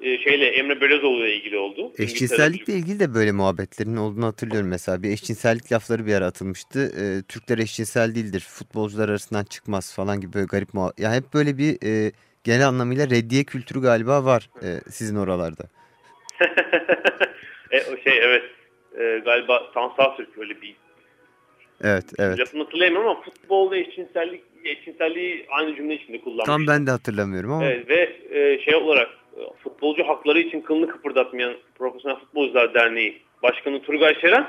Ee, şeyle Emre Belözoğlu ile ilgili oldu. Eşcinsellikle ilgili de böyle muhabbetlerin olduğunu hatırlıyorum mesela. Bir eşcinsellik lafları bir ara atılmıştı. E, Türkler eşcinsel değildir, futbolcular arasından çıkmaz falan gibi böyle garip muhabbet. Ya hep böyle bir e, genel anlamıyla reddiye kültürü galiba var e, sizin oralarda. e, o şey evet Ee, galiba Tansal Türk öyle bir Evet, evet. lafını hatırlayamıyorum ama futbol ve eşcinsellik, eşcinselliği aynı cümle içinde kullanmış. Tam ben de hatırlamıyorum ama. Evet, ve e, şey olarak e, futbolcu hakları için kılını kıpırdatmayan Profesyonel Futbolcular Derneği Başkanı Turgay Şeren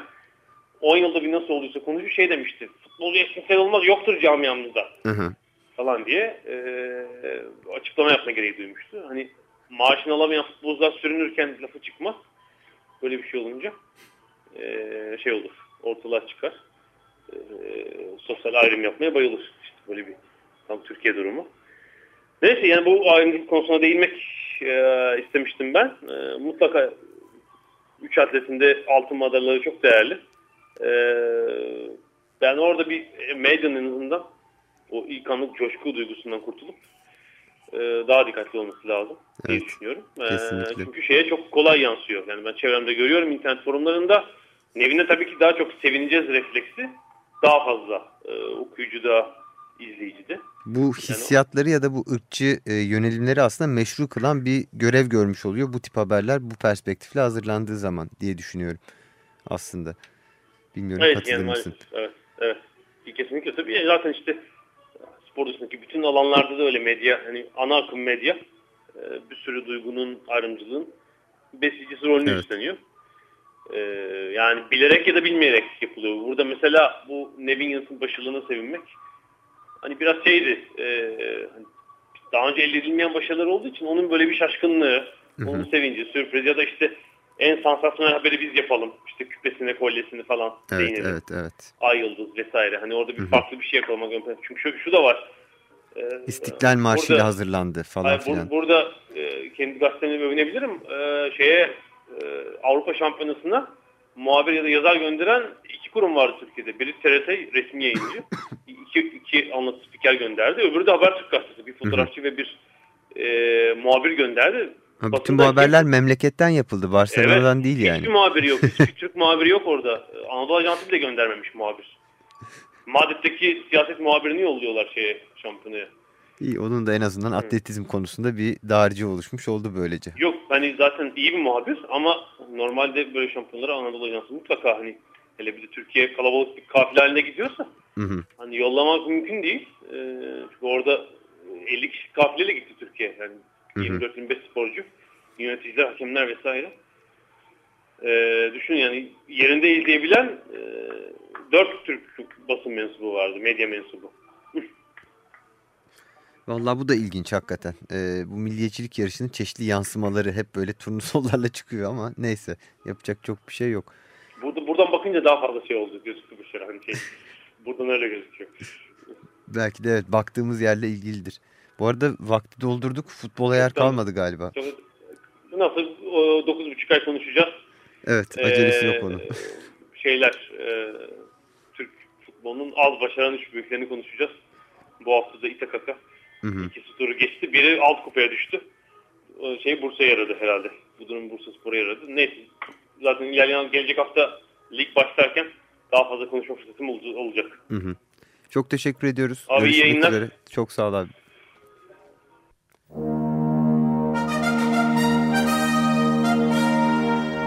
10 yılda bir nasıl olduysa konuşuyor şey demişti. Futbolcu eşcinsel olmaz yoktur camiamızda Hı hı. falan diye e, açıklama yapma gereği duymuştu. Hani maaşını alamayan futbolcular sürünürken lafı çıkmaz. Böyle bir şey olunca e, şey olur. Ortalığa çıkar. E, sosyal ayrım yapmaya bayılır. İşte böyle bir tam Türkiye durumu. Neyse yani bu ayrımcılık konusuna değinmek e, istemiştim ben. E, mutlaka 3 atletinde altın madalyaları çok değerli. E, ben orada bir medyanın en azından o ilk anlık coşku duygusundan kurtulup e, daha dikkatli olması lazım diye Evet, düşünüyorum. E, kesinlikle. çünkü şeye çok kolay yansıyor. Yani ben çevremde görüyorum internet forumlarında. Nevine tabii ki daha çok sevineceğiz refleksi daha fazla e, okuyucuda, izleyicide. Bu hissiyatları ya da bu ırkçı e, yönelimleri aslında meşru kılan bir görev görmüş oluyor. Bu tip haberler bu perspektifle hazırlandığı zaman diye düşünüyorum aslında. Bilmiyorum Evet katılır yani mısın? Evet, evet. Kesinlikle tabii. Zaten işte spor dışındaki bütün alanlarda da öyle medya, hani ana akım medya e, bir sürü duygunun, ayrımcılığın besicisi rolünü Evet. üstleniyor. E, yani bilerek ya da bilmeyerek yapılıyor. Burada mesela bu Nevin Yıldız'ın başarılığına sevinmek hani biraz şeydi e, hani daha önce elde edilmeyen başarılar olduğu için onun böyle bir şaşkınlığı, onun sevinci, sürpriz ya da işte en sansasyonel haberi biz yapalım. İşte küpesini, kolyesini falan Evet, değinelim. evet, evet. Ay yıldız vesaire. Hani orada bir farklı bir şey planda. Çünkü şu, şu da var. Ee, İstiklal Marşı ile hazırlandı falan bur- filan. burada e, kendi gazetemi övünebilirim. Ee, şeye e, Avrupa Şampiyonası'na muhabir ya da yazar gönderen iki kurum vardı Türkiye'de. Biri TRT resmi yayıncı. iki, iki anlatı spiker gönderdi. Öbürü de Habertürk gazetesi. Bir fotoğrafçı ve bir e, muhabir gönderdi. Ha, bütün bu haberler memleketten yapıldı. Barcelona'dan değil yani. Hiçbir muhabiri yok. Hiçbir Türk muhabiri yok orada. Anadolu Ajansı bile göndermemiş muhabir. Madrid'deki siyaset muhabirini yolluyorlar şeye şampiyonaya. İyi, onun da en azından atletizm konusunda bir dağarcığı oluşmuş oldu böylece. Yok hani zaten iyi bir muhabir ama normalde böyle şampiyonlara Anadolu Ajansı mutlaka hani hele bir de Türkiye kalabalık bir kafile haline gidiyorsa Hı hı. hani yollamak mümkün değil. Ee, çünkü orada 50 kişi kafileyle gitti Türkiye. Yani Hı hı. 24-25 sporcu, yöneticiler, hakemler vesaire. Ee, düşün yani yerinde izleyebilen e, 4 Türk basın mensubu vardı, medya mensubu. Vallahi bu da ilginç hakikaten. Ee, bu milliyetçilik yarışının çeşitli yansımaları hep böyle turnusollarla çıkıyor ama neyse yapacak çok bir şey yok. Burada buradan bakınca daha fazla şey oldu gözüktü bu şey. Hani şey buradan öyle gözüküyor. Belki de evet baktığımız yerle ilgilidir. Bu arada vakti doldurduk. Futbola yer kalmadı galiba. Nasıl o, 9,5 ay konuşacağız. Evet acelesi Ee, yok onun. Şeyler e, Türk futbolunun az başaran üç büyüklerini konuşacağız. Bu hafta da İTKK. Hı hı. İkisi turu geçti. Biri alt kupaya düştü. Şey Bursa'ya yaradı herhalde. Bu durum Bursa Spor'a yaradı. Neyse. Zaten ilerleyen gelecek hafta lig başlarken daha fazla konuşma fırsatım ol- olacak. Hı hı. Çok teşekkür ediyoruz. Abi, iyi Görüşmek yayınlar. üzere. Çok sağ ol abi.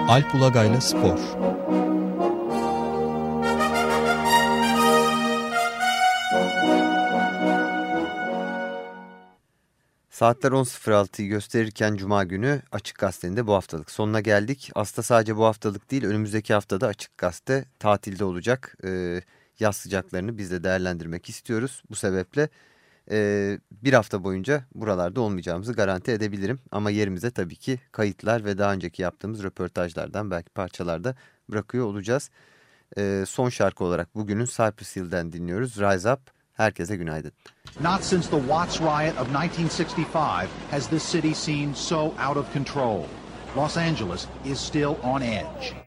Alp Ulagay'la Spor. Saatler 10.06'yı gösterirken Cuma günü Açık Gazete'nin bu haftalık sonuna geldik. Aslında sadece bu haftalık değil önümüzdeki haftada Açık Gazete tatilde olacak. Ee, yaz sıcaklarını biz de değerlendirmek istiyoruz. Bu sebeple e, bir hafta boyunca buralarda olmayacağımızı garanti edebilirim. Ama yerimize tabii ki kayıtlar ve daha önceki yaptığımız röportajlardan belki parçalarda bırakıyor olacağız. Ee, son şarkı olarak bugünün Cypress Hill'den dinliyoruz. Rise Up. Herkese günaydın. Not since the Watts riot of 1965 has this city seemed so out of control. Los Angeles is still on edge.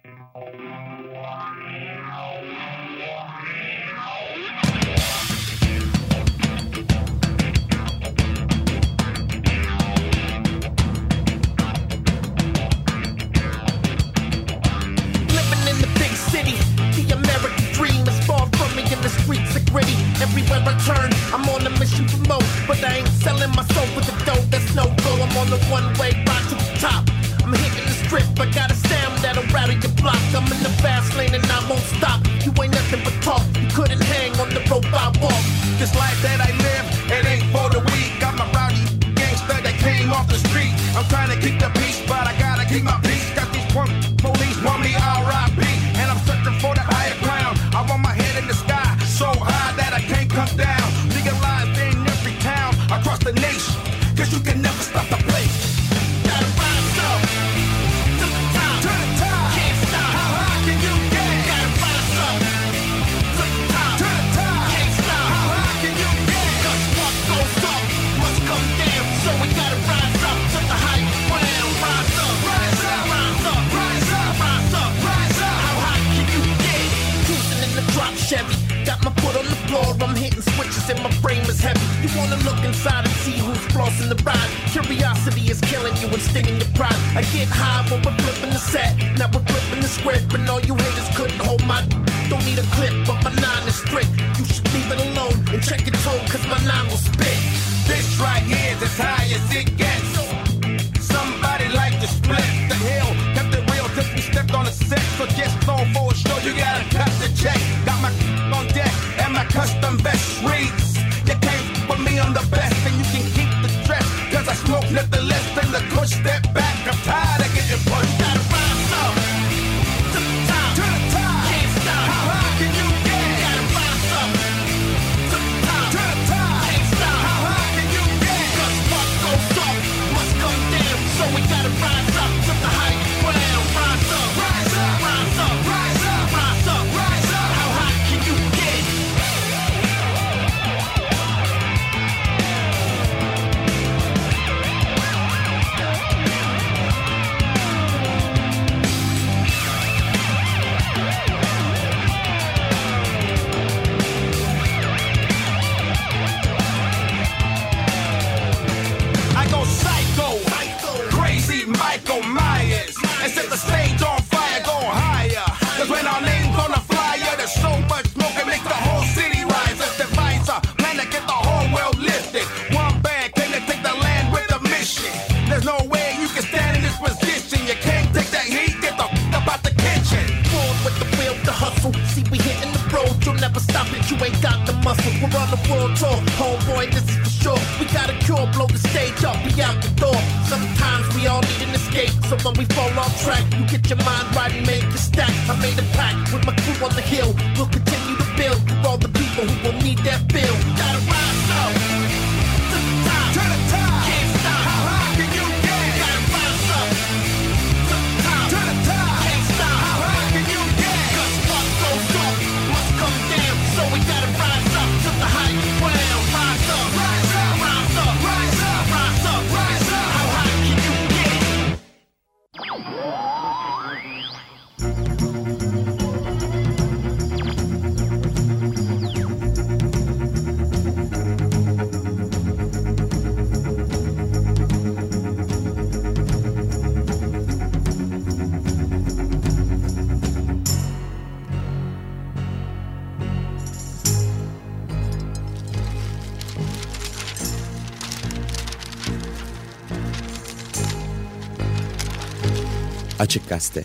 I'm on a mission for more, but I ain't selling my soul for the dough. That's no go. I'm on the one-way ride to the top. I'm hitting the strip, I got a sound that'll rally your block. I'm in the fast lane and I won't stop. You ain't nothing but talk. You couldn't hang on the rope I walk. This life that I live, it ain't for the weak. Got my rowdy gangster that came off the street. I'm trying to keep the peace, but I gotta keep my peace. Got these punk police want me R.I.P. And I'm searching for the higher ground. I want my head in the sky, so high that I can't come down. Cause you can never stop frame is heavy. You wanna look inside and see who's flossing the ride? Curiosity is killing you and stinging your pride. I get high when we're flipping the set, now we're flipping the script, and all you haters couldn't hold my. Don't need a clip, but my nine is strict. You should leave it alone and check your tone, cause my nine will spit. This right here is as high as it gets. Somebody like to split the hill. Kept it real till we stepped on the set. So just known for a show, you gotta cut the nothing less than the push step out the door. Sometimes we all need an escape. So when we fall off track, you get your mind right and make a stack. I made a pact with my crew on the hill. Look at Açık Gazete.